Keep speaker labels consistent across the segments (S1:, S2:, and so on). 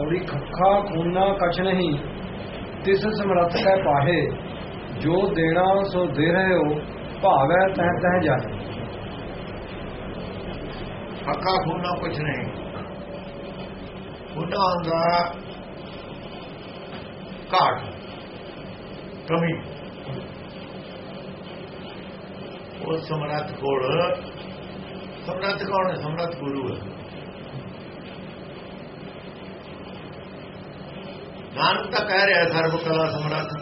S1: ਔੜੀ ਖੱਖਾ ਖੂਨਾ ਕਛ ਨਹੀਂ, ਤਿਸ ਸਮਰੱਥ ਕੈ ਪਾਹੇ, ਜੋ ਦੇਣਾ ਸੋ ਦੇ ਰਹੇ ਹੋ, ਭਾਵੈ ਤਹ ਤਹ ਜਾਏ
S2: ਖੱਖਾ ਖੂਨਾ ਕੁਛ ਨਹੀਂ। ਉਹਨਾਂ ਹੁੰਦਾ ਘਾਟ, ਕਮੀ। ਉਹ ਸਮਰੱਥ ਕੋਲ, ਸਮਰੱਥ ਕੌਣ ਹੈ? ਸਮਰੱਥ ਗੁਰੂ ਹੈ। ਨਾਨਕ ਤਾਂ ਕਹਿ ਰਿਹਾ ਸਰਬ ਕਲਾ ਸਮਰੱਥ।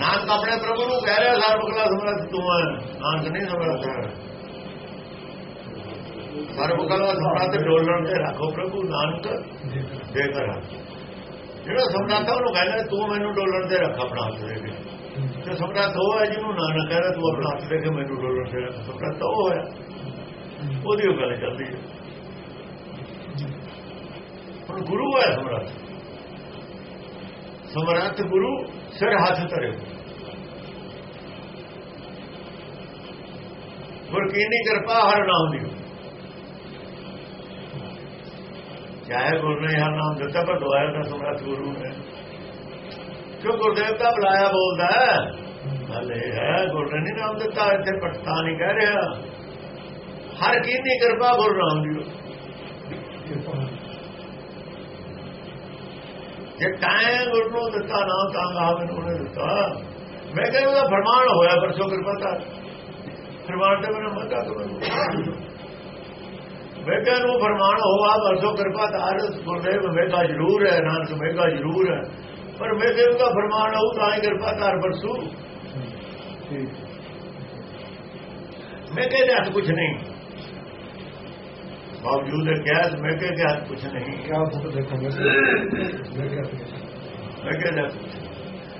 S2: ਨਾਨਕ ਆਪਣੇ ਪ੍ਰਭੂ ਨੂੰ ਕਹਿ ਰਿਹਾ, ਸਰਬ ਕਲਾ ਸਮਰੱਥ ਤੂੰ ਹੈ। ਨਾਨਕ ਨਹੀਂ ਸਮਰੱਥ। ਹੈ ਸਰਬ ਕਲਾ ਸਮਰੱਥ ਡੋਲਣ ਤੇ ਰੱਖੋ ਪ੍ਰਭੂ, ਨਾਨਕ। ਦੇ ਕਰਾ ਜਿਹੜਾ ਸਮਰੱਥ ਹੈ ਉਹਨੂੰ ਕਹਿੰਦਾ, ਤੂੰ ਮੈਨੂੰ ਡੋਲਣ ਤੇ ਰੱਖ ਆਪਣਾ ਹੱਥ ਦੇ ਕੇ। ਤੇ ਸਮਰੱਥ ਉਹ ਹੈ ਜਿਹਨੂੰ ਨਾਨਕ ਕਹਿ ਰਿਹਾ, ਤੂੰ ਆਪਣਾ ਹੱਥ ਦੇ ਕੇ ਮੈਨੂੰ ਡੋਲਣ ਤੇ ਰੱਖ। ਸਮਰੱਥ ਉਹ ਹੋਇਆ ਉਹਦੀ ਉਹ ਗੱਲ ਚੱਲਦੀ ਹੈ। ਹੁਣ ਗੁਰੂ ਹੈ ਸਮਰੱਥ। ਸਮਰੱਥ ਗੁਰੂ ਸਿਰ ਹੱਥ ਧਰੇ ਗੁਰਕੀਨੀ ਕਿਰਪਾ, ਹਰ ਨਾਮ ਦੀ ਚਾਹੇ ਗੁਰ ਨੇ ਹਰ ਨਾਮ ਦਿੱਤਾ, ਪਰ ਦੁਆਇਆ ਦਾ ਸਮਰੱਥ ਗੁਰੂ ਨੇ ਕਿਉਂ ਗੁਰਦੇਵ ਦਾ ਬੁਲਾਇਆ ਬੋਲਦਾ ਹਲੇ ਹੈ, ਗੁਰ ਨੇ ਨਹੀਂ ਨਾਮ ਦਿੱਤਾ, ਇੱਥੇ ਪਟਤਾ ਨਹੀਂ ਕਹਿ ਰਿਹਾ। ਹਰ ਕੀਨੀ ਕਿਰਪਾ, ਗੁਰੂ ਨਾਮ ਦੀ ਜੇ ਟਾਈਮ ਗੁਰ ਨੂੰ ਦਿੱਤਾ ਨਾਮ ਤਾਂ ਗਾ ਮੈਨੂੰ ਉਹਨੇ ਦਿੱਤਾ। ਮੈਂ ਕਹਿੰਦਾ ਉਹਦਾ ਫਰਮਾਨ ਹੋਇਆ ਪਰਸੋਂ ਕਿਰਪਾ ਤਾਂ ਫਰਮਾਨ ਤੇ ਮੈਨੂੰ ਮੰਗਾ ਕਿ ਵੇਗਾ ਨੂੰ ਫਰਮਾਨ ਹੋਆ ਪਰਸੋਂ ਕਿਰਪਾ ਤਾਰ ਗੁਰਦੇਵ ਵੇਗਾ ਜ਼ਰੂਰ ਹੈ ਨਾਨਕ ਵੇਗਾ ਜ਼ਰੂਰ ਹੈ। ਪਰ ਵੇਗੇ ਦਾ ਫਰਮਾਨ ਹੋਊ ਤਾਂ ਹੀ ਕਿਰਪਾ ਤਾਰ ਪਰਸੂ ਮੈਂ ਕਹਿੰਦਾ ਕੁਝ ਨਹੀਂ। ਬਾਵਜੂਦ ਹੈ ਕਿਹਾ ਮੈਂ ਕਹਿੰਦਾ ਹੱਥ ਕੁਝ ਨਹੀਂ
S1: ਕਿਆ ਫੋਟੋ ਦੇਖੋਗੇ ਮੈਂ ਕਿਹਾ
S2: ਮੈਂ ਕਹਿੰਦਾ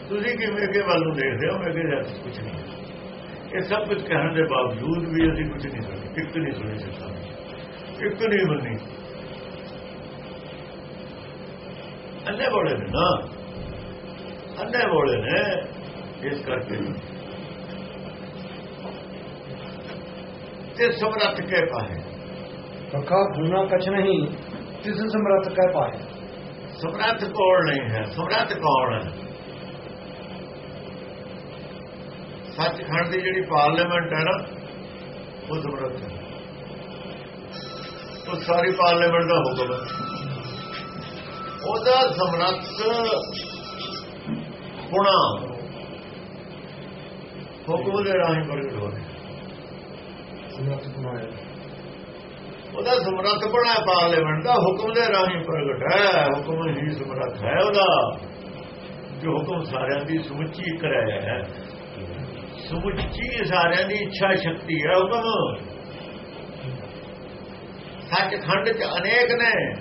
S2: ਤੁਸੀਂ ਕਿਵੇਂ ਕੇ ਵੱਲ ਨੂੰ ਦੇਖਦੇ ਹੋ ਮੈਂ ਕਹਿੰਦਾ ਕੁਝ ਨਹੀਂ ਇਹ ਸਭ ਕੁਝ ਕਹਿਣ ਦੇ ਬਾਵਜੂਦ ਵੀ ਅਸੀਂ ਕੁਝ ਨਹੀਂ ਸੁਣੀ ਇੱਕ ਨਹੀਂ ਸੁਣੀ ਸਕਦਾ ਇੱਕ ਨਹੀਂ ਮੰਨੀ ਅੰਨੇ ਬੋਲੇ ਨੇ ਨਾ ਅੰਨੇ ਬੋਲੇ ਨੇ ਇਸ ਕਰਕੇ ਤੇ ਸਮਰੱਥ ਕੇ ਪਾਏ
S1: ਖੱਖਾ ਖੂਨਾ ਕਛ ਨਹੀਂ ਤਿਸ ਸਮਰੱਥ ਕੈ ਪਾਹੇ
S2: ਸਮਰੱਥ ਕੌਣ ਨਹੀਂ ਹੈ ਸਮਰੱਥ ਕੌਣ ਹੈ? ਸੱਚਖੰਡ ਦੀ ਜਿਹੜੀ ਪਾਰਲੀਮੈਂਟ ਹੈ ਨਾ ਉਹ ਸਮਰੱਥ ਹੈ। ਉਹ ਸਾਰੀ ਪਾਰਲੀਮੈਂਟ ਦਾ ਹੁਕਮ ਹੈ। ਉਹਦਾ ਸਮਰੱਥ ਗੁਣਾ ਹੁਕਮ ਦੇ ਰਾਹੀਂ ਪ੍ਰਗਟ ਹੋ ਰਿਹਾ
S1: ਸਮਰੱਥ ਬਣਾਇਆ
S2: ਉਹਦਾ ਸਮਰੱਥ ਬਣਾ ਪਾਰਲੀਮੈਂਟ ਦਾ ਹੁਕਮ ਦੇ ਰਾਹੀਂ ਪ੍ਰਗਟ ਹੈ, ਹੁਕਮ ਹੀ ਸਮਰੱਥ ਹੈ ਉਹਦਾ। ਜੋ ਹੁਕਮ ਸਾਰਿਆਂ ਦੀ ਸਮੁੱਚੀ ਇੱਕ ਰਹਿ ਹੈ। ਸਮੁੱਚੀ ਸਾਰਿਆਂ ਦੀ ਇੱਛਾ ਸ਼ਕਤੀ ਹੈ ਹੁਕਮ। ਸੱਚਖੰਡ ਚ ਅਨੇਕ ਨੇ।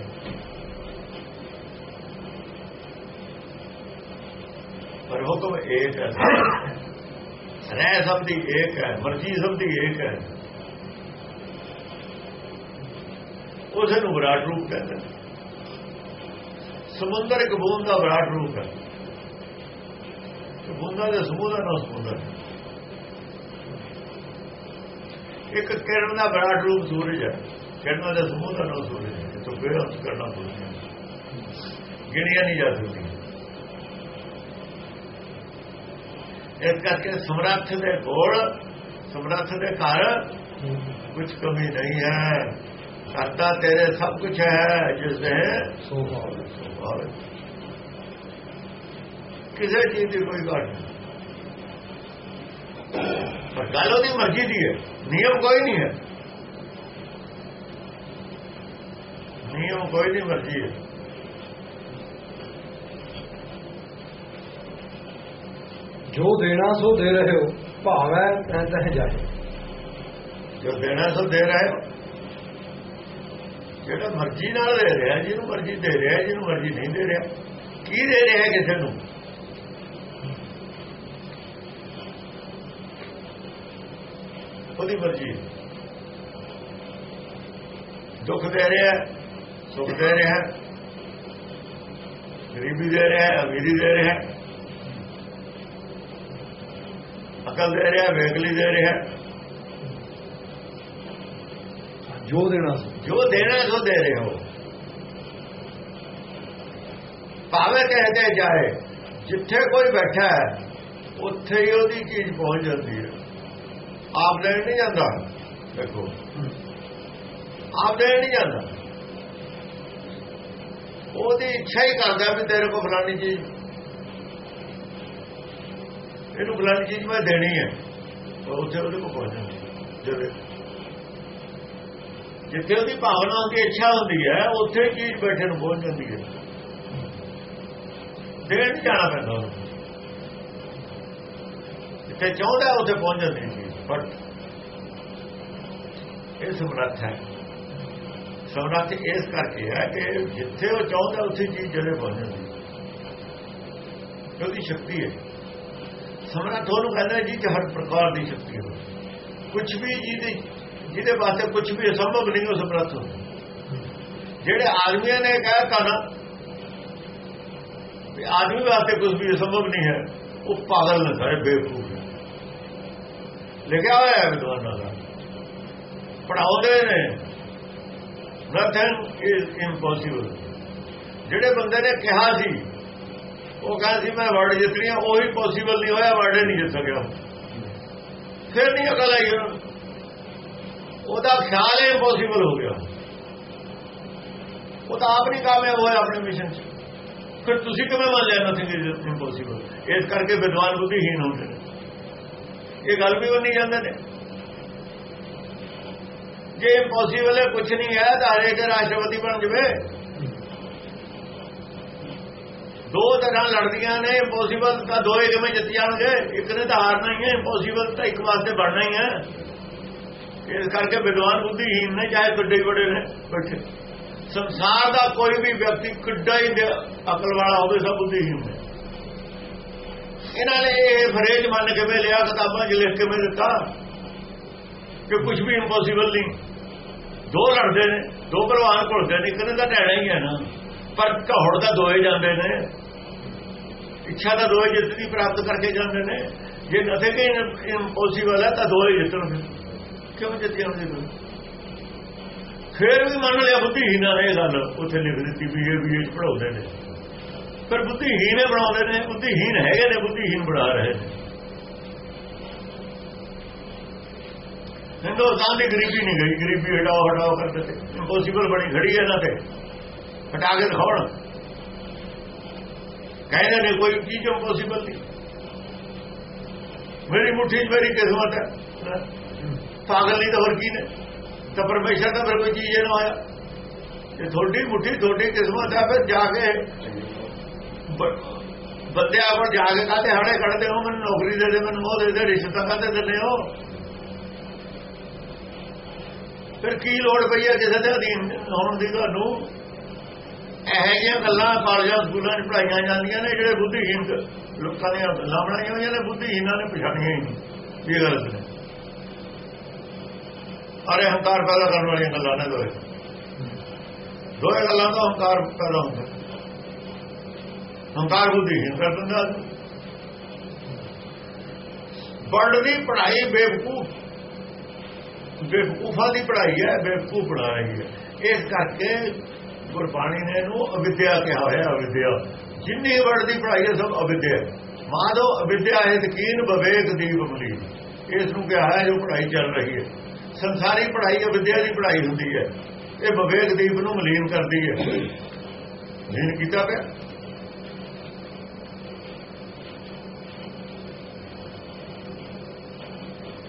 S2: ਪਰ ਹੁਕਮ ਏਕ ਹੈ। ਰਹਿ ਸਭ ਦੀ ਏਕ ਹੈ, ਮਰਜ਼ੀ ਸਭ ਦੀ ਏਕ ਹੈ। ਉਸ ਨੂੰ ਵਿਰਾਟ ਰੂਪ ਕਹਿੰਦੇ ਸਮੁੰਦਰ ਇੱਕ ਬੂੰਦ ਦਾ ਵਿਰਾਟ ਰੂਪ ਹੈ। ਬੂੰਦਾਂ ਦੇ ਸਮੂਹ ਦਾ ਨਾਮ ਸਮੁੰਦਰ ਇੱਕ ਕਿਰਨ ਦਾ ਵਿਰਾਟ ਰੂਪ ਸੂਰਜ ਹੈ। ਕਿਰਨਾਂ ਦੇ ਸਮੂਹ ਦਾ ਨਾਮ ਸੂਰਜ ਹੈ। ਤੋਂ ਬੇਅੰਤ ਕਰਨਾ ਪਊਗਾ ਗਿਣਿਆ ਨਹੀਂ ਜਾ ਸਕਦੀ ਇਸ ਕਰਕੇ ਸਮਰੱਥ ਦੇ ਕੋਲ ਸਮਰੱਥ ਦੇ ਘਰ ਕੁਝ ਕਮੀ ਨਹੀਂ ਹੈ। ਕਰਤਾ ਤੇਰੇ ਸਭ ਕੁਝ ਹੈ ਜਿਸ ਦੇ
S1: ਸੋ ਭਾਵ
S2: ਕਿਸੇ ਚੀਜ਼ ਦੀ ਕੋਈ ਨਹੀਂ। ਪਰ ਗੱਲ ਉਹਦੀ ਮਰਜ਼ੀ ਦੀ ਹੈ ਨਿਯਮ ਕੋਈ ਨਹੀਂ ਹੈ। ਨਿਯਮ ਕੋਈ ਨਹੀਂ ਮਰਜ਼ੀ ਹੈ।
S1: ਜੋ ਦੇਣਾ ਸੋ ਦੇ ਰਹੇ ਹੋ ਭਾਵੈ ਤਹ ਤਹ ਜਾਏ।
S2: ਜੋ ਦੇਣਾ ਸੋ ਦੇ ਰਹੇ ਹੋ ਜਿਹੜਾ ਮਰਜ਼ੀ ਨਾਲ ਦੇ ਰਿਹਾ, ਜਿਹਨੂੰ ਮਰਜ਼ੀ ਦੇ ਰਿਹਾ, ਜਿਹਨੂੰ ਮਰਜ਼ੀ ਨਹੀਂ ਦੇ ਰਿਹਾ, ਕੀ ਦੇ ਰਿਹਾ ਕਿਸੇ ਨੂੰ? ਉਹਦੀ ਮਰਜ਼ੀ ਦੁੱਖ ਦੇ ਰਿਹਾ ਸੁੱਖ ਦੇ ਰਿਹਾ ਗਰੀਬੀ ਦੇ ਰਿਹਾ ਅਮੀਰੀ ਦੇ ਰਿਹਾ ਅਕਲ ਦੇ ਰਿਹਾ ਵੇਗਲੀ ਦੇ ਰਿਹਾ
S1: ਜੋ ਦੇਣਾ
S2: ਜੋ ਦੇਣਾ ਸੋ ਦੇ ਰਹੇ ਹੋ। ਭਾਵੇਂ ਕਹਤੇ ਜਾਏ, ਜਿੱਥੇ ਕੋਈ ਬੈਠਾ ਹੈ, ਉੱਥੇ ਹੀ ਉਹਦੀ ਚੀਜ਼ ਪਹੁੰਚ ਜਾਂਦੀ ਹੈ। ਆਪ ਲੈਣ ਨਹੀਂ ਜਾਂਦਾ। ਦੇਖੋ। ਆਪ ਲੈਣ ਨਹੀਂ ਜਾਂਦਾ। ਉਹਦੀ ਇੱਛਾ ਹੀ ਕਰਦਾ ਵੀ ਤੇਰੇ ਕੋਲ ਫਲਾਣੀ ਚੀਜ਼। ਇਹਨੂੰ ਫਲਾਣੀ ਚੀਜ਼ ਮੈਂ ਦੇਣੀ ਹੈ। ਉਹ ਉੱਥੇ ਉਹਦੇ ਕੋਲ ਪਹੁੰਚ ਜਾਂਦੀ ਜਦੋਂ ਜਿੱਥੇ ਉਹਦੀ ਭਾਵਨਾ ਹੁੰਦੀ ਇੱਛਾ ਹੁੰਦੀ ਹੈ, ਉੱਥੇ ਚੀਜ਼ ਬੈਠੇ ਨੂੰ ਪਹੁੰਚ ਜਾਂਦੀ ਹੈ। ਦੇਣ ਜਾਣਾ ਪੈਂਦਾ ਉਹਨੂੰ। ਜਿੱਥੇ ਚਾਹੁੰਦਾ ਉੱਥੇ ਪਹੁੰਚ ਜਾਂਦੀ ਹੈ। ਚੀਜ਼ ਇਹ ਸਮਰੱਥ ਹੈ। ਸਮਰੱਥ ਇਸ ਕਰਕੇ ਹੈ ਕਿ ਜਿੱਥੇ ਉਹ ਚਾਹੁੰਦਾ, ਉੱਥੇ ਚੀਜ਼ ਜਿਹੜੇ ਪਹੁੰਚ ਜਾਂਦੀ ਕਿਉਂਕਿ ਸ਼ਕਤੀ ਹੈ। ਸਮਰੱਥ ਉਹਨੂੰ ਕਹਿੰਦਾ ਜੀ ਚ ਹਰ ਪ੍ਰਕਾਰ ਦੀ ਸ਼ਕਤੀ ਹੋ। ਕੁਝ ਵੀ ਜਿਹਦੇ ਜਿਹਦੇ ਵਾਸਤੇ ਕੁਝ ਵੀ ਅਸੰਭਵ ਨਹੀਂ ਉਸ ਸਮਰੱਥ ਹੁੰਦਾ ਜਿਹੜੇ ਆਦਮੀਆਂ ਨੇ ਕਹਿਤਾ ਨਾ, ਵੀ ਆਦਮੀ ਵਾਸਤੇ ਕੁਝ ਵੀ ਅਸੰਭਵ ਨਹੀਂ ਹੈ, ਉਹ ਪਾਗਲ ਨੇ ਸਾਰੇ, ਬੇਵਕੂਫ ਨੇ। ਲਿਖਿਆ ਹੋਇਆ ਹੈ ਵਿਦਵਾਨਾਂ ਦਾ। ਪੜਾਉਂਦੇ ਨੇ। ਨਥਿੰਗ ਇਜ਼ ਇੰਪੋਸੀਬਲ ਜਿਹੜੇ ਬੰਦੇ ਨੇ ਕਿਹਾ ਸੀ, ਉਹ ਕਹਿੰਦਾ ਸੀ, ਮੈਂ ਵਰਡ ਜਿੱਤਣੀ ਉਹੀ ਪੋਸੀਬਲ ਨਹੀਂ ਹੋਇਆ, ਵਰਡ ਨਹੀਂ ਜਿੱਤ ਸਕਿਆ। ਫਿਰ ਨਹੀਂ ਅਕਲ ਆਈ ਉਹਦਾ ਖਿਆਲ ਹੀ ਇੰਪੋਸੀਬਲ ਹੋ ਗਿਆ। ਉਹ ਤਾਂ ਆਪ ਨਹੀਂ ਕਾਮਯਾਬ ਹੋਇਆ ਆਪਣੇ ਮਿਸ਼ਨ 'ਚ। ਫਿਰ ਤੁਸੀਂ ਕਿਵੇਂ ਮੰਨ ਲਿਆ ਨਥਿੰਗ ਇਜ਼ ਇੰਪੋਸੀਬਲ ਇਸ ਕਰਕੇ ਵਿਦਵਾਨ ਬੁੱਧੀਹੀਨ ਹੁੰਦੇ ਨੇ। ਇਹ ਗੱਲ ਵੀ ਉਹ ਨਹੀਂ ਜਾਂਦੇ ਨੇ। ਜੇ ਇੰਪੋਸੀਬਲ ਹੈ ਕੁਝ ਨਹੀਂ ਹੈ, ਤਾਂ ਹਰੇਕ ਰਾਸ਼ਟਰਪਤੀ ਬਣ ਜਵੇ। ਦੋ ਤਰ੍ਹਾਂ ਲੜਦੀਆਂ ਨੇ ਇੰਪੋਸੀਬਲ ਤਾਂ ਦੋਏ ਕਿਵੇਂ ਜਿੱਤ ਜਾਣਗੇ? ਇੱਕ ਨੇ ਤਾਂ ਹਾਰਨਾ ਹੀ ਹੈ ਇੰਪੋਸੀਬਲ ਤਾਂ ਇੱਕ ਵਾਸਤੇ ਬਣਨਾ ਹੀ ਹੈ। ਇਸ ਕਰਕੇ ਵਿਦਵਾਨ ਬੁੱਧੀਹੀਨ ਨੇ, ਚਾਹੇ ਵੱਡੇ ਵੱਡੇ ਨੇ, ਬੈਠੇ। ਸੰਸਾਰ ਦਾ ਕੋਈ ਵੀ ਵਿਅਕਤੀ ਕਿੱਡਾ ਹੀ ਅਕਲ ਵਾਲਾ ਹੋਵੇ, ਸਭ ਬੁੱਧੀਹੀਨ ਨੇ। ਇਹਨਾਂ ਨੇ ਇਹ ਫਰੇਜ ਮੰਨ ਕੇ ਵੇ ਲਿਆ, ਕਿਤਾਬਾਂ 'ਚ ਲਿਖ ਕੇ ਮੈਂ ਦਿੱਤਾ? ਕਿ ਕੁਝ ਵੀ ਇੰਪੋਸੀਬਲ ਨਹੀਂ। ਦੋ ਲੜਦੇ ਨੇ, ਦੋ ਭਲਵਾਨ ਘੁਲਦੇ ਨੇ, ਇੱਕ ਨੇ ਤਾਂ ਢਹਿਣਾ ਹੀ ਹੈ ਨਾ। ਪਰ ਘੋੜ ਦਾ ਦੋਏ ਜਾਂਦੇ ਨੇ। ਇੱਛਾ ਦਾ ਦੋਏ ਜਿੱਤਦੀ ਪ੍ਰਾਪਤ ਕਰਕੇ ਜਾਂਦੇ ਨੇ। ਜੇ ਨਥੇ ਕਿ ਇੰਪੋਸੀਬਲ ਹੈ, ਤਾਂ ਦੋਏ ਜਿੱਤਣਗੇ। ਕਿਉਂ ਜਿੱਤੇ ਹੁੰਦੇ ਨੇ ਫਿਰ ਵੀ ਮੰਨ ਲਿਆ ਬੁੱਧੀਹੀਨਾਂ ਨੇ ਇਹ ਗੱਲ, ਉੱਥੇ ਲਿਖ ਦਿੱਤੀ ਵੀ ਇਹ ਵੀ ਇਹ ਪੜਾਉਂਦੇ ਨੇ। ਪਰ ਬੁੱਧੀਹੀਨ ਬਣਾਉਂਦੇ ਨੇ ਬੁੱਧੀਹੀਨ ਹੈਗੇ ਨੇ ਬੁੱਧੀਹੀਨ ਬਣਾ ਰਹੇ ਨੇ। ਹਿੰਦੁਸਤਾਨ ਦੀ ਗਰੀਬੀ ਨਹੀਂ ਗਈ, ਗਰੀਬੀ ਹਟਾਓ ਹਟਾਓ ਕਰਦੇ ਤੇ। ਇੰਪੋਸੀਬਲ ਬਣੀ ਖੜੀ ਹੈ ਇਹਨਾਂ ਤੇ। ਹਟਾ ਕੇ ਦਿਖਾਉਣ। ਕਹਿੰਦੇ ਨੇ ਕੋਈ ਚੀਜ਼ ਇੰਪੋਸੀਬਲ ਨਹੀਂ। ਮੇਰੀ ਮੁੱਠੀ 'ਚ ਮੇਰੀ ਕਿਸਮਤ ਹੈ। ਪਾਗਲ ਨਹੀਂ ਤਾਂ ਹੋਰ ਕੀ ਨੇ? ਤਾਂ ਪਰਮੇਸ਼ਰ ਦਾ ਫਿਰ ਕੋਈ ਚੀਜ਼ ਨਾ ਆਇਆ। ਤੇ ਥੋੜੀ ਮੁੱਠੀ ਥੋੜੀ ਕਿਸਮਤ ਹੈ, ਫਿਰ ਜਾ ਕੇ ਬੰਦੇ ਆਪਰ ਜਾ ਕੇ ਕਾਤੇ ਹੜੇ ਕੱਢਦੇ ਹੋ? ਮੈਨੂੰ ਨੌਕਰੀ ਦੇ ਦੇ, ਮੈਨੂੰ ਉਹ ਦੇ ਦੇ, ਰਿਸ਼ਤਾ ਕਾਤੇ ਦਿੰਦੇ ਹੋ? ਫਿਰ ਕੀ ਲੋੜ ਪਈ ਹੈ ਕਿਸੇ ਦੇ ਅਧੀਨ ਹੋਣ ਦੀ ਤੁਹਾਨੂੰ? ਇਹੋ ਜਿਹੀਆਂ ਗੱਲਾਂ ਕਾਲਜਾਂ, ਸਕੂਲਾਂ 'ਚ ਪੜਾਈਆਂ ਜਾਂਦੀਆਂ ਨੇ, ਜਿਹੜੇ ਬੁੱਧੀਹੀਨ ਲੋਕਾਂ ਗੱਲਾਂ ਬਣਾਈਆਂ ਹੋਈਆਂ ਨੇ ਬੁੱਧੀਹੀਨਾਂ ਨੇ ਪਛਾਣੀਆਂ ਹੀ ਨਹੀਂ। ਇਹ ਗਲਤ ਨੇ ਅਰੇ ਹੰਕਾਰ ਪੈਦਾ ਕਰਨ ਵਾਲੀਆਂ ਗੱਲਾਂ ਨੇ ਦੋਏ ਦੋਏ ਗੱਲਾਂ ਤੋਂ ਹੰਕਾਰ ਪੈਦਾ ਹੁੰਦਾ। ਹੰਕਾਰ ਬੁੱਧੀ ਕਰ ਦਿੰਦਾ ਵਰਡ ਦੀ ਪੜ੍ਹਾਈ ਬੇਵਕੂਫ। ਬੇਵਕੂਫਾਂ ਦੀ ਪੜ੍ਹਾਈ ਹੈ, ਬੇਵਕੂਫ ਪੜਾ ਰਹੀ ਹੈ। ਇਸ ਕਰਕੇ ਗੁਰਬਾਣੀ ਨੇ ਇਹਨੂੰ ਅਵਿਦਿਆ ਕਿਹਾ ਹੋਇਆ, ਅਵਿਦਿਆ। ਜਿੰਨੀ ਵਰਡ ਦੀ ਪੜ੍ਹਾਈ ਹੈ, ਸਭ ਅਵਿਦਿਆ ਮਾਧੋ ਅਵਿਦਿਆ ਹੈ ਤਕੀਨ ਬਵੇਕ ਦੀ ਮਲੀ ਇਸ ਨੂੰ ਕਿਹਾ ਹੈ ਜੋ ਪੜ੍ਹਾਈ ਚੱਲ ਰਹੀ ਹੈ। ਸੰਸਾਰੀ ਪੜ੍ਹਾਈ ਅਵਿਦਿਆ ਦੀ ਪੜ੍ਹਾਈ ਹੁੰਦੀ ਹੈ। ਇਹ ਵਿਵੇਕ ਦੀਪ ਨੂੰ ਮਲੀਨ ਕਰਦੀ ਹੈ। ਮਲੀਨ ਕੀਤਾ ਪਿਆ।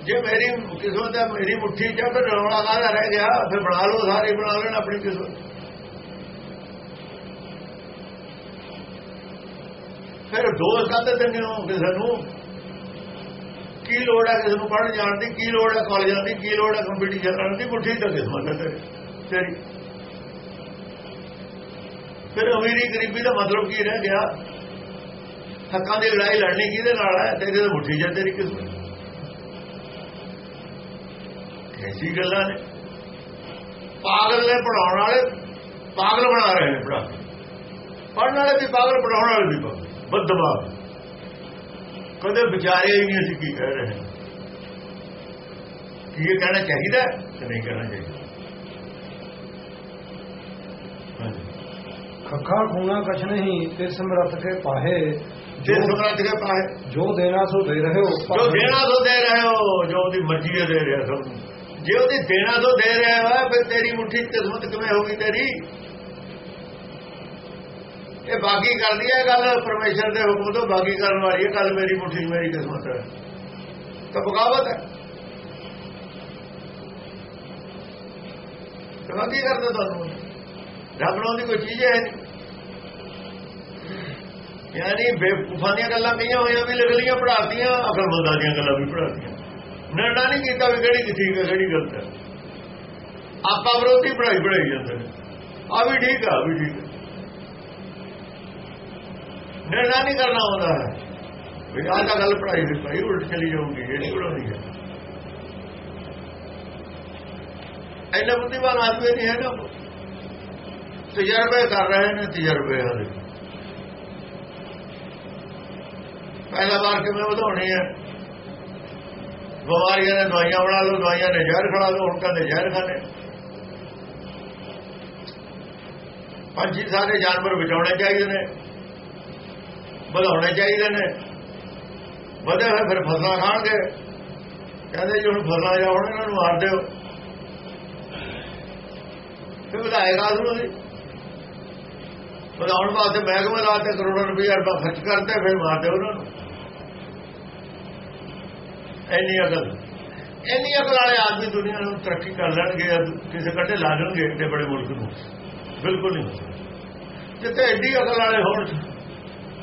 S2: ਜੇ ਮੇਰੀ ਕਿਸਮਤ ਹੈ, ਮੇਰੀ ਮੁੱਠੀ ਚ ਫਿਰ ਰੌਲਾ ਕਾਹਦਾ ਰਹਿ ਗਿਆ। ਫਿਰ ਬਣਾ ਲਓ, ਸਾਰੇ ਬਣਾ ਲੈਣ ਆਪਣੀ ਕਿਸਮਤ। ਫਿਰ ਦੋਸਤ ਕਾਹਦੇ ਦਿੰਦੇ ਹੋ ਕਿਸੇ ਨੂੰ? ਕੀ ਲੋੜ ਹੈ? ਕਿਸੇ ਨੂੰ ਪੜ੍ਹਨ ਜਾਣ ਦੀ ਕੀ ਲੋੜ ਹੈ? ਕਾਲਜਾਂ ਦੀ ਕੀ ਲੋੜ ਹੈ? ਕੰਪੀਟੀਸ਼ਨ ਕਰਨ ਦੀ? ਮੁੱਠੀ ਤਾਂ ਕਿਸਮਤ ਹੈ ਤੇਰੀ ਤੇਰੀ ਫਿਰ ਅਮੀਰੀ ਗਰੀਬੀ ਦਾ ਮਤਲਬ ਕੀ ਰਹਿ ਗਿਆ? ਹੱਕਾਂ ਦੀ ਲੜਾਈ ਲੜਨੀ ਕਿਹਦੇ ਨਾਲ ਹੈ? ਤੇਰੇ ਤਾਂ ਮੁੱਠੀ ਜਾਂ ਤੇਰੀ ਕਿਸਮਤ ਐਸੀ ਗੱਲਾਂ ਨੇ। ਪਾਗਲ ਨੇ ਪੜਾਉਣ ਵਾਲੇ, ਪਾਗਲ ਬਣਾ ਰਹੇ ਨੇ ਪੜਾ ਪੜਨ ਵਾਲੇ ਵੀ ਪਾਗਲ ਪੜਾਉਣ ਵਾਲੇ ਵੀ ਪਾਗਲ। ਬਦਬਾ ਕਦੇ ਵਿਚਾਰਿਆ ਹੀ ਨਹੀਂ ਅਸੀਂ ਕੀ ਕਹਿ ਰਹੇ ਹਾਂ। ਕੀ ਕਹਿਣਾ ਚਾਹੀਦਾ ਕਿ ਨਹੀਂ ਕਹਿਣਾ ਚਾਹੀਦਾ?
S1: ਖੱਖਾ ਖੂਣਾ ਕਛ ਨਹੀਂ ਤੇ ਸਮਰੱਥ ਕੇ ਪਾਹੇ।
S2: ਜੇ ਸਮਰੱਥ ਕੇ ਪਾਹੇ।
S1: ਜੋ ਦੇਣਾ ਸੋ ਦੇ ਰਹੇ ਹੋ
S2: ਜੋ ਦੇਣਾ ਸੋ ਦੇ ਰਹੇ ਹੋ ਜੋ ਉਹਦੀ ਮਰਜ਼ੀ ਦੇ ਰਿਹਾ ਸਭ ਜੇ ਉਹਦੀ ਦੇਣਾ ਸੋ ਦੇ ਰਿਹਾ ਹੈ ਫਿਰ ਤੇਰੀ ਮੁੱਠੀ ਕਿਸਮਤ ਕਿਵੇਂ ਹੋਗੀ ਤੇਰੀ? ਇਹ ਬਾਗੀ ਕਰਦੀ ਹੈ ਗੱਲ, ਪਰਮੇਸ਼ਰ ਦੇ ਹੁਕਮ ਤੋਂ ਬਾਗੀ ਕਰਨ ਵਾਲੀ ਹੈ ਗੱਲ ਮੇਰੀ ਮੁੱਠੀ ਮੇਰੀ ਕਿਸਮਤ ਹੈ। ਤਾਂ ਬਗਾਵਤ ਹੈ। ਤਾਂ ਬਾਗੀ ਕਰਦਾ ਤੁਹਾਨੂੰ? ਰੱਬ ਨੂੰ ਦੀ ਕੋਈ ਚੀਜ਼ ਹੈ ਯਾਨੀ ਬੇਵਕੂਫਾਂ ਦੀਆਂ ਗੱਲਾਂ ਕਹੀਆਂ ਹੋਈਆਂ ਵੀ ਲਿਖ ਲੀਆਂ ਪੜਾਤੀਆਂ ਅਕਲਮੰਦਾਂ ਦੀਆਂ ਗੱਲਾਂ ਵੀ ਪੜਾਤੀਆਂ ਨਿਰਣਾ ਨਹੀਂ ਕੀਤਾ ਵੀ ਕਿਹੜੀ ਠੀਕ ਹੈ ਕਿਹੜੀ ਗਲਤ ਹੈ। ਆਪਾਂ ਵਿਰੋਧੀ ਪੜਾਈ ਪੜਾਈ ਜਾਂਦੇ ਨੇ। ਆ ਵੀ ਠੀਕ ਆ ਆਹ ਵੀ ਠੀਕ ਹੈ ਨਿਰਣਾ ਨਹੀਂ ਕਰਨਾ ਹੁੰਦਾ। ਹੈ ਵੀ ਆਹ ਤਾਂ ਗੱਲ ਪੜਾਈ ਦੀ ਭਾਈ ਉਲਟ ਚਲੀ ਜਾਊਗੀ ਜਿਹੜੀ ਨਹੀਂ ਹੈ। ਐਨਾ ਬੁੱਧੀਵਾਨ ਆਦਮੀ ਨਹੀਂ ਹੈ ਨਾ ਤਜਰਬੇ ਕਰ ਰਹੇ ਨੇ ਤਜਰਬੇ ਹਲੇ ਪਹਿਲਾ ਵਾਰ ਕਿਵੇਂ ਵਧਾਉਣੀ ਹੈ? ਬਿਮਾਰੀਆਂ ਨੇ ਦਵਾਈਆਂ ਬਣਾ ਲਓ, ਦਵਾਈਆਂ ਨੇ ਜ਼ਹਿਰ ਖੜਾ ਲਓ, ਹੁਣ ਕਹਿੰਦੇ ਜ਼ਹਿਰ ਖਾਣੇ। ਪੰਛੀ ਸਾਰੇ ਜਾਨਵਰ ਬਚਾਉਣੇ ਚਾਹੀਦੇ ਨੇ। ਵਧਾਉਣੇ ਚਾਹੀਦੇ ਨੇ। ਵਧੇ ਹੋਏ ਫਿਰ ਫਸਲਾਂ ਖਾਣਗੇ। ਕਹਿੰਦੇ ਜੀ, ਹੁਣ ਫਸਲਾਂ ਜਾਉਣ ਇਹਨਾਂ ਨੂੰ ਮਾਰ ਦਿਓ। ਫਿਰ ਵਧਾਏਗਾ ਉਹਨੂੰ ਜੀ ਵਧਾਉਣ ਵਾਸਤੇ ਮਹਿਕਮੇ ਲਾਤੇ ਕਰੋੜਾਂ ਰੁਪਏ ਅਰਬਾਂ ਖਰਚ ਕਰਦੇ, ਫਿਰ ਮਾਰ ਦਿਓ ਉਹਨਾਂ ਨੂੰ। ਇੰਨੀ ਅਕਲ। ਇੰਨੀ ਅਕਲ ਵਾਲੇ ਆਦਮੀ ਦੁਨੀਆ ਨੂੰ ਤਰੱਕੀ ਕਰ ਲੈਣਗੇ ਕਿਸੇ ਕੱਢੇ ਲਾ ਲੈਣਗੇ ਏਡੇ ਬੜੇ ਮੁਲਕ ਨੂੰ। ਬਿਲਕੁਲ ਨਹੀਂ ਜਿੱਥੇ ਐਡੀ ਅਕਲ ਵਾਲੇ ਹੋਣ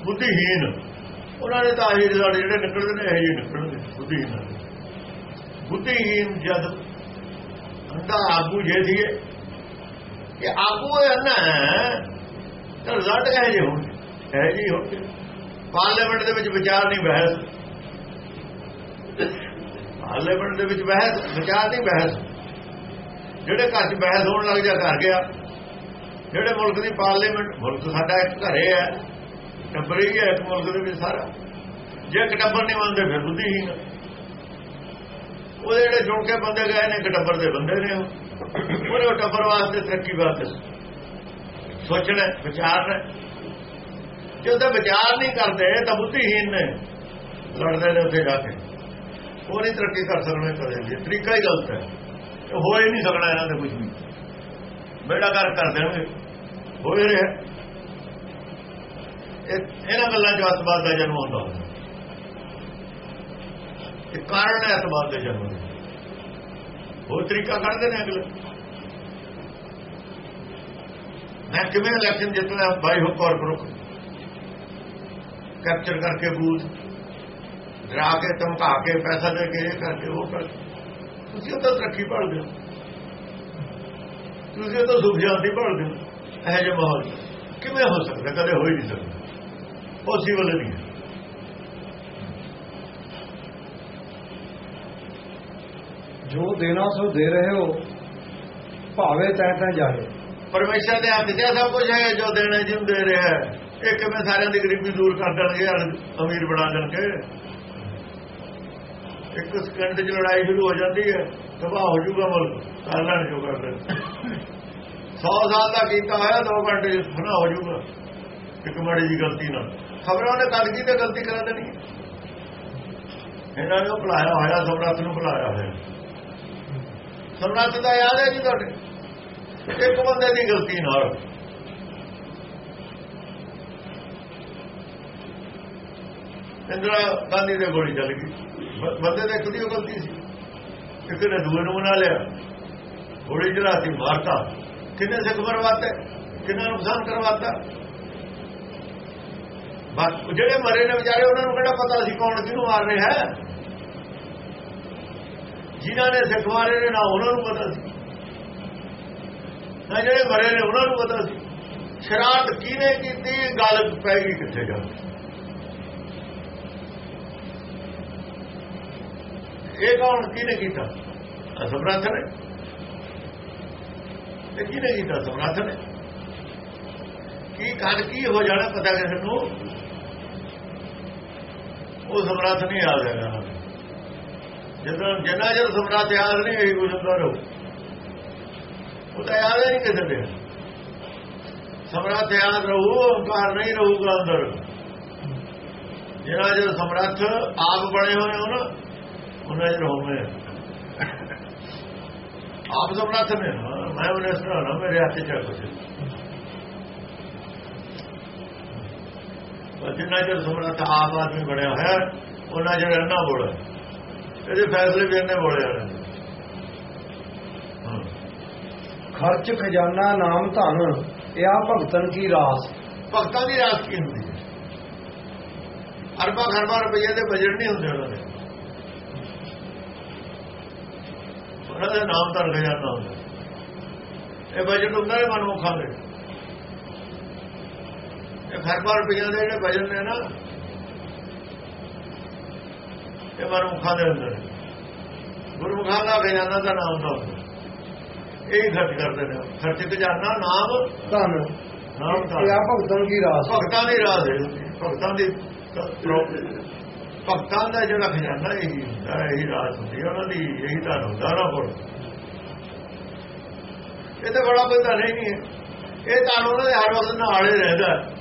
S2: ਬੁੱਧੀਹੀਨ ਉਹਨਾਂ ਦੇ ਤਾਂ ਇਹ ਜਿਹੜੇ ਜਿਹੜੇ ਨਿਕਲਦੇ ਨੇ, ਇਹ ਜਿਹੇ ਨਿਕਲਣਗੇ ਬੁੱਧੀਹੀਨ ਬੁੱਧੀਹੀਨ ਜਦ ਅੰਦਾ ਆਗੂ ਜੇ ਦੀਏ ਕਿ ਆਗੂ ਇਹ ਨਾ ਤਾਂ ਰਿਜ਼ਲਟ ਕਹੇ ਜੇ ਹੋਣ ਇਹ ਜੀ ਹੋ ਪਾਰਲੀਮੈਂਟ ਦੇ ਵਿੱਚ ਵਿਚਾਰ ਨਹੀਂ ਬਹਿਸ। ਪਾਰਲੀਮੈਂਟ ਦੇ ਵਿੱਚ ਬਹਿਸ, ਵਿਚਾਰ ਨਹੀਂ ਬਹਿਸ। ਜਿਹੜੇ ਘਰ 'ਚ ਬਹਿਸ ਹੋਣ ਲੱਗ ਜਾ, ਘਰ ਗਿਆ। ਜਿਹੜੇ ਮੁਲਕ ਦੀ ਪਾਰਲੀਮੈਂਟ, ਮੁਲਕ ਸਾਡਾ ਇੱਕ ਘਰੇ ਹੈ। ਟੱਬਰ ਹੀ ਹੈ ਇੱਕ ਮੁਲਕ ਦੇ ਵਿੱਚ ਸਾਰਾ। ਜੇ ਇੱਕ ਟੱਬਰ ਨਹੀਂ ਮੰਨਦੇ, ਫਿਰ ਬੁੱਧੀਹੀਨ ਉਹ ਜਿਹੜੇ ਜੁੜ ਕੇ ਬੰਦੇ ਗਏ ਨੇ, ਇੱਕ ਟੱਬਰ ਦੇ ਬੰਦੇ ਨੇ ਉਹ। ਉਹਨੇ ਉਹ ਟੱਬਰ ਵਾਸਤੇ ਤਰੱਕੀ ਵਾਸਤੇ ਸੋਚਣਾ ਵਿਚਾਰਨਾ ਜੇ ਜਦੋਂ ਵਿਚਾਰ ਨਹੀਂ ਕਰਦੇ, ਤਾਂ ਬੁੱਧੀਹੀਨ ਨੇ। ਲੜਦੇ ਨੇ ਉੱਥੇ ਜਾ ਕੇ। ਉਹ ਨਹੀਂ ਤਰੱਕੀ ਕਰ ਸਕਣੇ ਕਦੇ ਵੀ। ਤਰੀਕਾ ਹੀ ਗਲਤ ਹੈ। ਹੋ ਹੀ ਨਹੀਂ ਸਕਣਾ ਇਹਨਾਂ ਦੇ ਕੁਝ ਵੀ। ਬੇੜਾ ਕਰ ਕਰ ਦੇਣਗੇ ਹੋਏ ਰਿਹਾ। ਇਹਨਾਂ ਗੱਲਾਂ ਚ ਅਤਵਾਦ ਦਾ ਜਨਮ ਹੁੰਦਾ ਹੈ ਇਹ ਕਾਰਨ ਹੈ ਅਤਵਾਦ ਦੇ ਜਨਮ ਦਾ। ਉਹ ਤਰੀਕਾ ਕੱਢਦੇ ਨੇ ਅਗਲੇ। ਮੈਂ ਕਿਵੇਂ ਇਲੈਕਸ਼ਨ ਜਿੱਤਣਾ, ਬਾਈ ਹੋ ਕਾਰਪੋਰੇਟ ਕੈਪਚਰ ਕਰਕੇ ਬੂਥ। ਡਰਾ ਕੇ, ਧਮਕਾ ਕੇ, ਪੈਸਾ ਦੇ ਕੇ, ਇਹ ਕਰਕੇ, ਉਹ ਕਰ ਤੁਸੀਂ ਉਹ ਤਾਂ ਤਰੱਕੀ ਭਾਲਦੇ ਹੋ। ਤੁਸੀਂ ਉਹ ਤਾਂ ਸੁਖ ਸ਼ਾਂਤੀ ਭਾਲਦੇ ਹੋ। ਇਹ ਜਿਹਾ ਮਾਹੌਲ। ਕਿਵੇਂ ਹੋ ਸਕਦਾ? ਕਦੇ ਹੋ ਹੀ ਨਹੀਂ ਸਕਦਾ। ਪੋਸੀਬਲ ਨਹੀਂ
S1: ਜੋ ਦੇਣਾ ਸੋ ਦੇ ਰਹੇ ਹੋ ਭਾਵੇਂ ਤੈ ਤੈ ਜਾਏ
S2: ਪਰਮੇਸ਼ਰ ਦੇ ਹੱਥ 'ਚ ਸਭ ਕੁਝ ਹੈ ਜੋ ਦੇਣਾ ਜਿਹਨੂੰ ਦੇ ਰਿਹਾ ਹੈ ਇਹ ਕਿਵੇਂ ਸਾਰਿਆਂ ਦੀ ਗਰੀਬੀ ਦੂਰ ਕਰ ਦੇਣਗੇ ਅਮੀਰ ਬਣਾ ਦੇਣਗੇ ਇੱਕ ਸਕਿੰਟ 'ਚ ਲੜਾਈ ਸ਼ੁਰੂ ਹੋ ਜਾਂਦੀ ਹੈ ਤਬਾਹ ਹੋ ਜਾਊਗਾ ਮੁਲਕ ਕਰ ਲੈਣ ਜੋ ਕਰਦੇ 100 ਸਾਲ ਦਾ ਕੀਤਾ ਹੋਇਆ 2 ਘੰਟੇ 'ਚ ਫਨਾ ਹੋ ਜਾਊਗਾ ਇੱਕ ਮਾੜੀ ਜੀ ਗਲਤੀ ਨਾਲ ਖਬਰਾਂ ਉਹਨੇ ਕਦ ਤੇ ਗਲਤੀ ਕਰਾ ਦੇਣੀ। ਇਹਨਾਂ ਨੇ ਉਹ ਭੁਲਾਇਆ ਹੋਇਆ ਸਮਰਾਤ ਨੂੰ ਭੁਲਾਇਆ ਹੋਇਆ। ਸਮਰਾਤ ਦਾ ਯਾਦ ਹੈ ਜੀ ਤੁਹਾਡੇ? ਇੱਕ ਬੰਦੇ ਦੀ ਗਲਤੀ ਨਾਲ। ਇੰਦਰਾ ਗਾਂਧੀ ਦੇ ਗੋਲੀ ਚੱਲ ਗਈ। ਬੰਦੇ ਦੇ ਇੱਕ ਦੀ ਗਲਤੀ ਸੀ। ਇੱਕ ਨੇ ਦੂਏ ਨੂੰ ਮਨਾ ਲਿਆ। ਗੋਲੀ ਚਲਾਤੀ, ਮਾਰਤਾ। ਕਿੰਨੇ ਸਿੱਖ ਮਰਵਾਤੇ ਕਿੰਨਾ ਨੁਕਸਾਨ ਕਰਵਾਤਾ? ਜਿਹੜੇ ਮਰੇ ਨੇ ਵਿਚਾਰੇ, ਉਹਨਾਂ ਨੂੰ ਕਿਹੜਾ ਪਤਾ ਸੀ ਕੌਣ, ਕਿਹਨੂੰ ਮਾਰ ਰਿਹਾ ਹੈ? ਜਿਨ੍ਹਾਂ ਨੇ ਸਿੱਖ ਮਾਰੇ ਨੇ, ਨਾ ਉਹਨਾਂ ਨੂੰ ਪਤਾ ਸੀ। ਨਾ ਜਿਹੜੇ ਮਰੇ ਨੇ, ਉਹਨਾਂ ਨੂੰ ਪਤਾ ਸੀ। ਸ਼ਰਾਰਤ ਕਿਹਨੇ ਕੀਤੀ? ਗੱਲ ਪੈ ਗਈ ਕਿੱਥੇ ਜਾ ਇਹ ਕੌਣ, ਕਿਹਨੇ ਕੀਤਾ? ਸਮਰੱਥ ਨੇ। ਇਹ ਕਿਹਨੇ ਕੀਤਾ? ਸਮਰੱਥ ਨੇ। ਕੀ ਗੱਲ ਕੀ ਹੋ ਜਾਣਾ ਪਤਾ ਕਿਸੇ ਨੂੰ? ਉਹ ਸਮਰੱਥ ਨਹੀਂ ਆ ਜਾਏਗਾ ਜਦੋਂ ਜਿੰਨਾ ਜਰ ਸਮਰੱਥ ਯਾਦ ਨਹੀਂ ਹੋਈ ਗੁਜ਼ਰਦਾ ਰਹੋ। ਉਹ ਤਾਂ ਯਾਦ ਹੀ ਨਹੀਂ ਕਿਸੇ ਦੇ ਸਮਰੱਥ ਯਾਦ ਰਹੂ ਓੰਕਾਰ ਨਹੀਂ ਰਹੂਗਾ ਅੰਦਰ। ਜਿਹੜਾ ਜੋ ਸਮਰੱਥ ਆਪ ਬਣੇ ਹੋਏ ਹੋ ਨਾ ਉਹਨਾਂ ਚ ਰਹੋਗੇ ਆਪ ਸਮਰੱਥ ਨੇ। ਹਾਂ, ਮੈਂ ਉਹਨੇ ਸੁਣਾ ਮੇਰੇ ਹੱਥ ਚ ਕੁਝ ਜਿੰਨਾ ਚਿਰ ਸਮਰੱਥ ਆਪ ਆਦਮੀ ਬਣਿਆ ਹੋਇਆ ਉਹਨਾਂ ਚਿਰ ਅੰਨਾ ਬੋਲੇ ਇਹਦੇ ਫੈਸਲੇ ਵੀ ਅੰਨੇ ਬੋਲੇ ਵਾਲੇ ਨੇ। ਹਾਂ।
S1: ਖਰਚ ਖਜ਼ਾਨਾ ਨਾਮ ਧਨ ਇਹ ਆ ਭਗਤਨ ਕੀ ਰਾਸ?
S2: ਭਗਤਾਂ ਦੀ ਰਾਸ ਕੀ ਹੁੰਦੀ ਹੈ? ਅਰਬਾਂ ਖਰਬਾਂ ਰੁਪਏ ਦੇ ਬਜਟ ਨਹੀਂ ਹੁੰਦੇ ਉਹਨਾਂ ਦੇ। ਉਹਨਾਂ ਦਾ ਨਾਮ ਤਾਂ ਖਜ਼ਾਨਾ ਹੁੰਦਾ। ਇਹ ਬਜਟ ਹੁੰਦਾ ਹੈ ਮਨਮੁਖਾਂ ਦੇ। ਖਰਬਾਂ ਰੁਪਈਆਂ ਦੇ ਜਿਹੜੇ ਬਜਟ ਨੇ ਨਾ ਇਹ ਮਨਮੁਖਾਂ ਦੇ ਅੰਦਰ। ਗੁਰਮੁਖਾਂ ਦਾ ਖਜ਼ਾਨਾ ਦਾ ਨਾਮ ਦਾ ਹੁੰਦਾ। ਇਹ ਹੀ ਖਰਚ ਕਰਦੇ ਨੇ। ਖਰਚ ਖਜ਼ਾਨਾ ਨਾਮ
S1: ਧਨ।
S2: ਨਾਮ ਦਾ
S1: ਇਹ ਆ ਭਗਤਨ ਕੀ ਰਾਸ।
S2: ਭਗਤਾਂ ਦੀ ਰਾਹ ਹੈ। ਭਗਤਾਂ ਦੀ ਭਗਤਾਂ ਦਾ ਜਿਹੜਾ ਖਜ਼ਾਨਾ ਇਹੀ ਹੁੰਦਾ ਹੈ, ਇਹੀ ਰਾਜ ਹੁੰਦੀ ਹੈ ਉਹਨਾਂ ਦੀ ਇਹੀ ਤਾਂ ਹੁੰਦਾ ਨਾ ਕੋਲ। ਇਹ ਤਾਂ ਬੜਾ ਕੋਈ ਤਾਂ ਨਹੀਂ ਹੈ। ਇਹ ਤਾਂ ਉਹਨਾਂ ਦੇ ਹਰ ਵਕਤ ਨਾਲ ਹੀ ਰਹਿੰਦਾ ਹੈ।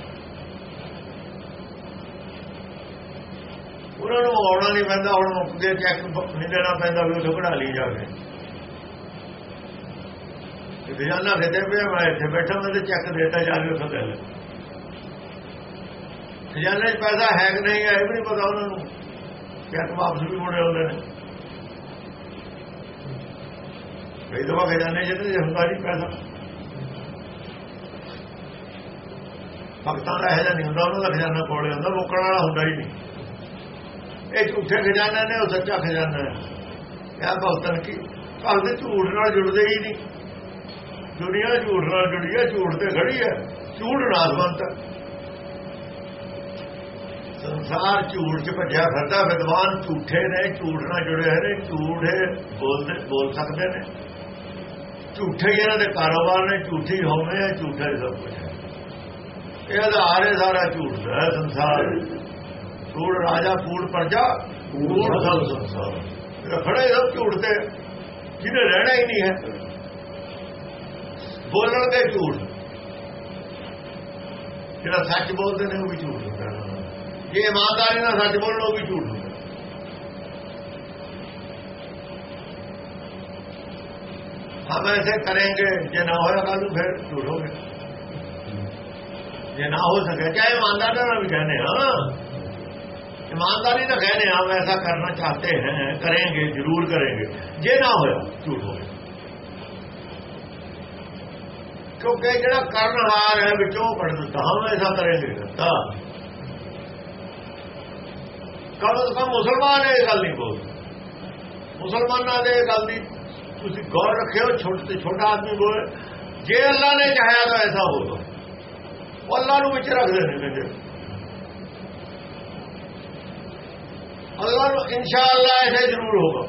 S2: ਉਹਨਾਂ ਨੂੰ ਆਉਣਾ ਨਹੀਂ ਪੈਂਦਾ, ਹੁਣ ਮੁੱਕਦੇ ਚੈੱਕ ਨਹੀਂ ਦੇਣਾ ਪੈਂਦਾ ਵੀ ਉਹ ਕਢਾ ਲਈ ਜਾਵੇ। ਤੇ ਖਜ਼ਾਨਾ ਕਿਤੇ ਪਿਆ ਮੈਂ ਇੱਥੇ ਬੈਠਾ, ਮੈਂ ਤੇ ਚੈੱਕ ਦੇਤਾ ਜਾ ਕੇ ਉੱਥੇ ਲੈ ਖਜ਼ਾਨੇ 'ਚ ਪੈਸਾ ਹੈ ਕਿ ਨਹੀਂ ਹੈ, ਇਹ ਵੀ ਨਹੀਂ ਪਤਾ ਉਹਨਾਂ ਨੂੰ। ਚੈੱਕ ਵਾਪਸ ਵੀ ਮੁੜੇ ਆਉਂਦੇ ਨੇ। ਕਈ ਦਫਾ ਖਜ਼ਾਨੇ 'ਚ ਤੇ ਹੁੰਦਾ ਨਹੀਂ ਪੈਸਾ। ਭਗਤਾਂ ਦਾ ਇਹਦਾ ਨਹੀਂ ਹੁੰਦਾ, ਉਹਨਾਂ ਦਾ ਖਜ਼ਾਨਾ ਕੋਲੇ ਹੁੰਦਾ ਰੋਕਣ ਵਾਲਾ ਹੁੰਦਾ ਹੀ ਨਹੀਂ। ਇਹ ਝੂਠੇ ਖਜ਼ਾਨੇ ਨੇ, ਉਹ ਸੱਚਾ ਖਜ਼ਾਨਾ ਹੈ। ਇਹ ਭਗਤਨ ਕੀ ਭਗਤ ਝੂਠ ਨਾਲ ਜੁੜਦੇ ਹੀ ਨਹੀਂ। ਦੁਨੀਆ ਝੂਠ ਨਾਲ ਜੁੜੀ ਹੈ, ਝੂਠ ਤੇ ਖੜੀ ਹੈ। ਝੂਠ ਨਾਸਵੰਤ ਸੰਸਾਰ ਝੂਠ ਚ ਭੱਜਿਆ ਫਿਰਦਾ, ਵਿਦਵਾਨ ਝੂਠੇ ਨੇ, ਝੂਠ ਨਾਲ ਜੁੜੇ ਹੋਏ ਨੇ, ਝੂਠੇ ਬੋਲਦੇ ਬੋਲ ਸਕਦੇ ਨੇ। ਝੂਠੇ ਇਹਨਾਂ ਦੇ ਕਾਰੋਬਾਰ ਨੇ, ਝੂਠੀ ਹੋਵੇ, ਝੂਠੇ ਸਭ ਕੁਝ ਇਹ ਆਧਾਰ ਹੈ ਸਾਰਾ ਝੂਠ ਦਾ, ਸੰਸਾਰ। ਕੂੜ ਰਾਜਾ, ਕੂੜ ਪ੍ਰਜਾ, ਕੂੜ ਸਭ ਸੰਸਾਰ ਰਖੜੇ ਰਬ ਝੂਠ ਤੇ ਜਿਹਨੇ ਰਹਿਣਾ ਹੀ ਨਹੀਂ ਹੈ। ਬੋਲਣ ਦੇ ਝੂਠ। ਜਿਹੜਾ ਸੱਚ ਬੋਲਦੇ ਨੇ ਉਹ ਵੀ ਝੂਠ ਹੁੰਦਾ ਜੇ ਇਮਾਨਦਾਰੀ ਨਾਲ ਸੱਚ ਬੋਲਣ, ਉਹ ਵੀ ਝੂਠ ਹੁੰਦਾ ਹਮ ਐਸੇ ਕਰਾਂਗੇ ਜੇ ਨਾ ਹੋਇਆ ਕੱਲ ਫਿਰ ਝੂਠ ਹੋ ਗਿਆ। ਜੇ ਨਾ ਹੋ ਸਕੇ ਚਾਹੇ ਇਮਾਨਦਾਰ ਨਾਲ ਵੀ ਕਹਿੰਦੇ ਹਾਂ ईमानदारी से कहने हम ऐसा करना चाहते हैं करेंगे जरूर करेंगे जे ना होया झूठ हो क्योंकि जरा करनहार है बिचों पड़ दिता हम ऐसा करेंगे करता कम अज कम मुसलमान ये गल नहीं बोलते ਮੁਸਲਮਾਨਾਂ ਦੇ ਗੱਲ ਦੀ ਤੁਸੀਂ ਗੌਰ ਰੱਖਿਓ ਛੋਟੇ ਤੇ ਛੋਟਾ ਆਦਮੀ ਬੋਲੇ ਜੇ ਅੱਲਾ ਨੇ ਚਾਹਿਆ ਤਾਂ ਐਸਾ ਹੋਗਾ ਉਹ ਅੱਲਾ ਨੂੰ ਵਿੱਚ ਰੱਖਦੇ ਨੇ ਕਹਿੰਦੇ ਅਗਲਾ ਨੂੰ ਇਨਸ਼ਾਅੱਲਾ ਐਸੇ ਜ਼ਰੂਰ ਹੋਗਾ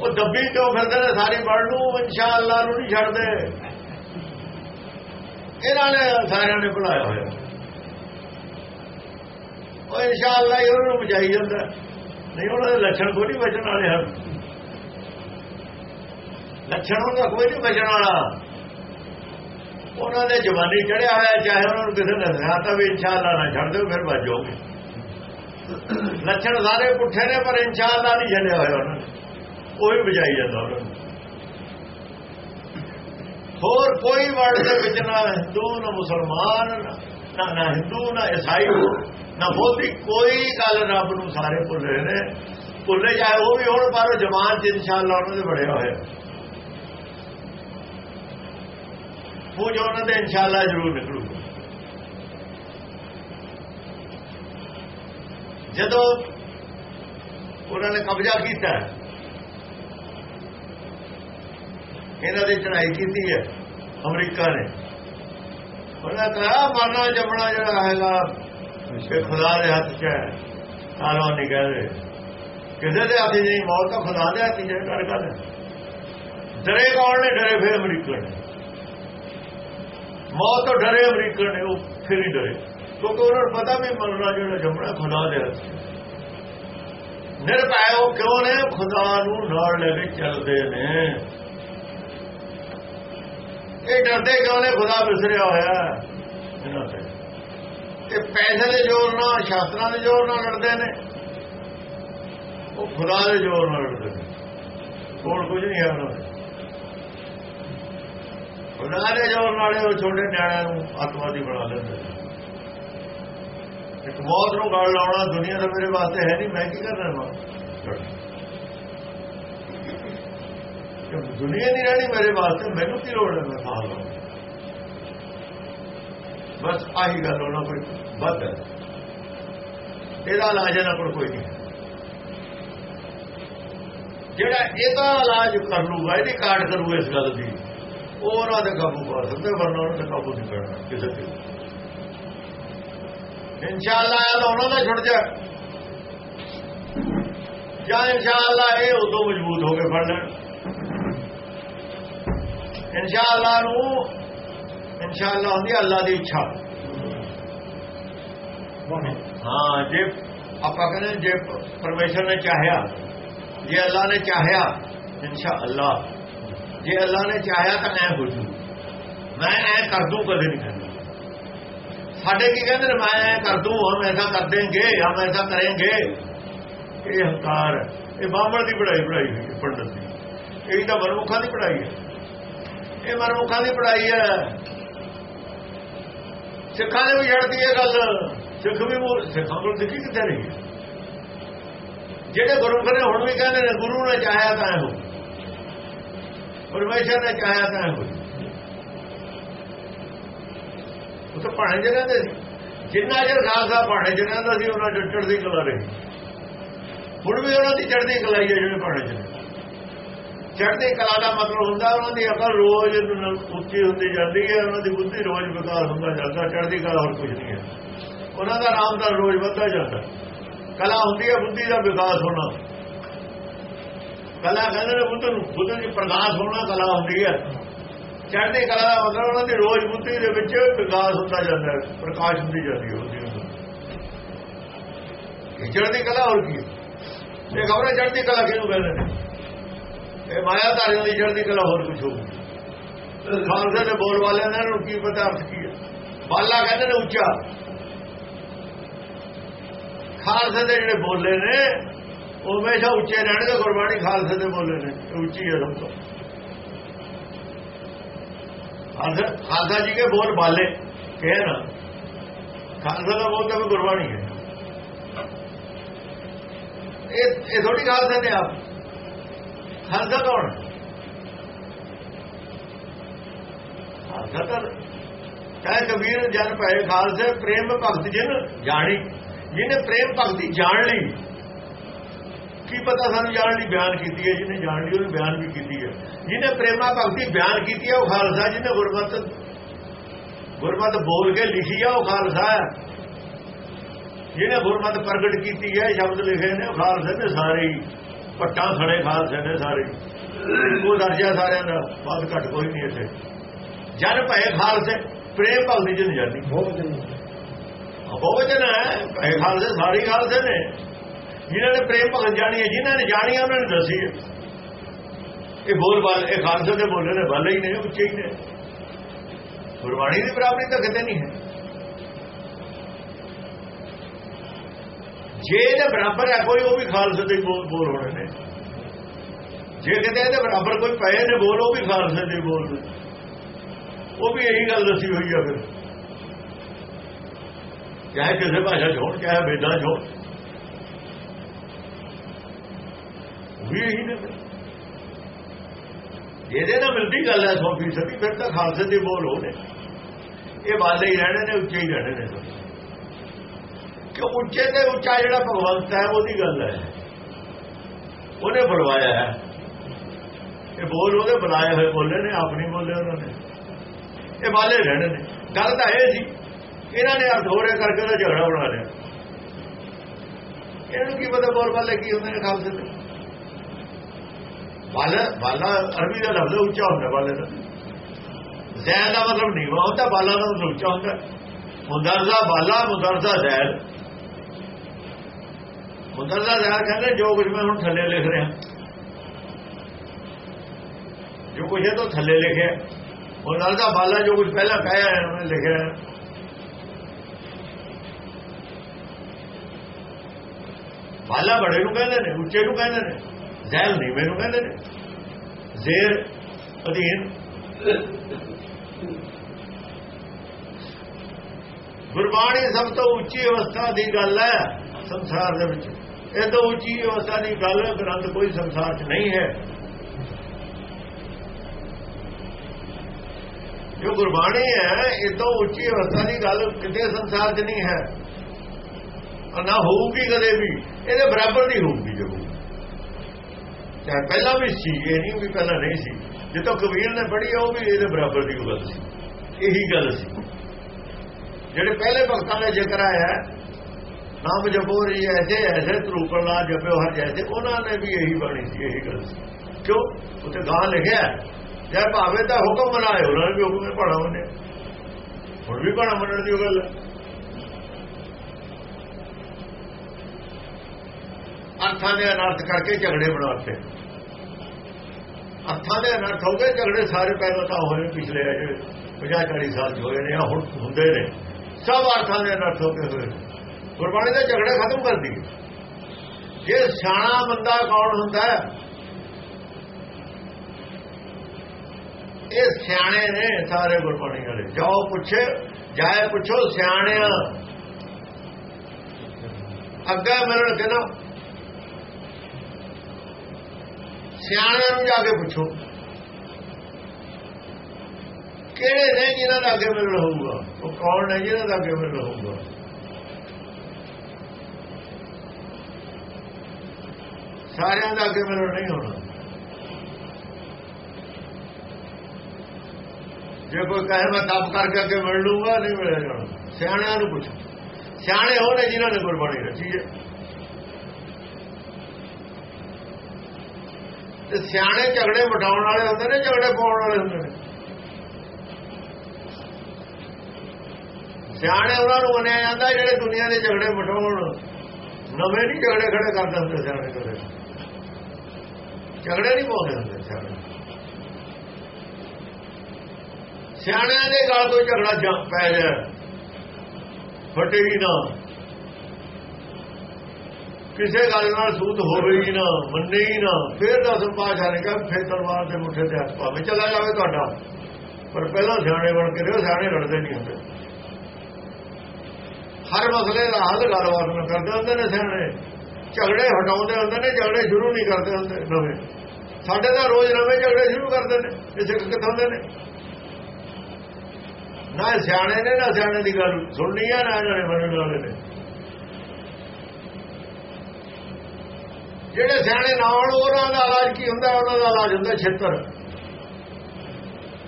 S2: ਉਹ ਦੱਬੀ ਕਿਉਂ ਫਿਰਦੇ ਨੇ? ਸਾਰੀ ਵਰਡ ਨੂੰ ਇਨਸ਼ਾਅੱਲਾ ਨੂੰ ਨਹੀਂ ਛੱਡਦੇ। ਇਹਨਾਂ ਨੇ ਸਾਰਿਆਂ ਨੇ ਬੁਲਾਇਆ ਹੋਇਆ। ਉਹ ਇਨਸ਼ਾਅੱਲਾ ਹੀ ਉਹਨਾਂ ਨੂੰ ਬਚਾਈ ਜਾਂਦਾ। ਨਹੀਂ, ਉਹਨਾਂ ਦੇ ਲੱਛਣ ਕੋਈ ਨਹੀਂ ਬਚਣ ਵਾਲੇ ਹਨ। ਲੱਛਣ ਉਹਨਾਂ ਕੋਈ ਨਹੀਂ ਬਚਣ ਵਾਲਾ। ਉਹਨਾਂ ਦੇ ਜਵਾਨੀ ਚੜਿਆ ਹੋਇਆ, ਚਾਹੇ ਉਹਨਾਂ ਨੂੰ ਕਿਸੇ ਨੇ ਸਿਖਾਤਾ ਵੀ ਇਨਸ਼ਾਅੱਲਾ ਨਾ ਛੱਡ ਦਿਓ, ਫਿਰ ਬਚ ਜਾਓਗੇ। ਲੱਛਣ ਸਾਰੇ ਪੁੱਠੇ ਨੇ, ਪਰ ਇਨਸ਼ਾਅੱਲਾ ਨਹੀਂ ਛੱਡਿਆ ਹੋਇਆ ਉਹਨਾਂ ਨੇ। ਉਹ ਹੀ ਬਚਾਈ ਜਾਂਦਾ ਉਹਨਾਂ ਨੂੰ। ਹੋਰ ਕੋਈ ਵਰਡ ਦੇ ਵਿੱਚ ਨਾ ਹਿੰਦੂ, ਨਾ ਮੁਸਲਮਾਨ, ਨਾ ਨਾ ਹਿੰਦੂ, ਨਾ ਈਸਾਈ, ਨਾ ਬੋਧੀ ਕੋਈ ਗੱਲ ਰੱਬ ਨੂੰ ਸਾਰੇ ਭੁੱਲ ਰਹੇ ਨੇ। ਭੁੱਲੇ ਜਾਏ ਉਹ ਵੀ ਹੁਣ, ਪਰ ਜਮਾਨ ਚ ਇਨਸ਼ਾਅੱਲਾ ਉਹਨਾਂ ਦੇ ਬੜਿਆ ਹੋਇਆ। ਉਹ ਜੋ ਉਹਨਾਂ ਦੇ ਇਨਸ਼ਾਅੱਲਾ ਜ਼ਰੂਰ ਨਿਕਲੂ ਜਦੋਂ ਉਹਨਾਂ ਨੇ ਕਬਜ਼ਾ ਕੀਤਾ, ਇਹਨਾਂ ਦੀ ਚੜਾਈ ਕੀਤੀ ਹੈ, ਅਮਰੀਕਾ ਨੇ। ਉਹਨਾਂ ਕਹਾ, ਮਰਨਾ ਜੰਮਣਾ ਜਿਹੜਾ ਹੈਗਾ, ਇਹ ਖੁਦਾ ਦੇ ਹੱਥ 'ਚ ਹੈ। ਸਾਰਾ ਨਹੀਂ ਕਹਦੇ ਕਿਸੇ ਦੇ ਹੱਥ ਨਹੀਂ, ਮੌਤ ਤਾਂ ਖੁਦਾ ਦੇ ਹੱਥ 'ਚ ਹੈ ਕਰ ਕਰ ਡਰੇ ਕੌਣ ਨੇ? ਡਰੇ ਫਿਰ ਅਮਰੀਕਾ ਨੇ। ਮੌਤ ਤੋਂ ਡਰੇ ਅਮਰੀਕਾ ਨੇ, ਉਹ ਫਿਰ ਹੀ ਡਰੇ। ਕਿਉਂਕਿ ਉਹਨਾਂ ਨੂੰ ਪਤਾ ਵੀ ਮਰਨਾ ਜਿਹੜਾ ਜੰਮਣਾ ਖੁਦਾ ਦੇ ਹੱਥ। ਨਿਰਭੈ ਉਹ ਕਿਉਂ ਨੇ? ਖੁਦਾ ਨੂੰ ਨਾਲ ਲੈ ਕੇ ਚੱਲਦੇ ਨੇ। ਇਹ ਡਰਦੇ ਕਿਉਂ ਨੇ? ਖੁਦਾ ਵਿਸਰਿਆ ਹੋਇਆ ਇਹਨਾਂ ਤੇ। ਇਹ ਪੈਸੇ ਦੇ ਜ਼ੋਰ ਨਾਲ ਸ਼ਾਸਤਰਾਂ ਦੇ ਜ਼ੋਰ ਨਾਲ ਲੜਦੇ ਨੇ। ਉਹ ਖੁਦਾ ਦੇ ਜ਼ੋਰ ਨਾਲ ਲੜਦੇ ਨੇ। ਕੋਲ ਕੁਝ ਨਹੀਂ ਹੈ ਉਹਨਾਂ ਦੇ। ਖੁਦਾ ਦੇ ਜ਼ੋਰ ਨਾਲ ਉਹ ਛੋਟੇ ਨਿਆਣਿਆਂ ਨੂੰ ਆਤਮਾਦੀ ਬਣਾ ਲੈਂਦੇ ਨੇ। ਇੱਕ ਮੌਤ ਨੂੰ ਗੜ ਲਾਉਣਾ ਦੁਨੀਆ ਦਾ ਮੇਰੇ ਵਾਸਤੇ ਹੈ ਨਹੀਂ, ਮੈਂ ਕੀ ਕਰਨਾ ਵਾ ਦੁਨੀਆ ਨਹੀਂ ਰਹਿਣੀ ਮੇਰੇ ਵਾਸਤੇ, ਮੈਨੂੰ ਕੀ ਲੋੜ ਹੈ ਮੈਂ ਖਾ ਲਵਾਂ ਬਸ ਆਹੀ ਗੱਲ ਉਹਨਾਂ ਕੋਈ ਵੱਧ ਹੈ। ਇਹਦਾ ਇਲਾਜ ਇਹਨਾਂ ਕੋਲ ਕੋਈ ਨਹੀਂ ਜਿਹੜਾ ਇਹਦਾ ਇਲਾਜ ਕਰ ਲੂਗਾ, ਇਹਦੀ ਕਾਟ ਕਰੂਗਾ ਇਸ ਗੱਲ ਦੀ, ਉਹ ਉਹਨਾਂ ਦੇ ਕਾਬੂ ਪਾ ਸਕਦੇ, ਵਰਨਾ ਉਹਨਾਂ ਦੇ ਕਾਬੂ ਨਹੀਂ ਕਰਨਾ ਕਿਸੇ ਤੇ। ਇਨਸ਼ਾਅੱਲਾ ਇਹ ਉਹਨਾਂ ਦਾ ਛੁੱਟ ਜਾ ਜਾਂ ਇਨਸ਼ਾਅੱਲਾ ਇਹ ਉਦੋਂ ਮਜ਼ਬੂਤ ਹੋ ਕੇ ਫੜ ਲੈਣ। ਇਨਸ਼ਾਅੱਲਾ ਨੂੰ ਇਨਸ਼ਾਅੱਲਾ ਹੁੰਦੀ ਅੱਲਾ ਦੀ ਇੱਛਾ। ਹਾਂ ਜੇ ਆਪਾਂ ਕਹਿੰਦੇ ਜੇ ਪਰਮੇਸ਼ਰ ਨੇ ਚਾਹਿਆ ਜੇ ਅੱਲਾ ਨੇ ਚਾਹਿਆ ਇਨਸ਼ਾਅੱਲਾ। ਜੇ ਅੱਲਾ ਨੇ ਚਾਹਿਆ ਤਾਂ ਐ ਹੋ ਜੂ। ਮੈਂ ਐ ਕਰ ਦੂੰ ਕਦੇ ਨਹੀਂ ਕਰਨਾ ਸਾਡੇ ਕੀ ਕਹਿੰਦੇ ਨੇ, ਮੈਂ ਐ ਕਰ ਦੂੰ ਹਮ ਐਸਾ ਕਰ ਦੇਂਗੇ ਹਮ ਐਸਾ ਕरेंगे ਇਹ ਹੰਕਾਰ ਹੈ। ਇਹ ਬਾਹਮਣ ਦੀ ਪੜਾਈ ਪੜਾਈ ਹੋਈ ਹੈ, ਪੰਡਤ ਦੀ। ਇਹ ਤਾਂ ਮਨਮੁਖਾਂ ਦੀ ਪੜਾਈ ਹੈ। ਇਹ ਮਨਮੁਖਾਂ ਦੀ ਪੜਾਈ ਹੈ। ਸਿੱਖਾਂ ਨੇ ਵੀ ਛੱਡਦੀ ਇਹ ਗੱਲ। ਸਿੱਖ ਵੀ ਸਿੱਖਾਂ ਕੋਲ ਸਿੱਖੀ ਕਿੱਥੇ ਰਹੀ ਜਿਹੜੇ ਗੁਰੂ ਘਰੇ ਹੁਣ ਵੀ ਕਹਿੰਦੇ ਨੇ, ਗੁਰੂ ਨੇ ਚਾਹਿਆ ਤਾਂ ਹੋ ਪਰਮੇਸ਼ਰ ਨੇ ਚਾਹਿਆ ਤਾਂ ਹੋ ਉਹ ਤਾਂ ਪਾਣੇ ਜਗ੍ਹਾ ਦੇ ਜਿੰਨਾ ਚਿਰ ਖਾਲਸਾ ਪਾਣੇ ਜਗ੍ਹਾ ਦਾ ਸੀ, ਉਹਨਾਂ ਚ ਚੜ੍ਹਦੀ ਕਲਾ ਰਹੀ। ਹੁਣ ਵੀ ਉਹਨਾਂ ਦੀ ਚੜ੍ਹਦੀ ਕਲਾ ਹੀ ਹੈ ਜਿਹੜੇ ਭਾਣੇ ਚ ਚੜ੍ਹਦੀ ਕਲਾ ਦਾ ਮਤਲਬ ਹੁੰਦਾ ਉਹਨਾਂ ਦੀ ਅਕਲ ਰੋਜ਼ ਉੱਚੀ ਹੁੰਦੀ ਜਾਂਦੀ ਹੈ, ਉਹਨਾਂ ਦੀ ਬੁੱਧੀ ਰੋਜ਼ ਵਿਕਾਸ ਹੁੰਦਾ ਜਾਂਦਾ, ਚੜ੍ਹਦੀ ਕਲਾ ਹੋਰ ਕੁਝ ਨਹੀਂ ਹੈ। ਉਹਨਾਂ ਦਾ ਆਰਾਮ ਦਾ ਰੋਜ਼ ਵੱਧਦਾ ਜਾਂਦਾ। ਕਲਾ ਹੁੰਦੀ ਹੈ, ਬੁੱਧੀ ਦਾ ਵਿਕਾਸ ਹੋਣਾ। ਕਲਾ ਕਹਿੰਦੇ ਨੇ ਬੁੱਧ ਨੂੰ, ਬੁੱਧ ਦੀ ਪ੍ਰਕਾਸ਼ ਹੋਣਾ ਕਲਾ ਹੁੰਦੀ ਹੈ। ਚੜ੍ਹਦੀ ਕਲਾ ਦਾ ਮਤਲਬ ਉਹਨਾਂ ਦੀ ਰੋਜ਼ ਬੁੱਧੀ ਦੇ ਵਿੱਚ ਵਿਕਾਸ ਹੁੰਦਾ ਜਾਂਦਾ ਹੈ, ਪ੍ਰਕਾਸ਼ ਹੁੰਦੀ ਜਾਂਦੀ ਹੈ ਉਹਦੀ ਇਹ ਚੜ੍ਹਦੀ ਕਲਾ ਹੋਰ ਕੀ ਇਹ ਖਬਰ ਚੜ੍ਹਦੀ ਕਲਾ ਕਿਹਨੂੰ ਕਹਿੰਦੇ ਨੇ? ਇਹ ਮਾਇਆ ਧਾਰੀਆਂ ਦੀ ਚੜ੍ਹਦੀ ਕਲਾ ਹੋਰ ਕੁਝ ਹੋਊਗੀ ਖਾਲਸੇ ਦੇ ਬੋਲ ਵਾਲਿਆਂ ਨੇ ਨੂੰ ਕੀ ਪਤਾ ਅਰਥ ਕੀ ਹੈ? ਬਾਲਾ ਕਹਿੰਦੇ ਨੇ ਉੱਚਾ। ਖਾਲਸੇ ਦੇ ਜਿਹੜੇ ਬੋਲੇ ਨੇ, ਉਹ ਹਮੇਸ਼ਾ ਉੱਚੇ ਰਹਿਣਗੇ ਗੁਰਬਾਣੀ ਖਾਲਸੇ ਦੇ ਬੋਲੇ ਨੇ। ਉੱਚੀ ਹੈ ਸਭ ਤੋਂ। ਖਾਲਸਾ ਜੀ ਕੇ ਬੋਲ ਬਾਲੇ, ਕਹੇ ਨਾ। ਖਾਲਸਾ ਦਾ ਬੋਲ ਤਾਂ ਗੁਰਬਾਣੀ ਹੈ। ਇਹ ਇਹ ਥੋੜੀ ਖਾਲਸਾ ਨੇ ਆਪ। ਖਾਲਸਾ ਕੌਣ ਖਾਲਸਾ ਤਾਂ ਕਹੇ ਕਬੀਰ, ਜਨ ਪਏ ਖਾਲਸੇ, ਪ੍ਰੇਮ ਭਗਤ ਜਿਨ ਜਾਣੀ। ਜਿਹਨੇ ਪ੍ਰੇਮ ਭਗਤੀ ਜਾਣ ਲਈ ਕੀ ਪਤਾ ਸਾਨੂੰ ਜਾਣ ਲਈ ਬਿਆਨ ਕੀਤੀ ਹੈ ਜਿਹਨੇ ਜਾਣ ਲਈ ਉਹਨੇ ਬਿਆਨ ਵੀ ਕੀਤੀ ਹੈ। ਜਿਹਨੇ ਪ੍ਰੇਮਾ ਭਗਤੀ ਬਿਆਨ ਕੀਤੀ ਹੈ ਉਹ ਖਾਲਸਾ ਜਿਹਨੇ ਗੁਰਮਤ ਗੁਰਮਤ ਬੋਲ ਕੇ ਲਿਖੀ ਹੈ ਉਹ ਖਾਲਸਾ ਹੈ। ਜਿਹਨੇ ਗੁਰਮਤ ਪ੍ਰਗਟ ਕੀਤੀ ਹੈ ਸ਼ਬਦ ਲਿਖੇ ਨੇ ਖਾਲਸੇ ਨੇ ਸਾਰੇ ਹੀ। ਪੱਟਾਂ ਖੜੇ ਖਾਲਸੇ ਨੇ ਸਾਰੇ ਉਹ ਦਰਜਾ ਸਾਰਿਆਂ ਦਾ ਵੱਧ ਘੱਟ ਕੋਈ ਨਹੀਂ ਇੱਥੇ। ਜਨ ਭਏ ਖਾਲਸੇ ਪ੍ਰੇਮ ਭਗਤੀ ਜਨ ਜਾਨੀ ਬਹੁਵਚਨ ਹੈ ਇਹ ਖਾਲਸੇ ਸਾਰੇ ਖਾਲਸੇ ਨੇ। ਜਿਨ੍ਹਾਂ ਨੇ ਪ੍ਰੇਮ ਭਗਤ ਜਾਣੀ ਹੈ, ਜਿਨ੍ਹਾਂ ਨੇ ਜਾਣੀ ਉਹਨਾਂ ਨੇ ਦੱਸੀ ਹੈ। ਇਹ ਬੋਲ ਬਾਲ, ਇਹ ਖਾਲਸੇ ਦੇ ਬੋਲੇ ਨੇ, ਬਾਲੇ ਹੀ ਨੇ ਉੱਚੇ ਹੀ ਨੇ। ਗੁਰਬਾਣੀ ਦੀ ਬਰਾਬਰੀ ਤਾਂ ਕਿਤੇ ਨਹੀਂ ਹੈ। ਜੇ ਇਹਦੇ ਬਰਾਬਰ ਹੈ, ਕੋਈ ਉਹ ਵੀ ਖਾਲਸੇ ਦੇ ਬੋਲ ਬੋਲ ਹੋਣੇ ਨੇ। ਜੇ ਕਿਤੇ ਇਹਦੇ ਬਰਾਬਰ ਕੋਈ ਪਏ ਨੇ ਬੋਲ, ਉਹ ਵੀ ਖਾਲਸੇ ਦੇ ਬੋਲ ਨੇ। ਉਹ ਵੀ ਇਹੀ ਗੱਲ ਦੱਸੀ ਹੋਈ ਆ ਫਿਰ। ਚਾਹੇ ਕਿਸੇ ਭਾਸ਼ਾ ਚ ਹੋਣ, ਚਾਹੇ ਵੇਦਾਂ ਚ ਹੋਣ। ਵੀ ਇਹੀ ਨੇ ਜਿਹਦੇ ਨਾਲ ਮਿਲਦੀ ਗੱਲ ਹੈ 100% ਫਿਰ ਤਾਂ ਖਾਲਸੇ ਦੀ ਬੋਲ ਹੋਣੇ ਇਹ ਬਾਲੇ ਹੀ ਰਹਿਣੇ ਨੇ, ਉੱਚੇ ਹੀ ਰਹਿਣੇ ਨੇ ਕਿ ਉੱਚੇ ਤੇ ਉੱਚਾ ਜਿਹੜਾ ਭਗਵੰਤ ਹੈ ਉਹਦੀ ਗੱਲ ਹੈ। ਉਹਨੇ ਬੁਲਵਾਇਆ ਹੈ। ਇਹ ਬੋਲ ਉਹਦੇ ਬੁਲਾਏ ਹੋਏ ਬੋਲੇ ਨੇ ਆਪਣੀ ਬੋਲੇ ਉਹਨਾਂ ਨੇ। ਇਹ ਬਾਲੇ ਰਹਿਣੇ ਨੇ। ਗੱਲ ਤਾਂ ਇਹ ਸੀ, ਇਹਨਾਂ ਨੇ ਅਰਥ ਕਰਕੇ ਉਹਦਾ ਝਗੜਾ ਬਣਾ ਲਿਆ। ਇਹਨੂੰ ਕੀ ਪਤਾ ਬੋਲ ਬਾਲੇ ਕੀ ਹੁੰਦੇ ਨੇ ਖਾਲਸੇ ਦੇ। ਬਾਲਾ ਬਾਲਾ ਅਰਬੀ ਦਾ ਲਫ਼ਜ਼ ਉੱਚਾ ਹੁੰਦਾ ਬਾਲੇ ਦਾ। ਜ਼ੈਲ ਦਾ ਮਤਲਬ ਨੀਵਾ ਹੁੰਦਾ ਬਾਲਾ ਦਾ ਮਤਲਬ ਉੱਚਾ ਹੁੰਦਾ। ਮੁਦਰਜ਼ਾ ਬਾਲਾ ਮੁਦਰਜ਼ਾ ਜ਼ੈਲ ਮੁਦਰਜ਼ਾ ਜ਼ੈਲ ਕਹਿੰਦੇ, ਜੋ ਕੁਝ ਮੈਂ ਹੁਣ ਥੱਲੇ ਲਿਖ ਰਿਹਾ। ਜੋ ਕੁਝ ਇਹ ਤੋਂ ਥੱਲੇ ਲਿਖਿਆ। ਮੁਦਰਜ਼ਾ ਬਾਲਾ ਜੋ ਕੁਝ ਪਹਿਲਾਂ ਕਹਿਆ ਹੈ ਉਹਨੇ ਲਿਖਿਆ। ਬਾਲਾ ਬੜੇ ਨੂੰ ਕਹਿੰਦੇ ਨੇ, ਉੱਚੇ ਨੂੰ ਕਹਿੰਦੇ ਨੇ। ਜ਼ੈਲ ਨਹੀਂ, ਮੈਨੂੰ ਕਹਿੰਦੇ ਨੇ। ਜ਼ੇਰ, ਅਧੀਨ। ਗੁਰਬਾਣੀ ਸਭ ਤੋਂ ਉੱਚੀ ਅਵਸਥਾ ਦੀ ਗੱਲ ਹੈ ਸੰਸਾਰ ਦੇ ਵਿੱਚ। ਇਹ ਤੋਂ ਉੱਚੀ ਅਵਸਥਾ ਦੀ ਗੱਲ ਗ੍ਰੰਥ ਕੋਈ ਸੰਸਾਰ 'ਚ ਨਹੀਂ ਹੈ। ਜੋ ਗੁਰਬਾਣੀ ਹੈ, ਇਹ ਤੋਂ ਉੱਚੀ ਅਵਸਥਾ ਦੀ ਗੱਲ ਕਿਤੇ ਸੰਸਾਰ 'ਚ ਨਹੀਂ ਹੈ। ਨਾ ਹੋਊਗੀ ਕਦੇ ਵੀ। ਇਹਦੇ ਬਰਾਬਰ ਨਹੀਂ ਹੋਊਗੀ। ਚਾਹੇ ਪਹਿਲਾਂ ਵੀ ਸੀ, ਇਹ ਨਹੀਂ ਵੀ ਪਹਿਲਾਂ ਨਹੀਂ ਸੀ। ਜਿੱਦੋਂ ਕਬੀਰ ਨੇ ਪੜ੍ਹੀ ਉਹ ਵੀ ਇਹਦੇ ਬਰਾਬਰ ਦੀ ਗੱਲ ਸੀ। ਇਹੀ ਗੱਲ ਸੀ। ਜਿਹੜੇ ਪਹਿਲੇ ਭਗਤਾਂ ਨੇ ਜ਼ਿਕਰ ਆਇਆ, ਨਾਮ ਜਪੋ ਰਹੀ ਐਸੇ ਐਸੇ ਤਰੂਪਰ ਲਾ ਜਪਿਓ, ਹਰ ਜੈਸੇ, ਉਹਨਾਂ ਨੇ ਵੀ ਇਹੀ ਬਾਣੀ ਸੀ, ਇਹੀ ਗੱਲ ਸੀ। ਕਿਉਂ? ਉੱਥੇ ਗਾਂ ਲਿਖਿਆ ਜੇ ਭਾਵੇਂ ਤਾਂ ਹੁਕਮ ਬਣਾਏ ਉਹਨਾਂ ਨੇ ਵੀ ਹੁਕਮ ਪੜਾ ਉਹਨੇ ਹੁਣ ਵੀ ਪੜਾ ਮੰਨਣ ਦੀ ਗੱਲ ਹੈ। ਅਰਥਾਂ ਦੇ ਅਨਰਥ ਕਰਕੇ ਝਗੜੇ ਬਣਾਤੇ ਅਰਥਾਂ ਦੇ ਅਨਰਥ ਹੋ ਗਏ, ਝਗੜੇ ਸਾਰੇ ਪਹਿਲਾਂ ਤਾਂ ਹੋਏ ਪਿਛਲੇ ਅਜੇ 50 40 ਸਾਲ ਚ ਹੋਏ ਨੇ ਹੁਣ ਹੁੰਦੇ ਨੇ। ਸਭ ਅਰਥਾਂ ਦੇ ਅਨਰਥ ਹੋ ਕੇ ਹੋਏ ਗੁਰਬਾਣੀ ਦੇ ਝਗੜੇ ਖਤਮ ਕਰਦੀ ਦਈਏ। ਜੇ ਸਿਆਣਾ ਬੰਦਾ ਕੌਣ ਹੁੰਦਾ ਹੈ? ਇਹ ਸਿਆਣੇ ਨੇ ਸਾਰੇ ਗੁਰਬਾਣੀ ਵਾਲੇ। ਜਾਓ ਪੁੱਛੇ, ਜਾਏ ਪੁੱਛੋ ਸਿਆਣਿਆਂ। ਅੱਗੇ ਮਿਲਣ ਕਹਿੰਦਾ ਸਿਆਣਿਆਂ ਨੂੰ ਜਾ ਕੇ ਪੁੱਛੋ। ਕਿਹੜੇ ਨੇ ਜਿਹਨਾਂ ਦਾ ਅੱਗੇ ਮਿਲਣ ਹੋਊਗਾ? ਉਹ ਕੌਣ ਨੇ ਜਿਹਨਾਂ ਦਾ ਅੱਗੇ ਮਿਲਣ ਹੋਊਗਾ? ਸਾਰਿਆਂ ਦਾ ਅੱਗੇ ਮਿਲਣ ਨਹੀਂ ਹੋਣਾ। ਜੇ ਕੋਈ ਕਹੇ ਮੈਂ ਤਪ ਕਰਕੇ ਅੱਗੇ ਮਿਲ ਲੂੰਗਾ ਨਹੀਂ ਮਿਲਿਆ ਜਾਣਾ। ਸਿਆਣਿਆਂ ਨੂੰ ਪੁੱਛੋ। ਸਿਆਣੇ ਹੋਣੇ ਜਿਨ੍ਹਾਂ ਨੇ ਗੁਰਬਾਣੀ ਰਚੀ ਹੈ। ਤੇ ਸਿਆਣੇ ਝਗੜੇ ਮਟਾਉਣ ਵਾਲੇ ਹੁੰਦੇ ਨੇ, ਝਗੜੇ ਪਾਉਣ ਵਾਲੇ ਹੁੰਦੇ ਨੇ। ਸਿਆਣੇ ਉਹਨਾਂ ਨੂੰ ਮੰਨਿਆ ਜਾਂਦਾ, ਜਿਹੜੇ ਦੁਨੀਆ ਦੇ ਝਗੜੇ ਮਟਾਉਣ, ਨਵੇਂ ਨਹੀਂ ਝਗੜੇ ਖੜੇ ਕਰਦੇ ਹੁੰਦੇ ਸਿਆਣੇ ਕਦੇ ਝਗੜੇ ਨਹੀਂ ਪਾਉਂਦੇ ਹੁੰਦੇ ਸਿਆਣੇ। ਸਿਆਣਿਆਂ ਦੇ ਗਾਲ ਕੋਈ ਝਗੜਾ ਪੈ ਜਾ ਫਟੇਗੀ ਨਾ। ਕਿਸੇ ਗੱਲ ਨਾਲ ਸੂਤ ਹੋਵੇ ਹੀ ਨਾ ਮੰਨੇ ਹੀ ਨਾ, ਫੇਰ ਦਸਮ ਪਾਸ਼ਾ ਨੇ ਕਿਹਾ ਫੇਰ ਤਲਵਾਰ ਦੇ ਮੁੱਠੇ ਤੇ ਹੱਥ ਪਾਵੇ ਚਲਾ ਜਾਵੇ ਤੁਹਾਡਾ। ਪਰ ਪਹਿਲਾਂ ਸਿਆਣੇ ਬਣ ਕੇ ਰਹੋ ਸਿਆਣੇ ਰੜਦੇ ਨਹੀਂ ਹੁੰਦੇ। ਹਰ ਮਸਲੇ ਦਾ ਹੱਲ ਗੱਲਬਾਤ ਨਾਲ ਕਰਦੇ ਹੁੰਦੇ ਨੇ ਸਿਆਣੇ। ਝਗੜੇ ਹਟਾਉਂਦੇ ਹੁੰਦੇ ਨੇ, ਝਗੜੇ ਸ਼ੁਰੂ ਨਹੀਂ ਕਰਦੇ ਹੁੰਦੇ ਨਵੇਂ। ਸਾਡੇ ਤਾਂ ਰੋਜ਼ ਨਵੇਂ ਝਗੜੇ ਸ਼ੁਰੂ ਕਰਦੇ ਨੇ, ਇਹ ਸਿੱਖ ਕਿੱਥੋਂ ਦੇ ਨੇ? ਨਾ ਸਿਆਣੇ ਨੇ, ਨਾ ਸਿਆਣੇ ਦੀ ਗੱਲ ਸੁਣਨੀ ਆ, ਨਾ ਇਹਨਾਂ ਨੇ ਮੰਨਣ ਵਾਲੇ ਨੇ। ਜਿਹੜੇ ਸਿਆਣੇ ਨਾ ਹੋਣ ਉਹਨਾਂ ਦਾ ਇਲਾਜ ਕੀ ਹੁੰਦਾ? ਉਹਨਾਂ ਦਾ ਇਲਾਜ ਹੁੰਦਾ ਛੇਤਰ।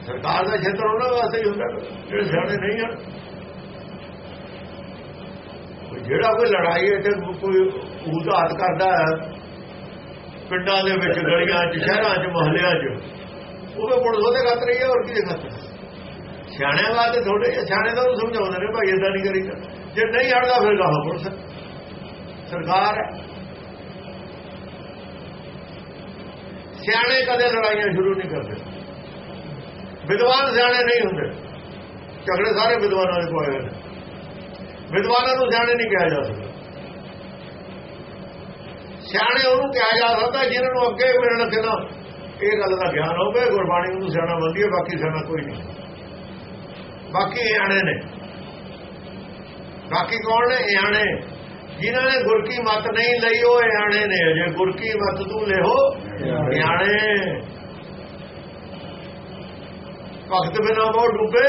S2: ਸਰਕਾਰ ਦਾ ਛੇਤਰ ਉਹਨਾਂ ਵਾਸਤੇ ਹੀ ਹੁੰਦਾ। ਜਿਹੜੇ ਸਿਆਣੇ ਨਹੀਂ ਹਨ। ਜਿਹੜਾ ਕੋਈ ਲੜਾਈ ਹੈ ਤੇ ਕੋਈ ਉਦਾਤ ਕਰਦਾ ਪਿੰਡਾਂ ਦੇ ਵਿੱਚ, ਗਲੀਆਂ 'ਚ, ਸ਼ਹਿਰਾਂ 'ਚ, ਮੁਹੱਲਿਆਂ 'ਚ ਉਹਦੇ ਪੁਲਿਸ ਉਹਦੇ ਖਾਤਰ ਹੀ ਹੈ, ਹੋਰ ਕੀ ਦੇ ਖਾਤਰ? ਸਿਆਣਿਆਂ ਵਾਸਤੇ ਥੋੜੇ ਸਿਆਣੇ ਦਾ ਉਹਨੂੰ ਸਮਝਾਉਂਦੇ ਨੇ, ਭਾਈ ਇਦਾਂ ਨਹੀਂ ਕਰੀਦਾ। ਜੇ ਨਹੀਂ ਹਟਦਾ ਫਿਰ ਗਾਹ ਪੁਲਿਸ ਸਰਕਾਰ ਹੈ। ਸਿਆਣੇ ਕਦੇ ਲੜਾਈਆਂ ਸ਼ੁਰੂ ਨਹੀਂ ਕਰਦੇ। ਵਿਦਵਾਨ ਸਿਆਣੇ ਨਹੀਂ ਹੁੰਦੇ। ਝਗੜੇ ਸਾਰੇ ਵਿਦਵਾਨਾਂ ਦੇ ਕੋਲ ਨੇ। ਵਿਦਵਾਨਾਂ ਨੂੰ ਸਿਆਣੇ ਨਹੀਂ ਕਿਹਾ ਜਾ ਸਕਦਾ। ਸਿਆਣੇ ਉਹਨੂੰ ਕਿਹਾ ਜਾ ਸਕਦਾ ਜਿਹਨਾਂ ਨੂੰ ਅੱਗੇ ਮਿਲਣ ਲੱਗੇ ਨਾ ਇਹ ਗੱਲ ਦਾ ਗਿਆਨ ਹੋਵੇ, ਗੁਰਬਾਣੀ ਨੂੰ ਸਿਆਣਾ ਬੰਦੀ ਹੈ, ਬਾਕੀ ਸਿਆਣਾ ਕੋਈ ਨਹੀਂ। ਬਾਕੀ ਇਆਣੇ ਨੇ। ਬਾਕੀ ਕੌਣ ਨੇ? ਇਆਣੇ ਜਿਨ੍ਹਾਂ ਨੇ ਗੁਰ ਕੀ ਮਤ ਨਹੀਂ ਲਈ ਉਹ ਇਆਣੇ ਨੇ ਜੇ ਗੁਰ ਕੀ ਮਤ ਤੂੰ ਲਿਓ ਇਆਣੇ ਭਗਤ ਬਿਨਾ ਉਹ ਡੁੱਬੇ।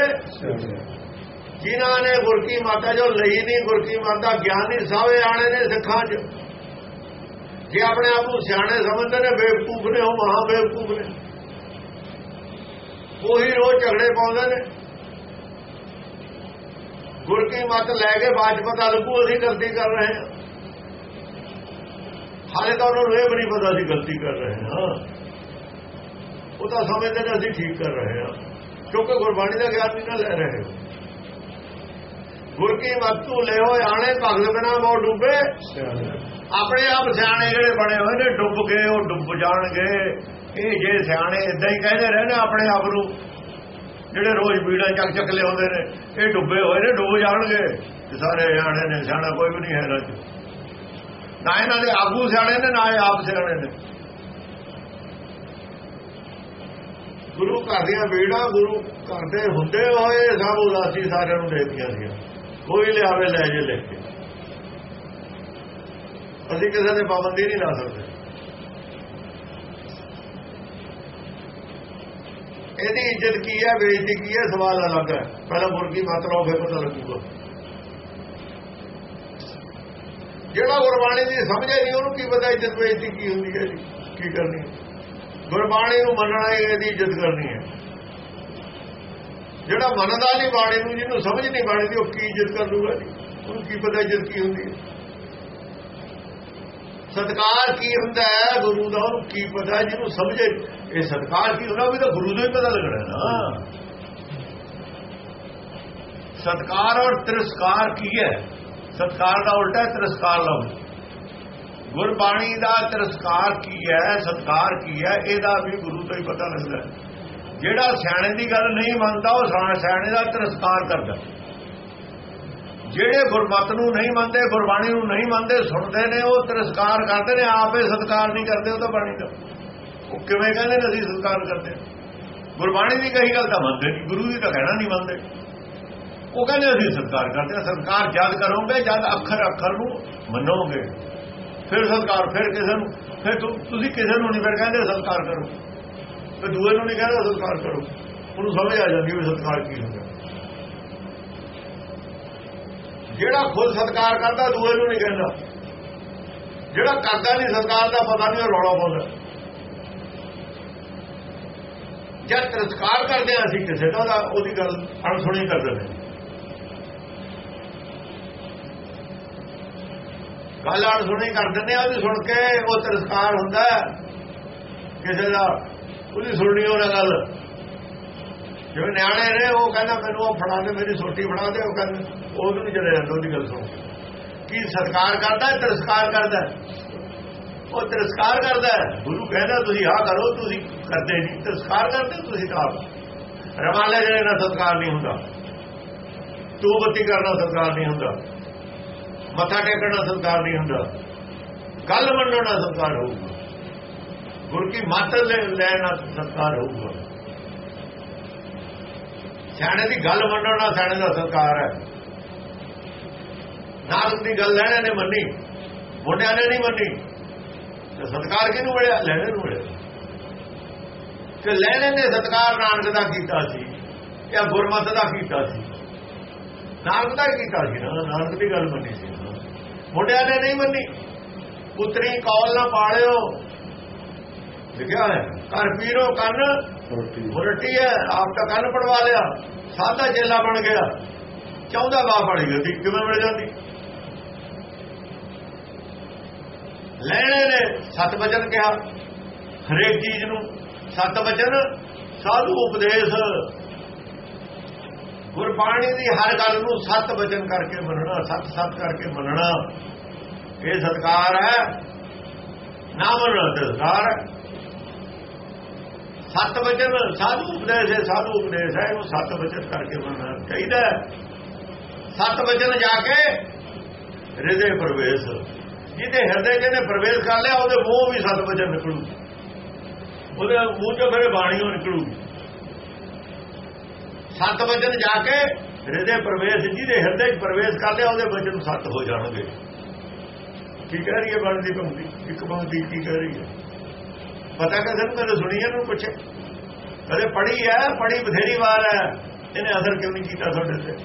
S2: ਜਿਨ੍ਹਾਂ ਨੇ ਗੁਰ ਕੀ ਮਾਤਾ ਜੋ ਲਈ ਨਹੀਂ ਗੁਰ ਕੀ ਮਾਤਾ ਗਿਆਨੀ ਸਾਵੇ ਆਣੇ ਨੇ ਸਿੱਖਾਂ 'ਚ। ਜੇ ਆਪਣੇ ਆਪ ਨੂੰ ਸਿਆਣੇ ਸਮਝਦੇ ਨੇ ਬੇਵਕੂਫ ਨੇ ਉਹ ਮਹਾ ਬੇਵਕੂਫ ਨੇ। ਉਹੀ ਰੋਜ਼ ਝਗੜੇ ਪਾਉਂਦੇ ਨੇ। ਗੁਰ ਕੀ ਮਤ ਲੈ ਕੇ ਬਾਅਦ ਪਤਾ ਲੱਗੂ ਅਸੀਂ ਗਲਤੀ ਕਰ ਰਹੇ ਹਾਂ ਹਾਲੇ ਤਾਂ ਉਹਨਾਂ ਨੂੰ ਇਹ ਵੀ ਨਹੀਂ ਪਤਾ ਅਸੀਂ ਗਲਤੀ ਕਰ ਰਹੇ ਹਾਂ। ਉਹ ਤਾਂ ਸਮਝਦੇ ਨੇ ਅਸੀਂ ਠੀਕ ਕਰ ਰਹੇ ਹਾਂ। ਕਿਉਂਕਿ ਗੁਰਬਾਣੀ ਦਾ ਗਿਆਨ ਨਹੀਂ ਨਾ ਲੈ ਰਹੇ ਗੁਰ ਕੀ ਮਤ ਤੂੰ ਲਿਓ ਆਣੇ ਭਗਤ ਬਿਨਾ ਮੋ ਡੁੱਬੇ। ਆਪਣੇ ਆਪ ਸਿਆਣੇ ਜਿਹੜੇ ਬਣੇ ਹੋਏ ਨੇ ਡੁੱਬ ਗਏ ਉਹ ਡੁੱਬ ਜਾਣਗੇ। ਇਹ ਜੇ ਸਿਆਣੇ ਇਦਾਂ ਹੀ ਕਹਿੰਦੇ ਰਹੇ ਨੇ ਆਪਣੇ ਆਪ ਨੂੰ ਜਿਹੜੇ ਰੋਜ਼ ਬੀੜਾ ਚੱਕ ਚੱਕ ਲਿਆਉਂਦੇ ਨੇ, ਇਹ ਡੁੱਬੇ ਹੋਏ ਨੇ, ਡੁੱਬ ਜਾਣਗੇ। ਸਾਰੇ ਸਿਆਣੇ ਨੇ, ਸਿਆਣਾ ਕੋਈ ਵੀ ਨਹੀਂ ਹੈ ਇਹਨਾਂ 'ਚ ਨਾ ਇਹਨਾਂ ਦੇ ਆਗੂ ਸਿਆਣੇ ਨੇ, ਨਾ ਇਹ ਆਪ ਸਿਆਣੇ ਨੇ। ਗੁਰੂ ਘਰ ਦੀਆਂ ਬੀੜਾ ਗੁਰੂ ਘਰ ਦੇ ਹੁੰਦੇ ਹੋਏ ਸਭ ਉਦਾਸੀ ਸਾਰਿਆਂ ਨੂੰ ਦੇਤੀਆਂ ਸੀ ਕੋਈ ਲਿਆਵੇ ਲੈ ਜੇ ਲੈ ਕੇ। ਅਸੀਂ ਕਿਸੇ ਤੇ ਪਾਬੰਦੀ ਨਹੀਂ ਲਾ ਸਕਦੇ। ਇਹਦੀ ਇੱਜ਼ਤ ਕੀ ਹੈ, ਬੇਇੱਜ਼ਤੀ ਕੀ ਹੈ, ਸਵਾਲ ਅਲੱਗ ਹੈ। ਪਹਿਲਾਂ ਮੁਰਗੀ ਮਾਤਰਾ ਲਓ, ਫਿਰ ਪਤਾ ਲੱਗੂਗਾ। ਜਿਹੜਾ ਗੁਰਬਾਣੀ ਦੀ ਸਮਝੇ ਨਹੀਂ ਉਹਨੂੰ ਕੀ ਪਤਾ ਇੱਜ਼ਤ, ਬੇਇੱਜ਼ਤੀ ਕੀ ਹੁੰਦੀ ਹੈ ਜੀ, ਕੀ ਕਰਨੀ ਗੁਰਬਾਣੀ ਨੂੰ ਮੰਨਣਾ ਹੈ ਇਹਦੀ ਇੱਜ਼ਤ ਕਰਨੀ ਹੈ। ਜਿਹੜਾ ਮੰਨਦਾ ਨਹੀਂ ਬਾਣੀ ਨੂੰ, ਜਿਹਨੂੰ ਸਮਝ ਨਹੀਂ ਬਾਣੀ ਦੀ, ਉਹ ਕੀ ਇੱਜ਼ਤ ਕਰ ਲੂਗਾ ਜੀ? ਉਹਨੂੰ ਕੀ ਪਤਾ ਇੱਜ਼ਤ ਕੀ ਹੁੰਦੀ ਹੈ? ਸਤਕਾਰ ਕੀ ਹੁੰਦਾ ਹੈ? ਗੁਰੂ ਦਾ ਉਹਨੂੰ ਕੀ ਪਤਾ ਜਿਹਨੂੰ ਸਮਝੇ। ਇਹ ਸਤਕਾਰ ਕੀ ਹੁੰਦਾ? ਵੀ ਤਾਂ ਗੁਰੂ ਦਾ ਹੀ ਪਤਾ ਲੱਗਣਾ ਨਾ। ਸਤਕਾਰ ਔਰ ਤਿਰਸਕਾਰ ਕੀ ਹੈ? ਸਤਕਾਰ ਦਾ ਉਲਟਾ ਤਿਰਸਕਾਰ ਲਫ਼ਜ਼ ਗੁਰਬਾਣੀ ਦਾ ਤਿਰਸਕਾਰ ਕੀ ਹੈ? ਸਤਕਾਰ ਕੀ ਹੈ? ਇਹਦਾ ਵੀ ਗੁਰੂ ਤੋਂ ਹੀ ਪਤਾ ਲੱਗਦਾ ਜਿਹੜਾ ਸਿਆਣੇ ਦੀ ਗੱਲ ਨਹੀਂ ਮੰਨਦਾ, ਉਹ ਸਿਆਣੇ ਦਾ ਤਿਰਸਕਾਰ ਕਰਦਾ ਜਿਹੜੇ ਗੁਰਮਤ ਨੂੰ ਨਹੀਂ ਮੰਨਦੇ, ਗੁਰਬਾਣੀ ਨੂੰ ਨਹੀਂ ਮੰਨਦੇ, ਸੁਣਦੇ ਨੇ, ਉਹ ਤਿਰਸਕਾਰ ਕਰਦੇ ਨੇ, ਆਪੇ ਸਤਕਾਰ ਨਹੀਂ ਕਰਦੇ, ਉਹ ਤਾਂ ਬਾਣੀ ਦਾ। ਉਹ ਕਿਵੇਂ ਕਹਿੰਦੇ ਨੇ, ਅਸੀਂ ਸਤਕਾਰ ਕਰਦੇ ਗੁਰਬਾਣੀ ਦੀ ਕਹੀ ਗੱਲ ਤਾਂ ਮੰਨਦੇ ਨਹੀਂ, ਗੁਰੂ ਦੀ ਤਾਂ ਕਹਿਣਾ ਨਹੀਂ ਮੰਨਦੇ। ਉਹ ਕਹਿੰਦੇ, ਅਸੀਂ ਸਤਕਾਰ ਕਰਦੇ ਹਾਂ। ਸਤਕਾਰ ਜਦ ਕਰੋਗੇ, ਜਦ ਅੱਖਰ ਅੱਖਰ ਨੂੰ ਮੰਨੋਗੇ। ਫਿਰ ਸਤਕਾਰ, ਫਿਰ ਕਿਸੇ ਨੂੰ, ਫਿਰ ਤੁਸੀਂ ਕਿਸੇ ਨੂੰ ਨਹੀਂ ਫਿਰ ਕਹਿੰਦੇ, ਸਤਕਾਰ ਕਰੋ। ਫਿਰ ਦੂਏ ਨੂੰ ਨਹੀਂ ਕਹਿੰਦੇ, ਸਤਕਾਰ ਕਰੋ। ਉਹਨੂੰ ਸਮਝ ਆ ਜਾਂਦੀ ਵੀ ਸਤਕਾਰ ਕੀ ਹੁੰਦਾ। ਜਿਹੜਾ ਖੁਦ ਸਤਕਾਰ ਕਰਦਾ, ਦੂਏ ਨੂੰ ਨਹੀਂ ਕਹਿੰਦਾ। ਜਿਹੜਾ ਕਰਦਾ ਨਹੀਂ, ਸਤਕਾਰ ਦਾ ਪਤਾ ਨਹੀਂ, ਉਹ ਰੌਲਾ ਪਾਉਂਦਾ। ਜਦ ਤਿਰਸਕਾਰ ਕਰਦੇ ਆ ਅਸੀਂ ਕਿਸੇ ਦਾ ਉਹਦੀ ਗੱਲ ਅਣਸੁਣੀ ਕਰ ਦਿੰਦੇ ਗੱਲ ਅਣਸੁਣੀ ਕਰ ਦਿੰਦੇ ਆ ਉਹਦੀ ਸੁਣ ਕੇ ਉਹ ਤਿਰਸਕਾਰ ਹੁੰਦਾ ਕਿਸੇ ਦਾ, ਉਹਦੀ ਸੁਣਨੀ ਉਹ ਗੱਲ ਜਿਵੇਂ ਨਿਆਣੇ ਨੇ ਉਹ ਕਹਿੰਦਾ ਮੈਨੂੰ ਉਹ ਫੜਾ ਦੇ, ਮੇਰੀ ਸੋਟੀ ਫੜਾ ਦੇ, ਉਹ ਕਹਿੰਦਾ, ਉਹ ਨਹੀਂ ਚਲੇ ਜਾਂਦਾ, ਉਹਦੀ ਗੱਲ ਸੁਣ। ਕੀ ਸਤਕਾਰ ਕਰਦਾ ਤਿਰਸਕਾਰ ਕਰਦਾ ਉਹ ਤਿਰਸਕਾਰ ਕਰਦਾ ਗੁਰੂ ਕਹਿੰਦਾ, ਤੁਸੀਂ ਆਹ ਕਰੋ, ਤੁਸੀਂ ਕਰਦੇ ਨਹੀਂ। ਤਿਰਸਕਾਰ ਕਰਦੇ, ਤੁਸੀਂ ਤਾਂ ਰਮਾਲੇ ਜਿਹੜੇ ਨਾਲ ਸਤਕਾਰ ਨਹੀਂ ਹੁੰਦਾ। ਤੂੰ ਬੱਤੀ ਕਰਨਾ ਸਤਕਾਰ ਨਹੀਂ ਹੁੰਦਾ। ਮੱਥਾ ਟੇਕਣਾ ਸਤਕਾਰ ਨਹੀਂ ਹੁੰਦਾ। ਗੱਲ ਮੰਨਣਾ ਸਤਕਾਰ ਹੋਊਗਾ। ਗੁਰ ਕੀ ਮੱਤ ਲੈਣਾ ਸਤਕਾਰ ਹੋਊਗਾ। ਸਿਆਣੇ ਦੀ ਗੱਲ ਮੰਨਣਾ ਸਿਆਣੇ ਦਾ ਸਤਕਾਰ ਹੈ। ਨਾਨਕ ਦੀ ਗੱਲ ਲੈਣੇ ਨੇ ਮੰਨੀ। ਮੁੰਡਿਆਂ ਨੇ ਨਹੀਂ ਮੰਨੀ। ਤੇ ਸਤਕਾਰ ਕਿਹਨੂੰ ਮਿਲਿਆ? ਲੈਣੇ ਨੂੰ ਮਿਲਿਆ। ਤੇ ਲੈਣੇ ਨੇ ਸਤਕਾਰ ਨਾਨਕ ਦਾ ਕੀਤਾ ਸੀ ਜਾਂ ਗੁਰਮਤ ਦਾ ਕੀਤਾ ਸੀ। ਨਾਨਕ ਦਾ ਕੀਤਾ ਸੀ ਨਾ, ਨਾਨਕ ਦੀ ਗੱਲ ਮੰਨੀ ਸੀ। ਮੁੰਡਿਆਂ ਨੇ ਨਹੀਂ ਮੰਨੀ। ਪੁੱਤਰੀ ਕੌਲ ਨਾ ਪਾਲਿਓ। ਲਿਖਿਆ ਹੈ ਘਰ ਪੀਰੋ ਕੰਨ ਉਲਟੀ। ਹੈ, ਆਪ ਤਾਂ ਕੰਨ ਪੜਵਾ ਲਿਆ, ਸਾਦਾ ਚੇਲਾ ਬਣ ਗਿਆ। ਚਾਹੁੰਦਾ ਬਾਪ ਬਣ ਗਈ ਕਿਵੇਂ ਮਿਲ ਜਾਂਦੀ? ਲੈਣੇ ਨੇ, ਸਤ ਵਚਨ ਕਿਹਾ। ਹਰੇਕ ਚੀਜ਼ ਨੂੰ, ਸਤ ਵਚਨ ਸਾਧੂ ਉਪਦੇਸ਼। ਗੁਰਬਾਣੀ ਦੀ ਹਰ ਗੱਲ ਨੂੰ ਸਤ ਵਚਨ ਕਰਕੇ ਮੰਨਣਾ, ਸਤ ਸਤ ਕਰਕੇ ਮੰਨਣਾ। ਇਹ ਸਤਕਾਰ ਹੈ। ਨਾ ਮੰਨਣਾ ਸਤਕਾਰ ਹੈ। ਸਤ ਵਚਨ ਸਾਧੂ ਉਪਦੇਸ਼ ਹੈ, ਸਾਧੂ ਉਪਦੇਸ਼ ਹੈ, ਇਹਨੂੰ ਸਤ ਵਚਨ ਕਰਕੇ ਮੰਨਣਾ ਚਾਹੀਦਾ ਸਤ ਵਚਨ ਜਾ ਕੇ ਹਿਰਦੇ ਪ੍ਰਵੇਸ਼। ਜਿਹਦੇ ਹਿਰਦੇ ਜਿਹਨੇ ਪ੍ਰਵੇਸ਼ ਕਰ ਲਿਆ, ਉਹਦੇ ਮੂੰਹ ਵੀ ਸਤ ਵਚਨ ਨਿਕਲੂ। ਉਹਦੇ ਮੂੰਹ ਚੋਂ ਫਿਰ ਬਾਣੀ ਨਿਕਲੂ। ਸਤ ਵਚਨ ਜਾ ਕੇ ਹਿਰਦੇ ਪ੍ਰਵੇਸ਼, ਜਿਹਦੇ ਹਿਰਦੇ 'ਚ ਪ੍ਰਵੇਸ਼ ਕਰ ਲਿਆ, ਉਹਦੇ ਵਚਨ ਸਤ ਹੋ ਜਾਣਗੇ। ਕੀ ਕਹਿ ਰਹੀ ਹੈ ਬਾਣੀ ਦੀ ਪੰਕਤੀ ਇੱਕ ਪੰਕਤੀ ਕੀ ਕਹਿ ਰਹੀ ਹੈ? ਪਤਾ ਕਦੇ ਮੈਨੂੰ ਸੁਣੀ ਇਹਨੂੰ ਪੁੱਛੇ। ਕਦੇ ਪੜੀ ਹੈ ਪੜੀ ਬਥੇਰੀ ਵਾਰ ਹੈ। ਇਹਨੇ ਅਸਰ ਕਿਉਂ ਨਹੀਂ ਕੀਤਾ ਤੁਹਾਡੇ ਤੇ?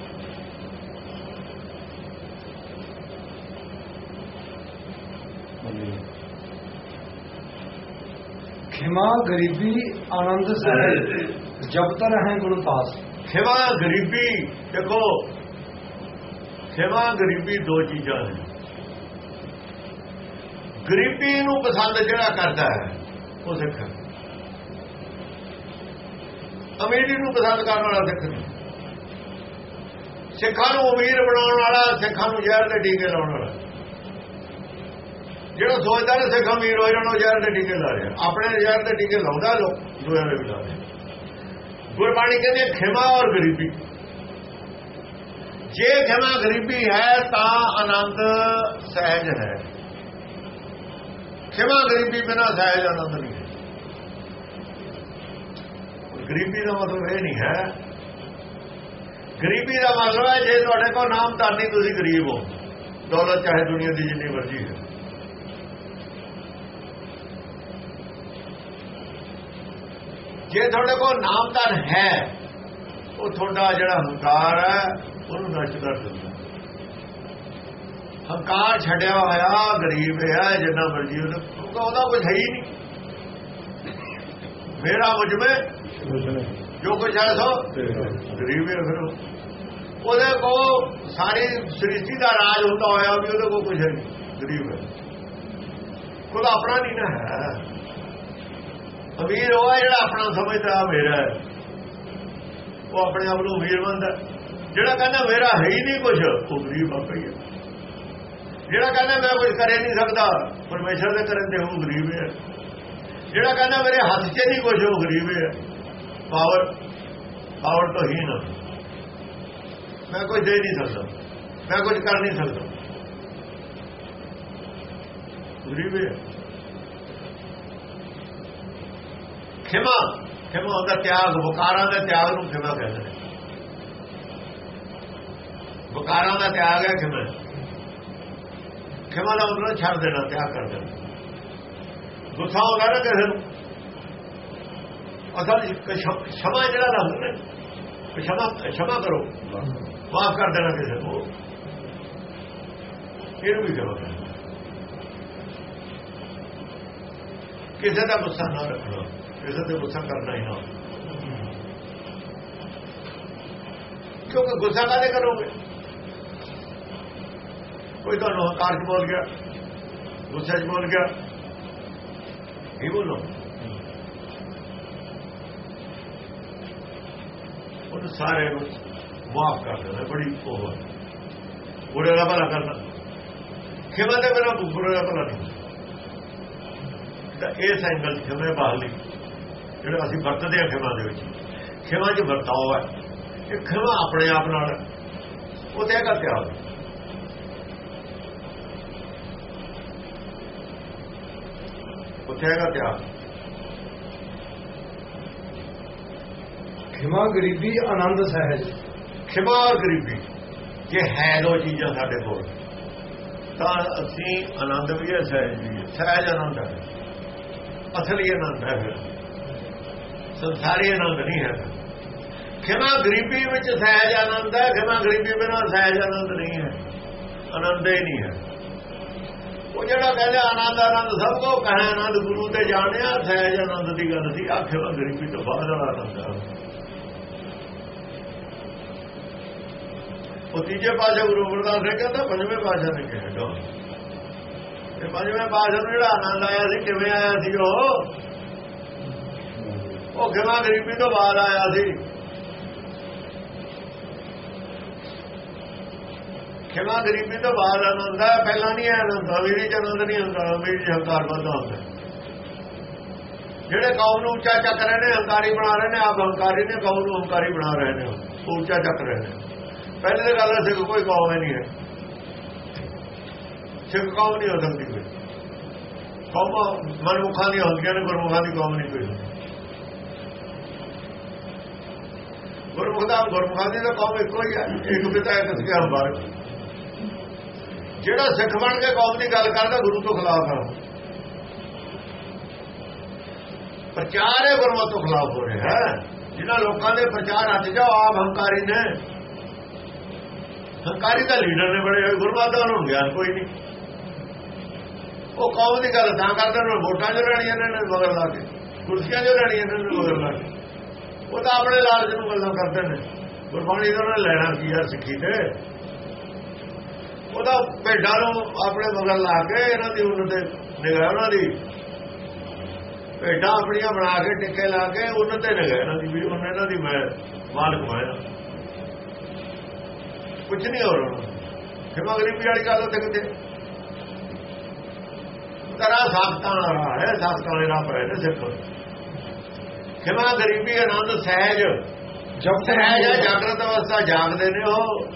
S1: ਖਿਮਾ ਗਰੀਬੀ ਆਨੰਦ ਸਹਿ ਜਬ ਤਰ ਹੈ ਗੁਰੂ ਪਾਸ।
S2: ਖਿਮਾ ਗਰੀਬੀ ਦੇਖੋ ਖਿਮਾ ਗਰੀਬੀ ਦੋ ਚੀਜ਼ਾਂ ਨੇ। ਗਰੀਬੀ ਨੂੰ ਪਸੰਦ ਜਿਹੜਾ ਕਰਦਾ ਹੈ ਉਹ ਸਿੱਖ। ਅਮੀਰੀ ਨੂੰ ਪਸੰਦ ਕਰਨ ਵਾਲਾ ਸਿੱਖ। ਨਹੀਂ ਸਿੱਖਾਂ ਨੂੰ ਅਮੀਰ ਬਣਾਉਣ ਵਾਲਾ, ਸਿੱਖਾਂ ਨੂੰ ਜ਼ਹਿਰ ਦੇ ਟੀਕੇ ਲਾਉਣ ਵਾਲਾ। ਜਿਹੜਾ ਸੋਚਦਾ ਨੇ ਸਿੱਖ ਅਮੀਰ ਹੋ ਜਾਣਾ ਜ਼ਹਿਰ ਦੇ ਟੀਕੇ ਲਾ ਰਿਹਾ। ਆਪਣੇ ਜ਼ਹਿਰ ਦੇ ਟੀਕੇ ਲਾਉਂਦਾ ਲੋਕ, ਦੂਜਿਆਂ ਦੇ ਵੀ ਲਾ ਰਿਹਾ ਗੁਰਬਾਣੀ ਕਹਿੰਦੇ ਖਿਮਾ ਔਰ ਗਰੀਬੀ। ਜੇ ਖਿਮਾ ਗਰੀਬੀ ਹੈ, ਤਾਂ ਆਨੰਦ ਸਹਿਜ ਹੈ। ਖਿਮਾ ਗਰੀਬੀ ਬਿਨਾ ਸਹਿਜ ਆਨੰਦ ਨਹੀਂ। ਗਰੀਬੀ ਦਾ ਮਤਲਬ ਇਹ ਨਹੀਂ ਹੈ। ਗਰੀਬੀ ਦਾ ਮਤਲਬ ਹੈ, ਜੇ ਤੁਹਾਡੇ ਕੋਲ ਨਾਮ ਤਾਂ ਨਹੀਂ ਤੁਸੀਂ ਗਰੀਬ ਹੋ, ਦੌਲਤ ਚਾਹੇ ਦੁਨੀਆ ਦੀ ਜਿੰਨੀ ਮਰਜ਼ੀ ਹੈ। ਜੇ ਤੁਹਾਡੇ ਕੋਲ ਨਾਮਦਾਨ ਹੈ, ਉਹ ਤੁਹਾਡਾ ਜਿਹੜਾ ਹੰਕਾਰ ਹੈ, ਉਹਨੂੰ ਨਸ਼ਟ ਕਰ ਦਿੰਦਾ। ਹੰਕਾਰ ਛੱਡਿਆ ਹੋਇਆ ਗਰੀਬ ਹੈ, ਜਿੰਨਾ ਮਰਜ਼ੀ ਉਹਦਾ ਉਹਦਾ ਕੁਝ ਹੈ ਹੀ ਨਹੀਂ। ਮੇਰਾ ਮੁਝ ਵਿੱਚ ਜੋ ਕੁਝ ਹੈ ਸੋ ਗਰੀਬ ਹੈ ਫਿਰ ਉਹ। ਉਹਦੇ ਕੋ ਸਾਰੀ ਸ੍ਰਿਸ਼ਟੀ ਦਾ ਰਾਜ ਹੁੰਦਾ ਹੋਇਆ ਵੀ ਉਹਦੇ ਕੋ ਕੁਝ ਨਹੀਂ। ਗਰੀਬ ਹੈ। ਖੁਦ ਆਪਣਾ ਨਹੀਂ ਨਾ ਹੈ। ਅਮੀਰ ਉਹ ਜਿਹੜਾ ਆਪਣਾ ਸਮਝਦਾ ਮੇਰਾ ਹੈ। ਉਹ ਆਪਣੇ ਆਪ ਨੂੰ ਅਮੀਰ ਮੰਨਦਾ ਜਿਹੜਾ ਕਹਿੰਦਾ ਮੇਰਾ ਹੈ ਹੀ ਨਹੀਂ ਕੁਝ ਉਹ ਗਰੀਬ ਆਪੇ ਹੀ ਹੈ ਜਿਹੜਾ ਕਹਿੰਦਾ ਮੈਂ ਕੁਝ ਕਰੇ ਨਹੀਂ ਸਕਦਾ ਪਰਮੇਸ਼ਰ ਦੇ ਕਰਨ ਤੇ ਉਹ ਗਰੀਬ ਹੈ ਜਿਹੜਾ ਕਹਿੰਦਾ ਮੇਰੇ ਹੱਥ 'ਚ ਨਹੀਂ ਕੁਝ ਉਹ ਗਰੀਬ ਹੈ। ਪਾਵਰ ਪਾਵਰ ਤੋਂ ਹੀ ਨਾ। ਮੈਂ ਕੁਝ ਦੇ ਨਹੀਂ ਸਕਦਾ। ਮੈਂ ਕੁਝ ਕਰ ਨਹੀਂ ਸਕਦਾ। ਗਰੀਬ ਹੈ ਖਿਮਾ ਖਿਮਾ ਹੁੰਦਾ ਤਿਆਗ, ਵਕਾਰਾਂ ਦਾ ਤਿਆਗ ਨੂੰ ਖਿਮਾ ਕਹਿੰਦੇ ਨੇ। ਵਿਕਾਰਾਂ ਦਾ ਤਿਆਗ ਹੈ ਖਿਮਾ। ਖਿਮਾ ਦਾ ਮਤਲਬ ਛੱਡ ਦੇਣਾ, ਤਿਆਗ ਕਰ ਦੇਣਾ। ਗੁੱਸਾ ਹੁੰਦਾ ਨਾ ਕਿਸੇ ਨੂੰ। ਅਸਲ ਸ਼ਮਾ ਜਿਹੜਾ ਲਫ਼ਜ਼ ਨੇ ਸ਼ਮਾ ਸ਼ਮਾ ਕਰੋ। ਮਾਫ ਕਰ ਦੇਣਾ ਕਿਸੇ ਨੂੰ। ਇਹਨੂੰ ਵੀ ਕਰੋ ਕਿਸੇ ਦਾ ਗੁੱਸਾ ਨਾ ਰੱਖਣਾ, ਕਿਸੇ ਤੇ ਗੁੱਸਾ ਕਰਨਾ ਹੀ ਨਾ। ਕਿਉਂਕਿ ਗੁੱਸਾ ਕਾਦੇ ਕਰੋਗੇ? ਕੋਈ ਤੁਹਾਨੂੰ ਹੰਕਾਰ ਚ ਬੋਲ ਗਿਆ, ਗੁੱਸੇ ਚ ਬੋਲ ਗਿਆ ਇਹ ਬੋਲੋ। ਉਹਨੂੰ ਸਾਰੇ ਨੂੰ ਮਾਫ ਕਰ ਦੇਣਾ ਬੜੀ ਉਹ ਹੈ ਬੁਰੇ ਦਾ ਭਲਾ ਕਰਨਾ ਖਿਮਾ ਦੇ ਬਿਨਾ ਬੁਰੇ ਦਾ ਭਲਾ ਨਹੀਂ। ਤਾਂ ਇਸ ਐਂਗਲ ਖਿਮੇ ਬਾਹਲੀ ਜਿਹੜਾ ਅਸੀਂ ਵਰਤਦੇ ਹਾਂ ਖਿਮਾ ਦੇ ਵਿੱਚ। ਖਿਮਾ 'ਚ ਵਰਤਾਓ ਹੈ ਇਹ ਖਿਮਾ ਆਪਣੇ ਆਪ ਨਾਲ ਉਹ ਤੇ ਹੈਗਾ ਤਿਆਗ ਉੱਥੇ ਹੈਗਾ ਤਿਆਗ
S1: ਖਿਮਾ ਗਰੀਬੀ ਆਨੰਦ ਸਹਿਜ।
S2: ਖਿਮਾ ਗਰੀਬੀ, ਜੇ ਹੈ ਦੋ ਚੀਜ਼ਾਂ ਸਾਡੇ ਕੋਲ, ਤਾਂ ਅਸੀਂ ਆਨੰਦ ਵੀ ਹੈ, ਸਹਿਜ ਵੀ ਹੈ। ਸਹਿਜ ਆਨੰਦ ਹੈ। ਅਸਲੀ ਆਨੰਦ ਹੈ ਫਿਰ। ਸੰਸਾਰੀ ਆਨੰਦ ਨਹੀਂ ਹੈ। ਖਿਮਾ ਗਰੀਬੀ ਵਿੱਚ ਸਹਿਜ ਆਨੰਦ ਹੈ, ਖਿਮਾ ਗਰੀਬੀ ਬਿਨਾਂ ਸਹਿਜ ਆਨੰਦ ਨਹੀਂ ਹੈ। ਆਨੰਦ ਹੀ ਨਹੀਂ ਹੈ। ਉਹ ਜਿਹੜਾ ਕਹਿੰਦੇ ਆਨੰਦ ਆਨੰਦ ਸਭ ਕੋ ਕਹੇ ਆਨੰਦ ਗੁਰੂ ਤੇ ਜਾਣਿਆ, ਸਹਿਜ ਆਨੰਦ ਦੀ ਗੱਲ ਸੀ ਆਖੇ ਗਰੀਬੀ ਤੋਂ ਬਾਹਰ ਵਾਲਾ ਆਨੰਦ ਹੈ। ਉਹ ਤੀਜੇ ਪਾਸੇ ਗੁਰੂ ਅਮਰਦਾਸ ਨੇ ਕਹਿੰਦਾ, ਪੰਜਵੇਂ ਪਾਸੇ ਨੇ ਕਿਹਾ ਇਹ ਪੰਜਵੇਂ ਪਾਸੇ ਨੂੰ ਜਿਹੜਾ ਆਨੰਦ ਆਇਆ ਸੀ, ਕਿਵੇਂ ਆਇਆ ਸੀ ਉਹ? ਉਹ ਖਿਮਾ ਗਰੀਬੀ ਤੋਂ ਬਾਅਦ ਆਇਆ ਸੀ। ਖਿਮਾ ਗਰੀਬੀ ਤੋਂ ਬਾਅਦ ਆਨੰਦ ਹੈ ਪਹਿਲਾਂ ਨਹੀਂ ਆਇਆ ਆਨੰਦ, ਅਮੀਰੀ ਚ ਆਨੰਦ ਨਹੀਂ ਹੁੰਦਾ ਅਮੀਰੀ ਚ ਹੰਕਾਰ ਬੰਦਾ ਹੁੰਦਾ। ਜਿਹੜੇ ਕੌਮ ਨੂੰ ਉੱਚਾ ਚੱਕ ਰਹੇ ਨੇ, ਹੰਕਾਰੀ ਬਣਾ ਰਹੇ ਨੇ, ਆਪ ਹੰਕਾਰੀ ਨੇ, ਕੌਮ ਨੂੰ ਹੰਕਾਰੀ ਬਣਾ ਰਹੇ ਨੇ, ਉਹ ਉੱਚਾ ਚੱਕ ਰਹੇ ਨੇ। ਪਹਿਲੇ ਤਾਂ ਗੱਲ ਸਿੱਖ ਕੋਈ ਕੌਮ ਹੀ ਨਹੀਂ ਹੈ। ਸਿੱਖ ਕੌਮ ਨਹੀਂ ਹੋ ਸਕਦੀ ਕੋਈ। ਕੌਮ ਮਨਮੁਖਾਂ ਦੀ ਹੁੰਦੀਆਂ ਨੇ, ਗੁਰਮੁਖਾਂ ਦੀ ਕੌਮ ਨਹੀਂ ਕੋਈ। ਗੁਰਮੁਖ ਦਾ ਗੁਰਮੁਖਾਂ ਦੀ ਤਾਂ ਕੌਮ ਇੱਕੋ ਹੀ ਹੈ, ਇੱਕ ਪਿਤਾ, ਇੱਕ ਸਿਆ ਬਾਰ ਜਿਹੜਾ ਸਿੱਖ ਬਣ ਕੇ ਕੌਮ ਦੀ ਗੱਲ ਕਰਦਾ, ਗੁਰੂ ਤੋਂ ਖਿਲਾਫ ਹੈ। ਪ੍ਰਚਾਰ ਹੈ ਗੁਰਮਤ ਤੋਂ ਖਿਲਾਫ ਹੋ ਰਿਹਾ ਹੈ। ਜਿਨ੍ਹਾਂ ਲੋਕਾਂ ਦੇ ਪ੍ਰਚਾਰ ਹੱਥ ਜਾਓ ਆਪ ਹੰਕਾਰੀ ਨੇ ਹੰਕਾਰੀ ਦਾ ਲੀਡਰ ਨੇ ਬੜੇ ਹੋਏ ਗੁਰਮਤ ਨੂੰ ਗਿਆਨ, ਕੋਈ ਨਹੀਂ। ਉਹ ਕੌਮ ਦੀ ਗੱਲ ਤਾਂ ਕਰਦੇ ਨੇ, ਵੋਟਾਂ ਜੋ ਲੈਣੀਆਂ ਨੇ ਮਗਰ ਲਾ ਕੇ। ਕੁਰਸੀਆਂ ਜੋ ਲੈਣੀਆਂ ਨੇ ਮਗਰ ਲਾ ਕੇ। ਉਹ ਤਾਂ ਆਪਣੇ ਲਾਲਚ ਨੂੰ ਗੱਲਾਂ ਕਰਦੇ ਨੇ। ਗੁਰਬਾਣੀ ਦਾ ਉਹਨਾਂ ਲੈਣਾ ਕੀ ਆ, ਸਿੱਖੀ ਤੇ? ਉਹਦਾ ਭੇਡਾਂ ਨੂੰ ਆਪਣੇ ਮਗਰ ਲਾ ਕੇ ਇਹਨਾਂ ਦੀ ਉਹਨਾਂ ਤੇ ਨਿਗਾਹ ਉਹਨਾਂ ਦੀ। ਭੇਡਾਂ ਆਪਣੀਆਂ ਬਣਾ ਕੇ, ਟਿੱਕੇ ਲਾ ਕੇ ਉਹਨਾਂ ਤੇ ਨਿਗਾਹ ਇਹਨਾਂ ਦੀ ਵੀ, ਉਹਨਾਂ ਇਹਨਾਂ ਦੀ ਮੈਂ ਮਾਲਕ ਮੈਂ ਕੁਝ ਨਹੀਂ ਹੋ ਰਿਹਾ ਖਿਮਾ ਗਰੀਬੀ ਵਾਲੀ ਗੱਲ ਉੱਥੇ ਕਿਤੇ ਤਰਾ ਸਾਖਤਾਂ ਵਾਲਾ ਹੈ ਸਾਖਤਾਂ ਵਾਲੇ ਰਾਹ ਪਰ ਹੈ ਸਿਰਫ। ਖਿਮਾ ਗਰੀਬੀ ਆਨੰਦ ਸਹਿਜ
S1: ਜਬ
S2: ਸਹਿਜ ਹੈ ਜਾਗਰਤ ਅਵਸਥਾ ਜਾਗਦੇ ਨੇ ਉਹ।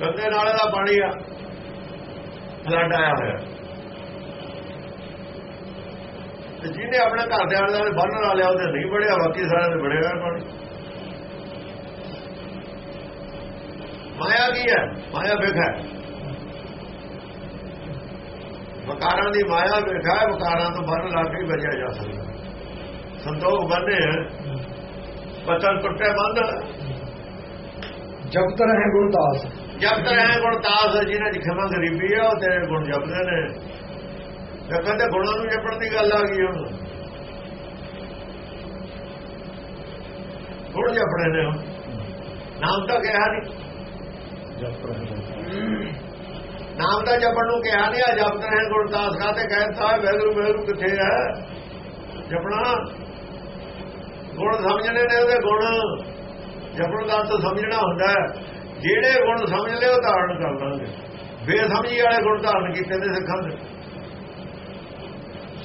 S2: ਗੰਦੇ ਨਾਲੇ ਦਾ ਪਾਣੀ ਆ ਫਲੱਡ ਆਇਆ ਹੋਇਆ। ਤੇ ਜਿਹਨੇ ਆਪਣੇ ਘਰ ਦੇ ਆਲੇ ਦੁਆਲੇ ਬੰਨ ਲਾ ਲਿਆ ਉਹਦੇ ਨਹੀਂ ਬੜਿਆ ਬਾਕੀ ਸਾਰਿਆਂ ਦੇ ਬੜੇਗਾ ਪਾਣੀ ਮਾਇਆ ਕੀ ਹੈ? ਮਾਇਆ ਵੇਖਾ ਵਕਾਰਾਂ ਦੀ ਮਾਇਆ ਵੇਖਾ ਵਕਾਰਾਂ ਤੋਂ ਬੰਨ ਲਾ ਕੇ ਬਚਿਆ ਜਾ ਸਕਦਾ। ਸੰਤੋਖ ਬੰਨੇ ਪਤਨ ਟੁੱਟੇ ਬੰਦ।
S1: ਜਬ ਤੱਕ ਹੈ ਗੁਰਦਾਸ
S2: ਜਬ ਤੱਕ ਹੈ ਗੁਣ ਤਾਸ ਜਿਹਨਾਂ ਦੀ ਖਮਾ ਗਰੀਬੀ ਹੈ ਉਹ ਤੇਰੇ ਗੁਣ ਜਪਦੇ ਨੇ। ਤੇ ਕਹਿੰਦੇ ਗੁਣਾਂ ਨੂੰ ਜਪਣ ਦੀ ਗੱਲ ਆ ਗਈ ਹੁਣ। ਗੁਣ ਜਪਣੇ ਨੇ। ਨਾਮ ਤਾਂ ਕਿਹਾ ਨਹੀਂ
S1: ਜਬ ਤੱਕ ਹੈ
S2: ਨਾਮ ਦਾ ਜਪਣ ਨੂੰ ਕਿਹਾ ਨਹੀਂ ਆ ਜਪਦੇ ਹੈ ਗੁਣ ਤਾਸ ਕਾਤੇ ਕਹਿੰਦਾ ਵੈਗਰੂ ਵੈਗਰੂ ਕਿੱਥੇ ਹੈ? ਜਪਣਾ। ਗੁਣ ਸਮਝਣੇ ਨੇ ਉਹਦੇ ਗੁਣ। ਜਪਣ ਦਾ ਤਾਂ ਸਮਝਣਾ ਹੁੰਦਾ ਹੈ। ਜਿਹੜੇ ਗੁਣ ਸਮਝ ਲਿਓ ਧਾਰਨ ਕਰ ਲਾਂਗੇ। ਬੇਸਮਝੀ ਵਾਲੇ ਗੁਣ ਧਾਰਨ ਕੀਤੇ ਨੇ ਸਿੱਖਾਂ ਦੇ।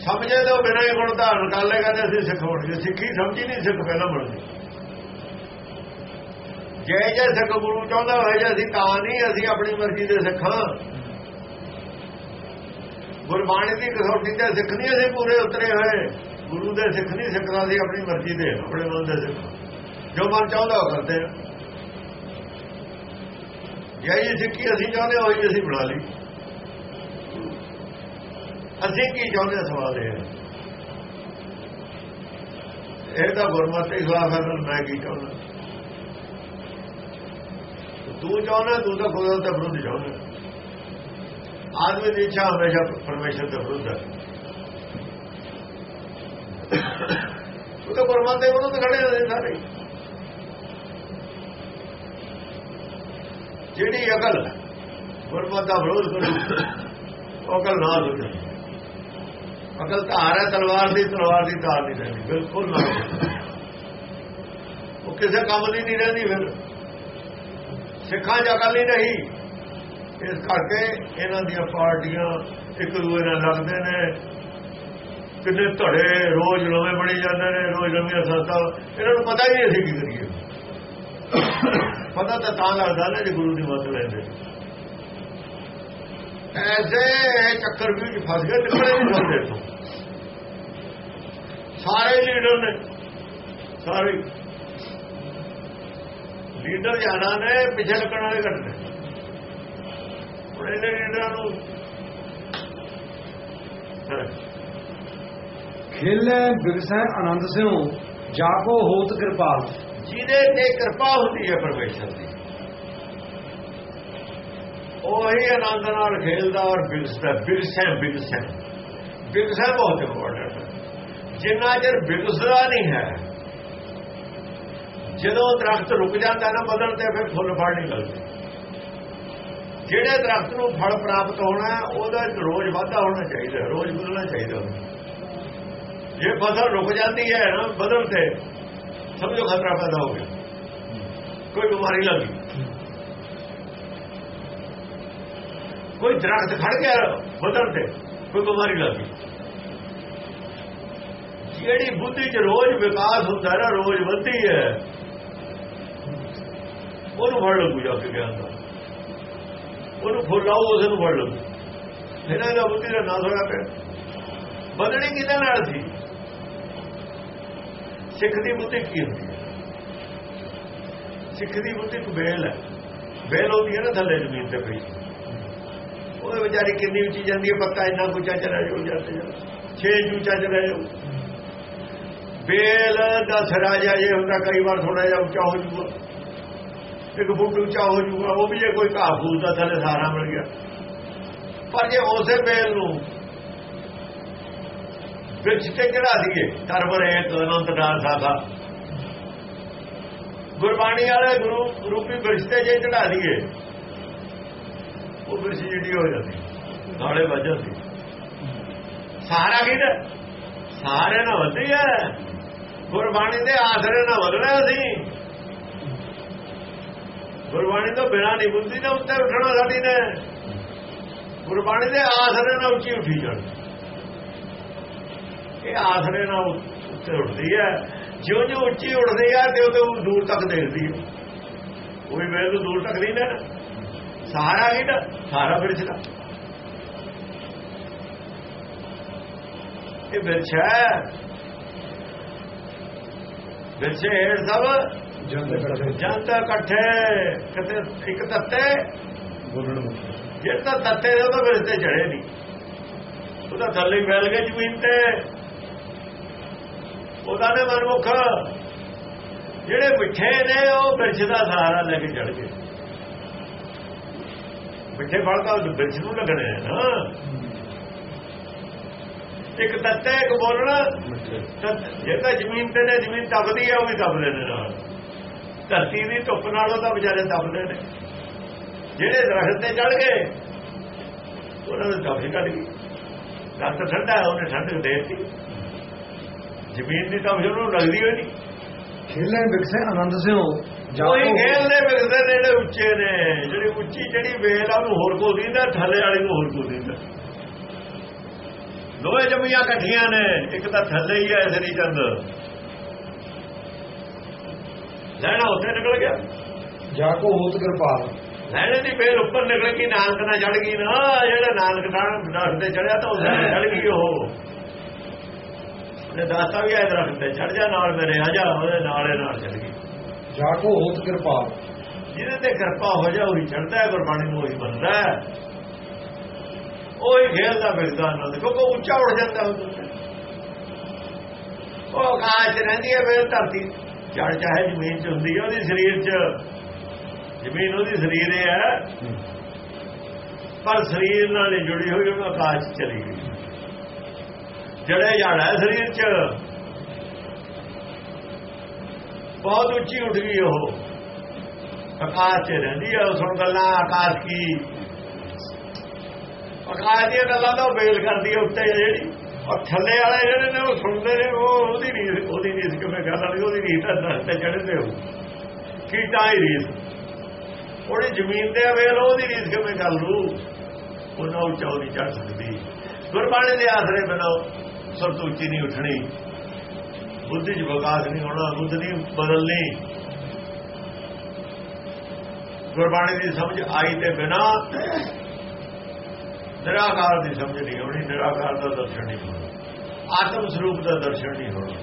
S2: ਸਮਝੇ ਤੋਂ ਬਿਨਾਂ ਹੀ ਗੁਣ ਧਾਰਨ ਕਰ ਲੈ ਕਹਿੰਦੇ ਅਸੀਂ ਸਿੱਖ ਬਣ ਗਏ। ਸਿੱਖੀ ਸਮਝੀ ਨਹੀਂ ਸਿੱਖ ਪਹਿਲਾਂ ਬਣ ਗਏ ਜੇ ਜੇ ਸਿੱਖ ਗੁਰੂ ਚਾਹੁੰਦਾ ਹੋਏ ਜੇ ਅਸੀਂ ਤਾਂ ਨਹੀਂ, ਅਸੀਂ ਆਪਣੀ ਮਰਜ਼ੀ ਦੇ ਸਿੱਖਾਂ ਗੁਰਬਾਣੀ ਦੀ ਕਸੌਟੀ ਤੇ ਸਿੱਖ ਨਹੀਂ ਅਸੀਂ ਪੂਰੇ ਉਤਰੇ ਹੋਏ। ਗੁਰੂ ਦੇ ਸਿੱਖ ਨਹੀਂ ਸਿੱਖਦਾ ਸੀ ਆਪਣੀ ਮਰਜ਼ੀ ਦੇ, ਆਪਣੇ ਮਨ ਦੇ ਸਿੱਖ। ਜੋ ਮਨ ਚਾਹੁੰਦਾ, ਉਹ ਕਰਦੇ ਆ। ਜੇ ਇਹ ਸਿੱਖੀ ਅਸੀਂ ਚਾਹੁੰਦੇ ਹੋਈ ਅਸੀਂ ਬਣਾ ਲਈ। ਅਸੀਂ ਕੀ ਚਾਹੁੰਦੇ ਹਾਂ ਸਵਾਲ ਇਹ ਹੈ ਇਹ ਤਾਂ ਗੁਰਮਤਿ ਖਿਲਾਫ ਹੈ ਮੈਂ ਕੀ ਚਾਹੁੰਦਾ? ਤੂੰ ਚਾਹੁੰਦਾ, ਤੂੰ ਤਾਂ ਖੁਦਾ ਦਾ ਵਿਰੁੱਧ ਚਾਹੁੰਦਾ। ਆਦਮੀ ਦੀ ਇੱਛਾ ਹਮੇਸ਼ਾ ਪਰਮੇਸ਼ਰ ਦੇ ਵਿਰੁੱਧ ਹੈ। ਉਹ ਤਾਂ ਪਰਮਾਤਮਾ ਦੇ ਵਿਰੁੱਧ ਖੜੇ ਹੋਏ ਸਾਰੇ। ਜਿਹੜੀ ਅਕਲ ਗੁਰਮਤ ਦਾ ਵਿਰੋਧ ਕਰੂ ਉਹ ਅਕਲ ਨਾ ਹੋ। ਅਕਲ ਧਾਰ ਹੈ ਤਲਵਾਰ ਦੀ ਤਲਵਾਰ ਦੀ ਧਾਰ ਨਹੀਂ ਰਹਿੰਦੀ ਬਿਲਕੁਲ ਨਾ। ਉਹ ਕਿਸੇ ਕੰਮ ਦੀ ਨਹੀਂ ਰਹਿੰਦੀ ਫਿਰ। ਸਿੱਖਾਂ 'ਚ ਅਕਲ ਨਹੀਂ ਰਹੀ। ਇਸ ਕਰਕੇ ਇਹਨਾਂ ਦੀਆਂ ਪਾਰਟੀਆਂ ਇੱਕ ਦੂਏ ਨਾਲ ਲੱਗਦੇ ਨੇ। ਕਿੰਨੇ ਧੜੇ ਰੋਜ਼ ਨਵੇਂ ਬਣੀ ਜਾਂਦੇ ਨੇ, ਰੋਜ਼ ਨਵੀਆਂ ਸੰਸਥਾ ਇਹਨਾਂ ਨੂੰ ਪਤਾ ਹੀ ਨਹੀਂ ਅਸੀਂ ਕੀ ਕਰੀਏ। ਪਤਾ ਤਾਂ ਤਾਂ ਲੱਗਦਾ ਨਾ ਜੇ ਗੁਰੂ ਦੀ ਮੱਤ ਲੈਂਦੇ। ਐਸੇ ਚੱਕਰ ਵੀ ਫਸ ਗਏ ਨਿਕਲੇ ਨਹੀਂ ਸਕਦੇ ਤੋਂ ਸਾਰੇ ਲੀਡਰ ਨੇ ਸਾਰੇ। ਲੀਡਰ ਜਾਣਾ ਨੇ ਪਿਛੇ ਲੱਗਣ ਵਾਲੇ ਘਟਨੇ ਇਹਨੇ ਲੀਡਰਾਂ ਨੂੰ
S1: ਖੇਲੇ ਬਿਰਸੈ ਆਨੰਦ ਸਿਓ ਜਾਕੋ ਹੋਤ ਕਿਰਪਾਲ।
S2: ਜਿਹਦੇ ਤੇ ਕਿਰਪਾ ਹੁੰਦੀ ਹੈ ਪਰਮੇਸ਼ਰ ਦੀ। ਉਹੀ ਆਨੰਦ ਨਾਲ ਖੇਲਦਾ ਔਰ ਬਿਰਸਦਾ ਬਿਰਸੈ ਬਿਰਸੈ ਬਿਰਸੈ ਬਹੁਤ ਇੰਪੋਰਟੈਂਟ ਹੈ। ਜਿੰਨਾ ਚਿਰ ਬਿਰਸਦਾ ਨਹੀਂ ਹੈ, ਜਦੋਂ ਦਰਖਤ ਰੁਕ ਜਾਂਦਾ ਨਾ ਬਦਲ ਤੇ ਫਿਰ ਫੁੱਲ ਫੜ ਨਹੀਂ ਲੱਗਦੇ। ਜਿਹੜੇ ਦਰਖਤ ਨੂੰ ਫਲ ਪ੍ਰਾਪਤ ਹੋਣਾ, ਉਹਦਾ ਰੋਜ਼ ਵਾਧਾ ਹੋਣਾ ਚਾਹੀਦਾ, ਰੋਜ਼ ਬਦਲਣਾ ਚਾਹੀਦਾ। ਜੇ ਫਸਲ ਰੁਕ ਜਾਂਦੀ ਹੈ ਨਾ ਬਦਲ ਤੇ, ਸਮਝੋ ਖਤਰਾ ਪੈਦਾ ਹੋ ਗਿਆ। ਕੋਈ ਬਿਮਾਰੀ ਲੱਗੀ ਕੋਈ ਦਰਖਤ ਖੜ ਗਿਆ ਬਦਲ ਤੇ, ਕੋਈ ਬਿਮਾਰੀ ਲੱਗ ਗਈ। ਜਿਹੜੀ ਬੁੱਧੀ 'ਚ ਰੋਜ਼ ਵਿਕਾਸ ਹੁੰਦਾ ਨਾ, ਰੋਜ਼ ਵੱਧਦੀ ਹੈ, ਉਹਨੂੰ ਫੜ ਲੱਗੂ ਜਾ ਕੇ ਗਿਆਨ ਦਾ। ਉਹਨੂੰ ਫੁੱਲਾਓ ਉਸ ਨੂੰ ਫੜ ਲੱਗੂ। ਇਹਨਾਂ ਦਾ ਬੁੱਧੀ ਦਾ ਨਾਸ ਹੋਇਆ ਪਿਆ। ਬਦਲਣੀ ਕਿਹਦੇ ਨਾਲ ਸੀ? ਸਿੱਖ ਦੀ ਬੁੱਧੀ ਕੀ ਹੁੰਦੀ ਹੈ? ਸਿੱਖ ਦੀ ਬੁੱਧੀ ਇੱਕ ਬੇਲ ਹੈ। ਬੇਲ ਹੁੰਦੀ ਹੈ ਨਾ ਥੱਲੇ ਜ਼ਮੀਨ ਤੇ ਪਈ। ਉਹ ਵਿਚਾਰੀ ਕਿੰਨੀ ਉੱਚੀ ਜਾਂਦੀ ਹੈ, ਪੱਕਾ ਇੰਨਾ ਉੱਚਾ ਚਲਾ ਜਾਊ ਜਾਂਦੇ ਜਾ 6 ਉੱਚਾ ਚਲਾ ਜਾਊ। ਬੇਲ ਦਾ ਸਰਾਜਾ ਜੇ ਹੁੰਦਾ, ਕਈ ਵਾਰ ਥੋੜਾ ਜਿਹਾ ਉੱਚਾ ਹੋ ਜੂਗਾ ਇੱਕ ਫੁੱਟ ਉੱਚਾ ਹੋ ਜੂਗਾ ਉਹ ਵੀ ਜੇ ਕੋਈ ਘਾਹ ਫੂਸ ਦਾ ਥੱਲੇ ਸਾਰਾ ਮਿਲ ਗਿਆ। ਪਰ ਜੇ ਉਸੇ ਬੇਲ ਨੂੰ ਵਿੱਚ ਤੇ ਚੜਾ ਦਈਏ ਤਰਵਰ ਇੱਕ ਅਨੰਤ ਨਾਮ ਸਾਖਾ ਗੁਰਬਾਣੀ ਵਾਲੇ ਗੁਰੂ, ਰੂਪੀ ਬਿਰਛ ਤੇ ਜੇ ਚੜਾ ਦਈਏ ਉਹ ਬਿਰਛ ਜਿਹੜੀ ਹੋ ਜਾਂਦੀ। ਨਾਲੇ ਵੱਜਾ ਸੀ ਸਾਰਾ ਕਿਹਦਾ ਸਾਰੇ ਨਾਲ ਵਧੀ ਹੈ ਗੁਰਬਾਣੀ ਦੇ ਆਸਰੇ ਨਾਲ ਵਧਣਾ ਸੀ ਗੁਰਬਾਣੀ ਤੋਂ ਬਿਨਾਂ ਨਹੀਂ ਬੁੱਧੀ ਦਾ ਉੱਤੇ ਉੱਠਣਾ ਸਾਡੀ ਨੇ। ਗੁਰਬਾਣੀ ਦੇ ਆਸਰੇ ਨਾਲ ਉੱਚੀ ਉੱਠੀ ਜਾਣੀ। ਇਹ ਆਸਰੇ ਨਾਲ ਉੱਤੇ ਉੱਠਦੀ ਹੈ ਜਿਉਂ ਜਿਉਂ ਉੱਚੀ ਉੱਠਦੀ ਹੈ ਤੇ ਉਹ ਦੂਰ ਤੱਕ ਦੇਖਦੀ ਹੈ ਉਹ ਵੀ ਵੇਲ ਤੋਂ ਦੂਰ ਤੱਕ ਨਹੀਂ ਨਾ। ਹੀ ਨਾ ਸਾਰਾ ਬਿਰਛ ਦਾ। ਇਹ ਬਿਰਛ ਹੈ। ਬਿਰਛੇ ਹੇਠ ਸਭ ਜੰਤ ਇਕੱਠੇ। ਕਿਤੇ ਇੱਕ ਤੱਤੇ।
S1: ਬੋਲਣ
S2: ਜੇ ਤਾਂ ਤੱਤੇ ਦੇ ਉਹਦਾ ਬਿਰਛ ਤੇ ਚੜੇ ਨਹੀਂ ਉਹਦਾ ਥੱਲੇ ਹੀ ਫੈਲ ਗਿਆ ਜ਼ਮੀਨ ਤੇ। ਉਹਦਾ ਨੇ ਮਨਮੁਖ। ਜਿਹੜੇ ਮਿੱਠੇ ਨੇ ਉਹ ਬਿਰਛ ਦਾ ਸਹਾਰਾ ਲੈ ਕੇ ਚੜ ਗਏ। ਮਿੱਠੇ ਫਲ ਤਾਂ ਬਿਰਛ ਨੂੰ ਲੱਗਣੇ ਆ ਨਾ। ਇੱਕ ਤੱਤੇ ਇੱਕ ਬੋਲਣਾ। ਜੇ ਤਾਂ ਜ਼ਮੀਨ ਤੇ ਨੇ ਜ਼ਮੀਨ ਤਪਦੀ ਹੈ ਉਹ ਵੀ ਤਪਦੇ ਨੇ ਨਾਲ। ਧਰਤੀ ਦੀ ਧੁੱਪ ਨਾਲੋਂ ਤਾਂ ਵਿਚਾਰੇ ਤਪਦੇ ਨੇ। ਜਿਹੜੇ ਦਰਖਤ ਤੇ ਚੜ ਗਏ ਉਹਨਾਂ ਨੂੰ ਤਪੀ ਕੱਢ ਗਈ ਦਰਖਤ ਠੰਡਾ ਉਹਨੇ ਠੰਡ ਦੇਤੀ ਜ਼ਮੀਨ ਦੀ ਤਾਂ ਉਹਨੂੰ ਲੱਗਦੀ ਹੋਈ ਨਹੀਂ।
S1: ਖੇਲੇ ਵਿਕਸੇ ਆਨੰਦ ਸਿਓ
S2: ਕੋਈ ਖੇਲ ਦੇ ਵਿਗਦੇ ਨੇ ਜਿਹੜੇ ਉੱਚੇ ਨੇ। ਜਿਹੜੀ ਉੱਚੀ ਜਿਹੜੀ ਵੇਲ ਆ ਉਹਨੂੰ ਹੋਰ ਕੋ ਦਿੰਦਾ ਥੱਲੇ ਵਾਲੀ ਨੂੰ ਹੋਰ ਕੋ ਦਿੰਦਾ। ਦੋਏ ਜਮੀਆਂ ਇਕੱਠੀਆਂ ਨੇ ਇੱਕ ਤਾਂ ਥੱਲੇ ਹੀ ਹੈ ਸ੍ਰੀ ਚੰਦ। ਲੈਣਾ ਉੱਥੇ ਨਿਕਲ ਗਿਆ।
S1: ਜਾ ਕੋ ਹੋਤ ਕਿਰਪਾਲ।
S2: ਲੈਣੇ ਦੀ ਵੇਲ ਉੱਪਰ ਨਿਕਲ ਗਈ ਨਾਨਕ ਨਾਲ ਚੜ ਗਈ ਨਾ ਜਿਹੜਾ ਨਾਨਕ ਨਾਲ ਦਰਖਤ ਤੇ ਚੜਿਆ ਤਾਂ ਉਹਦੇ ਨਾਲ ਚੜ ਗਈ ਉਹ। ਨੇ ਦਾਤਾ ਵੀ ਆਇਆ ਦਰਖਤ ਤੇ ਚੜ ਜਾ ਨਾਲ ਮੇਰੇ ਆ ਜਾ ਉਹਦੇ ਨਾਲ ਨਾਲ ਚੜ ਗਈ।
S1: ਜਾ ਕੋ ਹੋਤ ਕਿਰਪਾਲ
S2: ਜਿਹਦੇ ਤੇ ਕਿਰਪਾ ਹੋ ਜਾ ਉਹੀ ਚੜਦਾ ਹੈ, ਗੁਰਬਾਣੀ ਨੂੰ ਉਹੀ ਬੰਦਾ ਹੈ। ਉਹੀ ਖੇਲਦਾ ਫਿਰਦਾ ਆਨੰਦ ਕਿਉਂਕਿ ਉੱਚਾ ਉੱਡ ਜਾਂਦਾ ਉਹ ਉਹ ਆਕਾਸ਼ ਰਹਿੰਦੀ ਹੈ ਫਿਰ ਧਰਤੀ। ਚੜ ਚਾਹੇ ਜ਼ਮੀਨ 'ਚ ਹੁੰਦੀ ਹੈ, ਉਹਦੀ ਸਰੀਰ 'ਚ। ਜ਼ਮੀਨ ਉਹਦੀ ਸਰੀਰ ਹੈ ਪਰ ਸਰੀਰ ਨਾਲ ਜੁੜੀ ਹੋਈ ਉਹ ਆਕਾਸ਼ ਚਲੀ ਗਈ। ਜੜੇ ਜਾਣਾ ਸਰੀਰ 'ਚ। ਬਹੁਤ ਉੱਚੀ ਉੱਠ ਗਈ ਉਹ। ਆਕਾਸ਼ 'ਚ ਰਹਿੰਦੀ ਹੈ ਸੁਣ ਗੱਲਾਂ, ਆਕਾਸ਼ ਕੀ? ਆਕਾਸ਼ ਦੀਆਂ ਗੱਲਾਂ ਤਾਂ ਉਹ ਬੇਲ ਕਰਦੀ ਹੈ ਉੱਤੇ ਜਿਹੜੀ। ਔਰ ਥੱਲੇ ਵਾਲੇ ਜਿਹੜੇ ਨੇ, ਉਹ ਸੁਣਦੇ ਨੇ, ਉਹ ਉਹਦੀ ਰੀਸ ਉਹਦੀ ਰੀਸ ਕਿਵੇਂ ਗੱਲ ਵਾਲੀ ਉਹਦੀ ਰੀਸ ਤਾਂ ਦਰਖਤ ਤੇ ਚੜ੍ਹਦੇ ਹੋ। ਕੀਟਾਂ ਹੀ ਰੀਸ ਉਹਦੀ ਜ਼ਮੀਨ ਤੇ ਅਵੇਲ ਉਹਦੀ ਰੀਸ ਕਿਵੇਂ ਕਰ ਲੂ ਉਹਨਾਂ ਉੱਚਾ ਉਹਦੀ ਚੜ ਸਕਦੀ। ਗੁਰਬਾਣੀ ਦੇ ਆਸਰੇ ਬਣਾਓ ਸਭ ਤੋਂ ਉੱਚੀ ਨਹੀਂ ਉੱਠਣੀ। ਬੁੱਧੀ 'ਚ ਵਿਕਾਸ ਨਹੀਂ ਹੋਣਾ ਬੁੱਧ ਨਹੀਂ ਬਦਲਣੀ। ਗੁਰਬਾਣੀ ਦੀ ਸਮਝ ਆਈ ਤੇ ਬਿਨਾ ਨਿਰਾਕਾਰ ਦੀ ਸਮਝ ਨਹੀਂ ਹੋਣੀ ਨਿਰਾਕਾਰ ਦਾ ਦਰਸ਼ਨ ਨਹੀਂ ਹੋਣਾ। ਆਤਮ ਸਰੂਪ ਦਾ ਦਰਸ਼ਨ ਨਹੀਂ ਹੋਣਾ।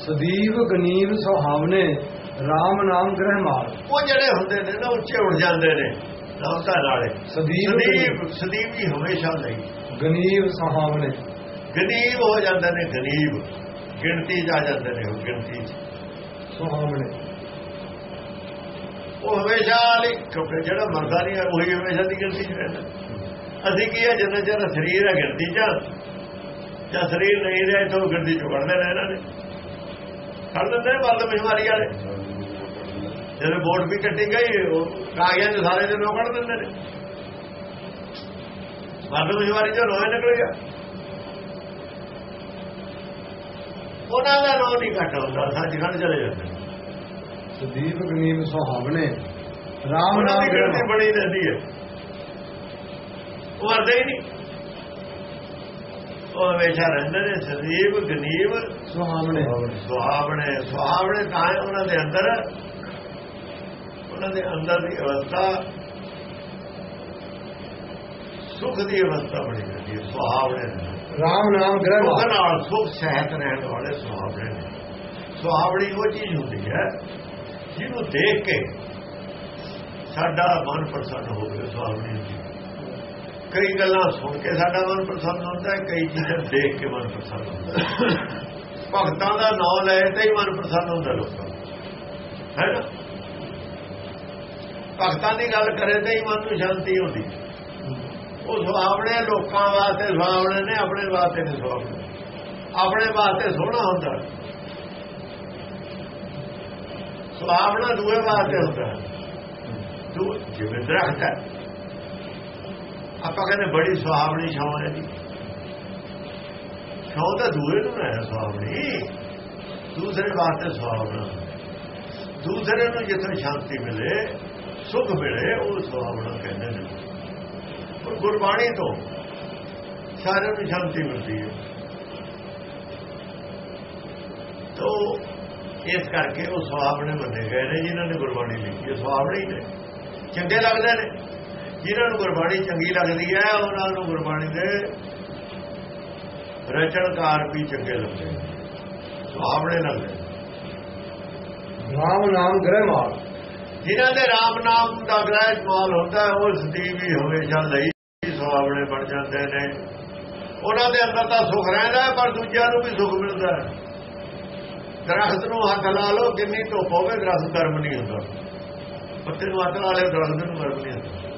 S1: ਸਦੀਵ ਗਨੀਵ ਸੁਹਾਵਨੇ RAM ਨਾਮ ਗ੍ਰਹਿ ਮਾਰ
S2: ਉਹ ਜਿਹੜੇ ਹੁੰਦੇ ਨੇ ਨਾ ਉੱਚੇ ਉੱਡ ਜਾਂਦੇ ਨੇ ਨਾਮਤਾ ਨਾਲੇ
S1: ਸਦੀਵ
S2: ਸਦੀਵ ਸਦੀਵ ਹੀ ਹਮੇਸ਼ਾ ਲਈ।
S1: ਗਨੀਵ ਸੁਹਾਵਨੇ।
S2: ਗਨੀਬ ਹੋ ਜਾਂਦੇ ਨੇ ਗਨੀਬ ਗਿਣਤੀ ਆ ਜਾਂਦੇ ਨੇ ਉਹ ਗਿਣਤੀ 'ਚ।
S1: ਸੁਹਾਵਨੇ
S2: ਉਹ ਹਮੇਸ਼ਾ ਲਈ ਕਿਉਂਕਿ ਜਿਹੜਾ ਮਰਦਾ ਨਹੀਂ ਹੈ ਉਹੀ ਹਮੇਸ਼ਾ ਦੀ ਗਿਣਤੀ 'ਚ ਰਹਿੰਦਾ। ਅਸੀਂ ਕੀ ਹੈ ਜਿੰਨਾ ਚਿਰ ਸਰੀਰ ਹੈ ਗਿਣਤੀ 'ਚ ਜਾਂ ਸਰੀਰ ਨਹੀਂ ਰਿਹਾ ਤਾਂ ਗਿਣਤੀ 'ਚ ਵੜਦੇ ਨੇ ਇਹਨਾਂ ਨੇ ਕਰ ਦਿੰਦੇ ਨੇ ਬਲਦ ਬਿਮਾਰੀ ਵਾਲੇ। ਜਦੋਂ ਵੋਟ ਵੀ ਕੱਟੀ ਗਈ ਉਹ ਕਾਗਜ਼ਾਂ ਦੇ ਸਾਰੇ ਦੇ ਲੋਕ ਕੱਢ ਦਿੰਦੇ ਨੇ। ਬਲਦ ਬਿਮਾਰੀ ਚੋਂ ਲੋਹੇ ਨਿਕਲ ਗਿਆ। ਉਹਨਾਂ ਦਾ ਨਾਂ ਨਹੀਂ ਕੱਟ ਹੁੰਦਾ ਸੱਚਖੰਡ ਚਲੇ ਜਾਂਦੇ
S1: ਗਨੀਵ ਸੁਹਾਵਨੇ RAM
S2: ਉਹਨਾਂ
S1: ਨਾਮ
S2: ਦੀ ਬਣੀ ਰਹਿੰਦੀ ਹੈ। ਉਹ ਮਰਦੇ ਹੀ ਨਹੀਂ। ਉਹ ਹਮੇਸ਼ਾ ਰਹਿੰਦੇ ਨੇ ਸਦੀਵ ਗਨੀਵ
S1: ਸੁਹਾਵਨੇ
S2: ਸੁਹਾਵਣੇ। ਸੁਹਾਵਣੇ ਤਾਂ ਉਹਨਾਂ ਦੇ ਅੰਦਰ ਉਹਨਾਂ ਦੇ ਅੰਦਰ ਦੀ ਅਵਸਥਾ ਸੁਖ ਦੀ ਅਵਸਥਾ ਬਣੀ ਰਹਿੰਦੀ ਹੈ ਸੁਹਾਵਣੇ
S1: RAM ਨਾਮ ਗ੍ਰਹਿ ਮਾਰ
S2: ਨਾਲ ਸੁਖ ਸਹਿਤ ਰਹਿਣ ਵਾਲੇ ਸੁਹਾਵਣੇ ਨੇ। ਸੁਹਾਵਣੀ ਉਹ ਚੀਜ਼ ਹੁੰਦੀ ਹੈ ਜਿਹਨੂੰ ਦੇਖ ਕੇ ਸਾਡਾ ਮਨ ਪ੍ਰਸੰਨ ਹੋਵੇ ਸੁਹਾਵਣੀ ਹੁੰਦੀ ਹੈ। ਕਈ ਗੱਲਾਂ ਸੁਣ ਕੇ ਸਾਡਾ ਮਨ ਪ੍ਰਸੰਨ ਹੁੰਦਾ ਹੈ ਕਈ ਚੀਜ਼ਾਂ ਦੇਖ ਕੇ ਮਨ ਪ੍ਰਸੰਨ ਹੁੰਦਾ। ਹੈ ਭਗਤਾਂ ਦਾ ਨਾਮ ਲੈ ਤੇ ਹੀ ਮਨ ਪ੍ਰਸੰਨ ਹੁੰਦਾ ਲੋਕਾਂ ਹੈ ਨਾ? ਭਗਤਾਂ ਦੀ ਗੱਲ ਕਰੇ ਤੇ ਹੀ ਮਨ ਨੂੰ ਸ਼ਾਂਤੀ ਹੁੰਦੀ। ਹੈ। ਉਹ ਸੁਹਾਵਣੇ ਲੋਕਾਂ ਵਾਸਤੇ ਸੁਹਾਵਣੇ ਨੇ, ਆਪਣੇ ਵਾਸਤੇ ਨਹੀਂ ਸੁਹਾਵਣੇ। ਆਪਣੇ ਵਾਸਤੇ ਸੋਹਣਾ ਹੁੰਦਾ। ਸੁਹਾਵਣਾ ਦੂਏ ਵਾਸਤੇ ਹੁੰਦਾ। ਤੂੰ ਜਿਵੇਂ ਦਰਖਤ ਹੈ। ਆਪਾਂ ਕਹਿੰਦੇ ਬੜੀ ਸੁਹਾਵਣੀ ਛਾਂ ਹੈ ਦੀ ਛਾਂ ਤਾਂ ਦੂਏ ਨੂੰ ਹੈ ਸੁਹਾਵਣੀ। ਦੂਸਰੇ ਵਾਸਤੇ ਸੁਹਾਵਣਾ। ਦੂਸਰੇ ਨੂੰ ਜਿੱਥੇ ਸ਼ਾਂਤੀ ਮਿਲੇ, ਸੁਖ ਮਿਲੇ ਉਹ ਸੁਹਾਵਣਾ ਕਹਿੰਦੇ ਨੇ। ਗੁਰਬਾਣੀ ਤੋਂ ਸਾਰਿਆਂ ਨੂੰ ਸ਼ਾਂਤੀ ਮਿਲਦੀ ਹੈ। ਤੋ ਇਸ ਕਰਕੇ ਉਹ ਸੁਹਾਵਣੇ ਮੰਨੇ ਗਏ ਨੇ, ਜਿਨ੍ਹਾਂ ਨੇ ਗੁਰਬਾਣੀ ਲਿਖੀ ਹੈ ਸੁਹਾਵਣੇ ਹੀ ਨੇ। ਚੰਗੇ ਲੱਗਦੇ ਨੇ। ਜਿਨ੍ਹਾਂ ਨੂੰ ਗੁਰਬਾਣੀ ਚੰਗੀ ਲੱਗਦੀ ਹੈ, ਉਹਨਾਂ ਨੂੰ ਗੁਰਬਾਣੀ ਦੇ ਰਚਨਕਾਰ ਵੀ ਚੰਗੇ ਲੱਗਦੇ ਨੇ। ਸੁਹਾਵਣੇ ਲੱਗਦੇ ਨੇ
S1: ਰਾਮ ਨਾਮ ਗ੍ਰਹਿ ਮਾਰ
S2: ਜਿਨ੍ਹਾਂ ਦੇ ਰਾਮ ਨਾਮ ਦਾ ਗ੍ਰਹਿ ਇਸਤੇਮਾਲ ਹੁੰਦਾ ਹੈ ਉਸ ਦੀ ਵੀ ਹਮੇਸ਼ਾ ਲਈ ਸੁਹਾਵਣੇ ਬਣ ਜਾਂਦੇ ਨੇ। ਉਹਨਾਂ ਦੇ ਅੰਦਰ ਤਾਂ ਸੁਖ ਰਹਿੰਦਾ ਹੈ, ਪਰ ਦੂਜਿਆਂ ਨੂੰ ਵੀ ਸੁਖ ਮਿਲਦਾ ਹੈ। ਦਰਖਤ ਨੂੰ ਹੱਥ ਲਾ ਲਓ, ਕਿੰਨੀ ਧੁੱਪ ਹੋਵੇ, ਦਰਖਤ ਗਰਮ ਨਹੀਂ ਹੁੰਦਾ। ਪੱਤੇ ਨੂੰ ਹੱਥ ਲਾ ਲਿਓ, ਦਰਖਤ ਨੂੰ ਗਰਮ ਨਹੀਂ ਹੁੰਦਾ।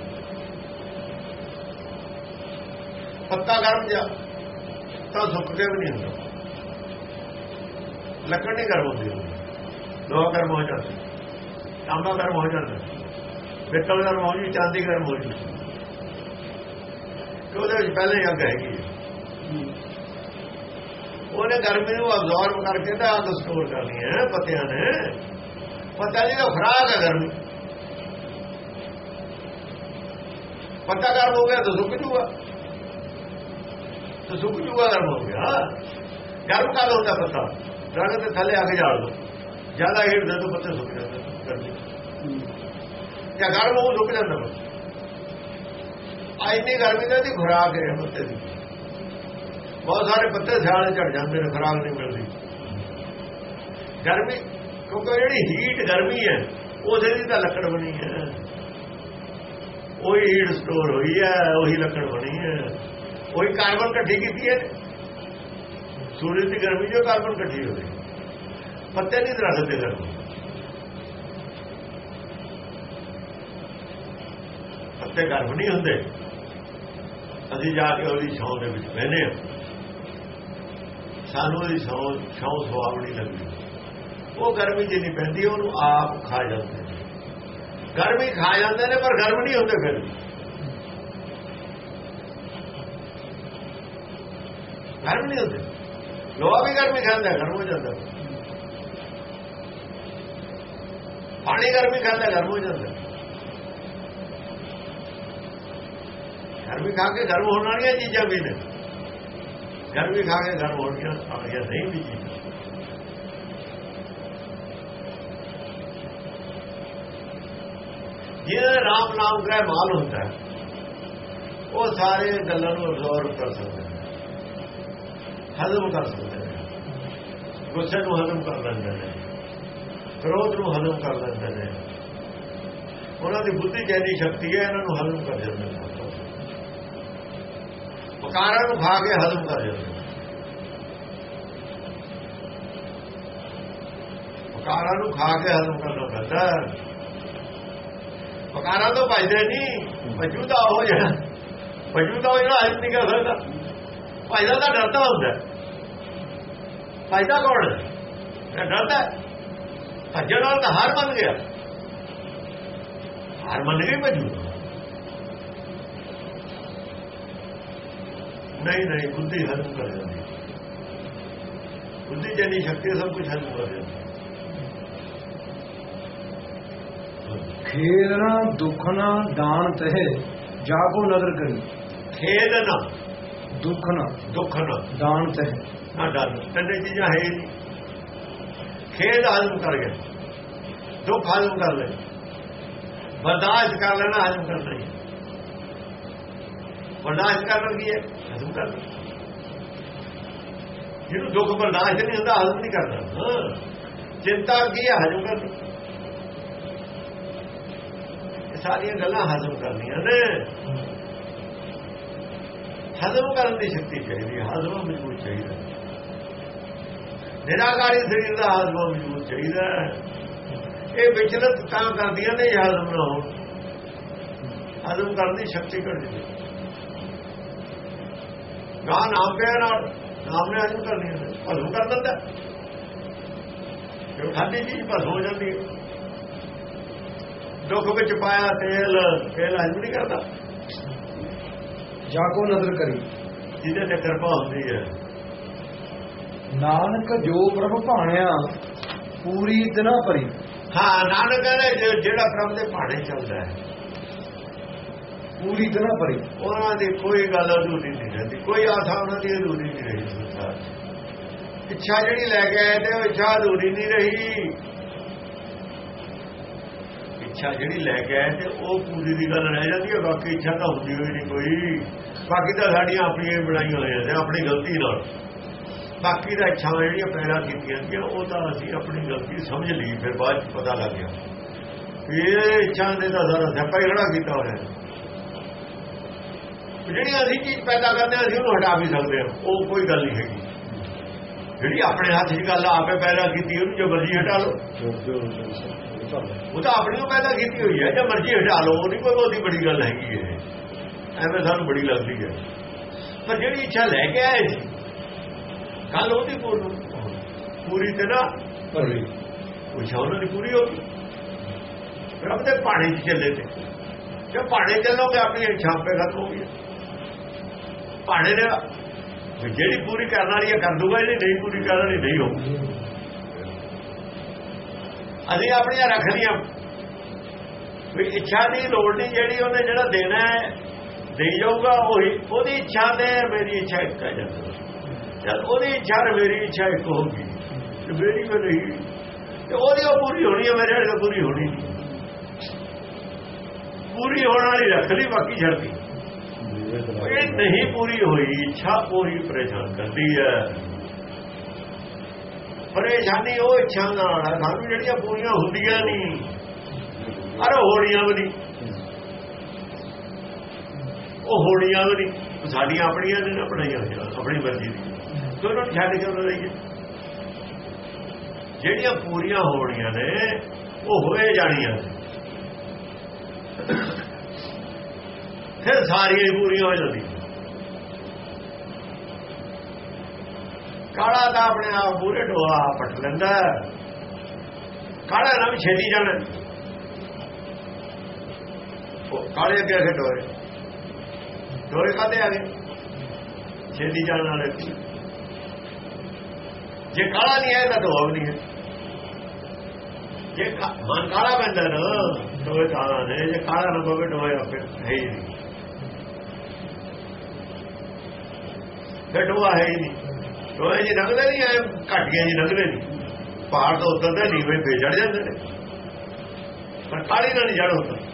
S2: ਪੱਤਾ ਗਰਮ ਜਾ ਤਾਂ ਸੁੱਕ ਕੇ ਵੀ ਨਹੀਂ ਹੁੰਦਾ। ਲੱਕੜ ਨਹੀਂ ਗਰਮ ਹੁੰਦੀ। ਲੋਹਾ ਗਰਮ ਹੋ ਜਾਂਦੀ। ਤਾਂਬਾ ਗਰਮ ਹੋ ਜਾਂਦਾ ਪਿੱਤਲ ਗਰਮ ਹੋ ਜੀ ਚਾਂਦੀ ਗਰਮ ਹੋ ਜੀ ਉਹਦੇ ਵਿੱਚ ਪਹਿਲੇ ਹੀ ਅੱਗ ਹੈਗੀ ਉਹਨੇ ਗਰਮੀ ਨੂੰ ਅਬਜ਼ੌਰਬ ਕਰਕੇ ਤਾਂ ਅੱਗ ਸਟੋਰ ਕਰਨੀ ਹੈ, ਪੱਤਿਆਂ ਨੇ। ਪਤਾ ਨਹੀਂ ਤਾਂ ਖਰਾਕ ਹੈ ਗਰਮੀ। ਪੱਤਾ ਗਰਮ ਹੋ ਗਿਆ ਤਾਂ ਸੁੱਕ ਜੂਗਾ। ਤਾਂ ਸੁੱਕ ਜੂਗਾ, ਗਰਮ ਹੋ ਗਿਆ। ਗਰਮ ਲਓ ਤਾਂ ਪੱਤਾ। ਦਰਖਤ ਤੇ ਥੱਲੇ ਅੱਗ ਕੇ ਜਾਲ ਦੋ ਜ਼ਿਆਦਾ ਹੀਟ ਦੇ ਤੋਂ ਪੱਤੇ ਸੁੱਕ ਜਾਂਦੇ ਗਰਮੀ ਕਿਆ ਗਰਮ ਹੋ ਸੁੱਕ ਜਾਂਦਾ ਆ ਇੰਨੀ ਗਰਮੀ ਦਾ ਦੀ ਖੁਰਾਕ ਹੈ ਪੱਤੇ ਦੀ। ਬਹੁਤ ਸਾਰੇ ਪੱਤੇ ਸਿਆਲ ਝੜ ਜਾਂਦੇ ਨੇ, ਖੁਰਾਕ ਨਹੀਂ ਮਿਲਦੀ। ਗਰਮੀ, ਕਿਉਂਕਿ ਜਿਹੜੀ ਹੀਟ ਗਰਮੀ ਹੈ, ਉਹਦੇ ਦੀ ਤਾਂ ਲੱਕੜ ਬਣੀ ਹੈ। ਉਹੀ ਹੀਟ ਸਟੋਰ ਹੋਈ ਹੈ, ਉਹੀ ਲੱਕੜ ਬਣੀ ਹੈ। ਉਹੀ ਕਾਰਬਨ ਇਕੱਠੀ ਕੀਤੀ ਹੈ। ਸੂਰਜ ਦੀ ਗਰਮੀ ਜੋ ਕਾਰਬਨ ਇਕੱਠੀ ਹੋਈ ਪੱਤੇ ਨਹੀਂ ਦਰਖਤ ਦੇ ਗਰਮ। ਪੱਤੇ ਗਰਮ ਨਹੀਂ ਹੁੰਦੇ। ਅਸੀਂ ਜਾ ਕੇ ਉਹਦੀ ਛਾਂ ਦੇ ਵਿੱਚ ਬਹਿਨੇ ਹਾਂ। ਸਾਨੂੰ ਉਹਦੀ ਛਾਂ ਛਾਂ ਨਹੀਂ ਲੱਗਦੀ। ਉਹ ਗਰਮੀ ਜੇ ਨਹੀਂ ਪੈਂਦੀ, ਉਹਨੂੰ ਆਪ ਖਾ ਜਾਂਦੇ ਨੇ। ਗਰਮੀ ਖਾ ਜਾਂਦੇ ਨੇ, ਪਰ ਗਰਮ ਨਹੀਂ ਹੁੰਦੇ ਫਿਰ। ਗਰਮ ਨਹੀਂ ਹੁੰਦੇ। ਲੋਹਾ ਵੀ ਗਰਮੀ ਖਾਂਦਾ, ਗਰਮ ਹੋ ਜਾਂਦਾ। ਪਾਣੀ ਗਰਮੀ ਖਾਂਦਾ, ਗਰਮ ਹੋ ਜਾਂਦਾ। ਗਰਮੀ ਖਾ ਕੇ ਗਰਮ ਹੋਣ ਵਾਲੀਆਂ ਚੀਜ਼ਾਂ ਵੀ ਨੇ। ਗਰਮੀ ਖਾ ਕੇ ਗਰਮ ਹੋਣ ਵਾਲੀਆਂ ਨਹੀਂ ਵੀ ਚੀਜ਼ਾਂ। ਜਿਹਦਾ ਰਾਮ ਨਾਮ ਗ੍ਰਹਿ ਮਾਲ ਹੁੰਦਾ ਉਹ ਸਾਰੇ ਗੱਲਾਂ ਨੂੰ ਅਬਜ਼ੌਰਬ ਕਰ ਸਕਦੇ ਨੇ। ਹਜ਼ਮ ਕਰ ਸਕਦੇ ਨੇ। ਗੁੱਸੇ ਨੂੰ ਹਜ਼ਮ ਕਰ ਲੈਂਦੇ ਨੇ। ਕ੍ਰੋਧ ਨੂੰ ਹਜ਼ਮ ਕਰ ਲੈਂਦੇ ਨੇ। ਉਹਨਾਂ ਦੀ ਬੁੱਧੀ ਜੈਨੀ ਸ਼ਕਤੀ ਹੈ, ਇਹਨਾਂ ਨੂੰ ਹਜ਼ਮ ਕਰ ਜਾਂਦੇ ਨੇ। ਪਕਾਰਾਂ ਨੂੰ ਖਾ ਕੇ ਹਜ਼ਮ ਕਰ ਜਾਂਦੇ ਨੇ। ਪਕਾਰਾਂ ਨੂੰ ਖਾ ਕੇ ਹਜ਼ਮ ਕਰਨਾ ਪੈਂਦਾ ਪਕਾਰਾਂ ਤੋਂ ਭਜਦੇ ਨਹੀਂ ਵਜੂਦਾ ਹੋ ਜਾਣਾ ਵਜੂਦਾ ਉਹ ਜਿਹੜਾ ਹਜ਼ਮ ਨਹੀਂ ਕਰ ਸਕਦਾ। ਭਜਦਾ ਤਾਂ ਡਰਦਾ ਹੁੰਦਾ ਭਜਦਾ ਕੌਣ ਹੈ? ਡਰਦਾ ਭੱਜਣ ਵਾਲਾ ਤਾਂ ਹਾਰ ਮੰਨ ਗਿਆ। ਹਾਰ ਮੰਨ ਗਈ ਭਜੂ ਨਹੀਂ ਨਹੀਂ ਬੁੱਧੀ ਹਜ਼ਮ ਕਰ ਜਾਂਦੀ ਬੁੱਧੀ ਜਨੀ ਸ਼ਕਤੀ ਸਭ ਕੁਝ ਹਜ਼ਮ ਕਰ ਜਾਂਦੀ
S1: ਖੇਦਣਾ ਦੁਖਣਾ ਦਾਨ ਤਹਿ ਜਾਗੋ ਨਦਰ ਕਰੀ
S2: ਖੇਦ ਨਾ
S1: ਦੁੱਖ ਨਾ
S2: ਦੁੱਖ ਨਾ
S1: ਦਾਨ ਤਹਿ
S2: ਨਾ ਡਰ ਤਿੰਨੇ ਚੀਜ਼ਾਂ ਹੈ ਹੀ ਨਹੀਂ ਖੇਦ ਹਜ਼ਮ ਕਰ ਗਿਆ ਦੁੱਖ ਹਜ਼ਮ ਕਰ ਲੈ ਬਰਦਾਸ਼ਤ ਕਰ ਲੈਣਾ ਹੈ? ਹਜ਼ਮ ਕਰਨਾ ਜਿਹਨੂੰ ਦੁੱਖ ਬਰਦਾਸ਼ਤ ਨਹੀਂ ਹੁੰਦਾ ਹਜ਼ਮ ਨਹੀਂ ਕਰਦਾ। ਚਿੰਤਾ ਕੀ ਹੈ? ਹਜ਼ਮ ਕਰਨਾ ਇਹ ਸਾਰੀਆਂ ਗੱਲਾਂ ਹਜ਼ਮ ਕਰਨੀਆਂ ਨੇ। ਹਜ਼ਮ ਕਰਨ ਦੀ ਸ਼ਕਤੀ ਚਾਹੀਦੀ ਹੈ। ਹਜ਼ਮ ਮਜ਼ਬੂਤ ਚਾਹੀਦਾ ਨਿਰਾਕਾਰੀ ਸਰੀਰ ਦਾ ਹਜ਼ਮ ਮਜ਼ਬੂਤ ਚਾਹੀਦਾ ਇਹ ਵਿਚਲਤ ਤਾਂ ਕਰਦੀਆਂ ਨੇ ਹਜ਼ਮ ਨਾ ਹੋਣ। ਹਜ਼ਮ ਕਰਨ ਦੀ ਸ਼ਕਤੀ ਘਟ ਗਾ ਨਾਮ ਪਿਆ ਨਾਲ ਨਾਮ ਨੇ ਹਜ਼ਮ ਕਰਨੀ ਹੈ ਹਜ਼ਮ ਕਰ ਦਿੰਦਾ। ਜੋ ਖਾਦੀ ਚੀਜ਼ ਬਸ ਹੋ ਜਾਂਦੀ ਹੈ ਦੁੱਖ ਵਿੱਚ ਪਾਇਆ ਤੇਲ ਤੇਲ ਹਜ਼ਮ ਨਹੀਂ ਕਰਦਾ।
S1: ਜਾਗੋ ਨਦਰ ਕਰੀ।
S2: ਜਿਹਦੇ ਤੇ ਕਿਰਪਾ ਹੁੰਦੀ ਹੈ
S1: ਨਾਨਕ ਜੋ ਪ੍ਰਭ ਭਾਣਿਆ ਪੂਰੀ ਦਿਨਾ ਭਰੀ।
S2: ਹਾਂ ਨਾਨਕ ਕਹਿੰਦਾ ਜੇ- ਜਿਹੜਾ ਪ੍ਰਭ ਦੇ ਭਾਣੇ ਚੱਲਦਾ ਹੈ।
S1: ਪੂਰੀ ਤਰ੍ਹਾਂ ਭਰੀ।
S2: ਉਹਨਾਂ ਦੀ ਕੋਈ ਗੱਲ ਅਧੂਰੀ ਨਹੀਂ ਰਹਿੰਦੀ। ਕੋਈ ਆਸਾ ਉਹਨਾਂ ਦੀ ਅਧੂਰੀ ਨਹੀਂ ਰਹੀ ਸੰਸਾਰ ਇੱਛਾ ਜਿਹੜੀ ਲੈ ਕੇ ਆਏ ਤੇ ਉਹ ਇੱਛਾ ਅਧੂਰੀ ਨਹੀਂ ਰਹੀ। ਇੱਛਾ ਜਿਹੜੀ ਲੈ ਕੇ ਆਏ ਤੇ ਉਹ ਪੂਰੀ ਦੀ ਗੱਲ ਰਹਿ ਜਾਂਦੀ ਹੈ, ਬਾਕੀ ਇੱਛਾ ਤਾਂ ਹੁੰਦੀ ਹੋਈ ਨਹੀਂ ਕੋਈ। ਬਾਕੀ ਤਾਂ ਸਾਡੀਆਂ ਆਪਣੀਆਂ ਬਣਾਈਆਂ ਹੋਈਆਂ ਨੇ, ਆਪਣੀ ਗਲਤੀ ਨਾਲ। ਬਾਕੀ ਦਾ ਇੱਛਾਵਾਂ ਜਿਹੜੀਆਂ ਪੈਦਾ ਕੀਤੀਆਂ ਸੀ ਉਹ ਤਾਂ ਅਸੀਂ ਆਪਣੀ ਗਲਤੀ ਸਮਝ ਲਈ, ਫਿਰ ਬਾਅਦ ਚ ਪਤਾ ਲੱਗ ਗਿਆ। ਇਹ ਇੱਛਾ ਦੇ ਤਾਂ ਸਾਰਾ ਸਿਆਪਾ ਹੀ ਖੜਾ ਕੀਤਾ ਹੋਇਆ। ਹੈ ਜਿਹੜੀ ਅਸੀਂ ਚੀਜ਼ ਪੈਦਾ ਕਰਦੇ ਹਾਂ, ਅਸੀਂ ਉਹਨੂੰ ਹਟਾ ਵੀ ਸਕਦੇ ਹਾਂ। ਉਹ ਕੋਈ ਗੱਲ ਨਹੀਂ ਹੈਗੀ। ਜਿਹੜੀ ਆਪਣੇ ਹੱਥ 'ਚ ਗੱਲ ਆਪੇ ਪੈਦਾ ਕੀਤੀ, ਉਹਨੂੰ ਜੋ ਮਰਜ਼ੀ ਹਟਾ ਲਓ। ਉਹ ਤਾਂ ਆਪਣੀ ਉਹ ਪੈਦਾ ਕੀਤੀ ਹੋਈ ਹੈ। ਜੇ ਮਰਜ਼ੀ ਹਟਾ ਲਓ, ਉਹ ਨਹੀਂ ਕੋਈ ਬਹੁਤੀ ਬੜੀ ਗੱਲ ਹੈਗੀ ਹੈ ਐਵੇਂ ਸਾਨੂੰ ਬੜੀ ਲੱਗਦੀ ਹੈ। ਪਰ ਜਿਹੜੀ ਇੱਛਾ ਲੈ ਕੇ ਆਏ ਸੀ ਕੱਲ ਉਹਦੀ ਪੂਰਨ ਪੂਰੀ ਤੇ ਨਾ
S1: ਭਰੀ
S2: ਉਹ ਇੱਛਾ ਉਹਨਾਂ ਦੀ ਪੂਰੀ ਹੋ ਗਈ। ਰੱਬ ਦੇ ਪਾਣੀ 'ਚ ਚੱਲੇ ਤੇ। ਜੇ ਪਾਣੀ ਚੱਲੋਗੇ, ਆਪਣੀ ਇੱਛਾ ਆਪੇ ਖਤਮ ਹੋ ਗਈ ਭਾਣੇ ਨੇ ਵੀ ਜਿਹੜੀ ਪੂਰੀ ਕਰਨ ਵਾਲੀ ਹੈ ਕਰ ਦੂਗਾ, ਜਿਹੜੀ ਨਹੀਂ ਪੂਰੀ ਕਰਨ ਵਾਲੀ, ਨਹੀਂ ਹੋਊਗੀ ਅਸੀਂ ਆਪਣੀਆਂ ਰੱਖ ਲਈਆਂ ਵੀ ਇੱਛਾ ਦੀ ਲੋੜ ਨਹੀਂ, ਜਿਹੜੀ ਉਹਨੇ ਜਿਹੜਾ ਦੇਣਾ ਹੈ ਦੇਈ ਜਾਊਗਾ ਉਹੀ। ਉਹਦੀ ਇੱਛਾ ਤੇ ਮੇਰੀ ਇੱਛਾ ਇੱਕ ਹੈ ਜਾਂਦੀ। ਜਦ ਉਹਦੀ ਇੱਛਾ ਤੇ ਮੇਰੀ ਇੱਛਾ ਇੱਕ ਹੋਊਗੀ। ਤੇ ਮੇਰੀ ਕੋ ਨਹੀਂ। ਤੇ ਉਹਦੀ ਉਹ ਪੂਰੀ ਹੋਣੀ ਹੈ ਮੇਰੇ ਨਾਲ ਪੂਰੀ ਹੋਣੀ ਪੂਰੀ ਹੋਣ ਵਾਲੀ ਰੱਖ ਲਈ, ਬਾਕੀ ਛੱਡਦੀ ਇਹ ਨਹੀਂ ਪੂਰੀ ਹੋਈ, ਇੱਛਾ ਪੂਰੀ ਪਰੇਸ਼ਾਨ ਕਰਦੀ ਹੈ। ਪਰੇਸ਼ਾਨੀ ਉਹ ਇੱਛਾ ਨਾਲ ਸਾਨੂੰ ਜਿਹੜੀਆਂ ਪੂਰੀਆਂ ਹੁੰਦੀਆਂ ਨਹੀਂ ਅਰ ਹੋਣੀਆਂ ਵੀ ਨਹੀਂ ਉਹ ਹੋਣੀਆਂ ਵੀ ਨਹੀਂ ਸਾਡੀਆਂ ਆਪਣੀਆਂ ਨੇ ਨਾ ਬਣਾਈਆਂ ਹੋਈਆਂ ਆਪਣੀ ਮਰਜ਼ੀ ਦੀ। ਤੇ ਉਹਨਾਂ ਨੂੰ ਛੱਡ ਕੇ ਉਹਨਾਂ ਰਹੀਏ ਜਿਹੜੀਆਂ ਪੂਰੀਆਂ ਹੋਣੀਆਂ ਨੇ, ਉਹ ਹੋਏ ਜਾਣੀਆਂ ਨੇ। ਫਿਰ ਸਾਰੀਆਂ ਹੀ ਪੂਰੀਆਂ ਹੋ ਜਾਂਦੀਆਂ। ਕਾਲਾ ਤਾਂ ਆਪਣੇ ਆਪ ਪੂਰੇ ਢੋਆ ਪਟ ਲੈਂਦਾ ਹੈ। ਕਾਲਾ ਨਾ ਵੀ ਛੇਤੀ ਜਾਣਾ। ਕਾਲੇ ਅੱਗੇ ਅੱਗੇ ਢੋਏ। ਢੋਏ ਕਾਦੇ ਆ ਗਏ। ਛੇਤੀ ਜਾਣ ਵਾਲੇ ਜੇ ਕਾਲਾ ਨਹੀਂ ਹੈ ਤਾਂ ਢੋਆ ਵੀ ਨਹੀਂ ਹੈ। ਜੇ ਕਾ- ਮਨ ਕਾਲਾ ਬੰਦਾ ਨਾ, ਢੋਏ ਕਾਲਾ ਨੇ ਜੇ ਕਾਲਾ ਨਾ ਹੋਵੇ ਢੋਏ ਆਪੇ ਹੈ ਹੀ ਨਹੀਂ। ਫਿਰ ਢੋਆ ਹੈ ਹੀ ਨਹੀਂ। ਢੋਏ ਜੀ ਲੰਘਦੇ ਨਹੀਂ ਆਏ ਘਟੀਆਂ ਜੀ ਲੰਘਦੇ ਨਹੀਂ। ਪਹਾੜ ਤੋਂ ਉੱਤਰਦੇ ਨੀਵੇਂ ਪੇ ਚੜ ਜਾਂਦੇ ਨੇ। ਪਰ ਕਾਲੀ ਨਾਲ ਨਹੀਂ ਜੜ ਹੁੰਦਾ।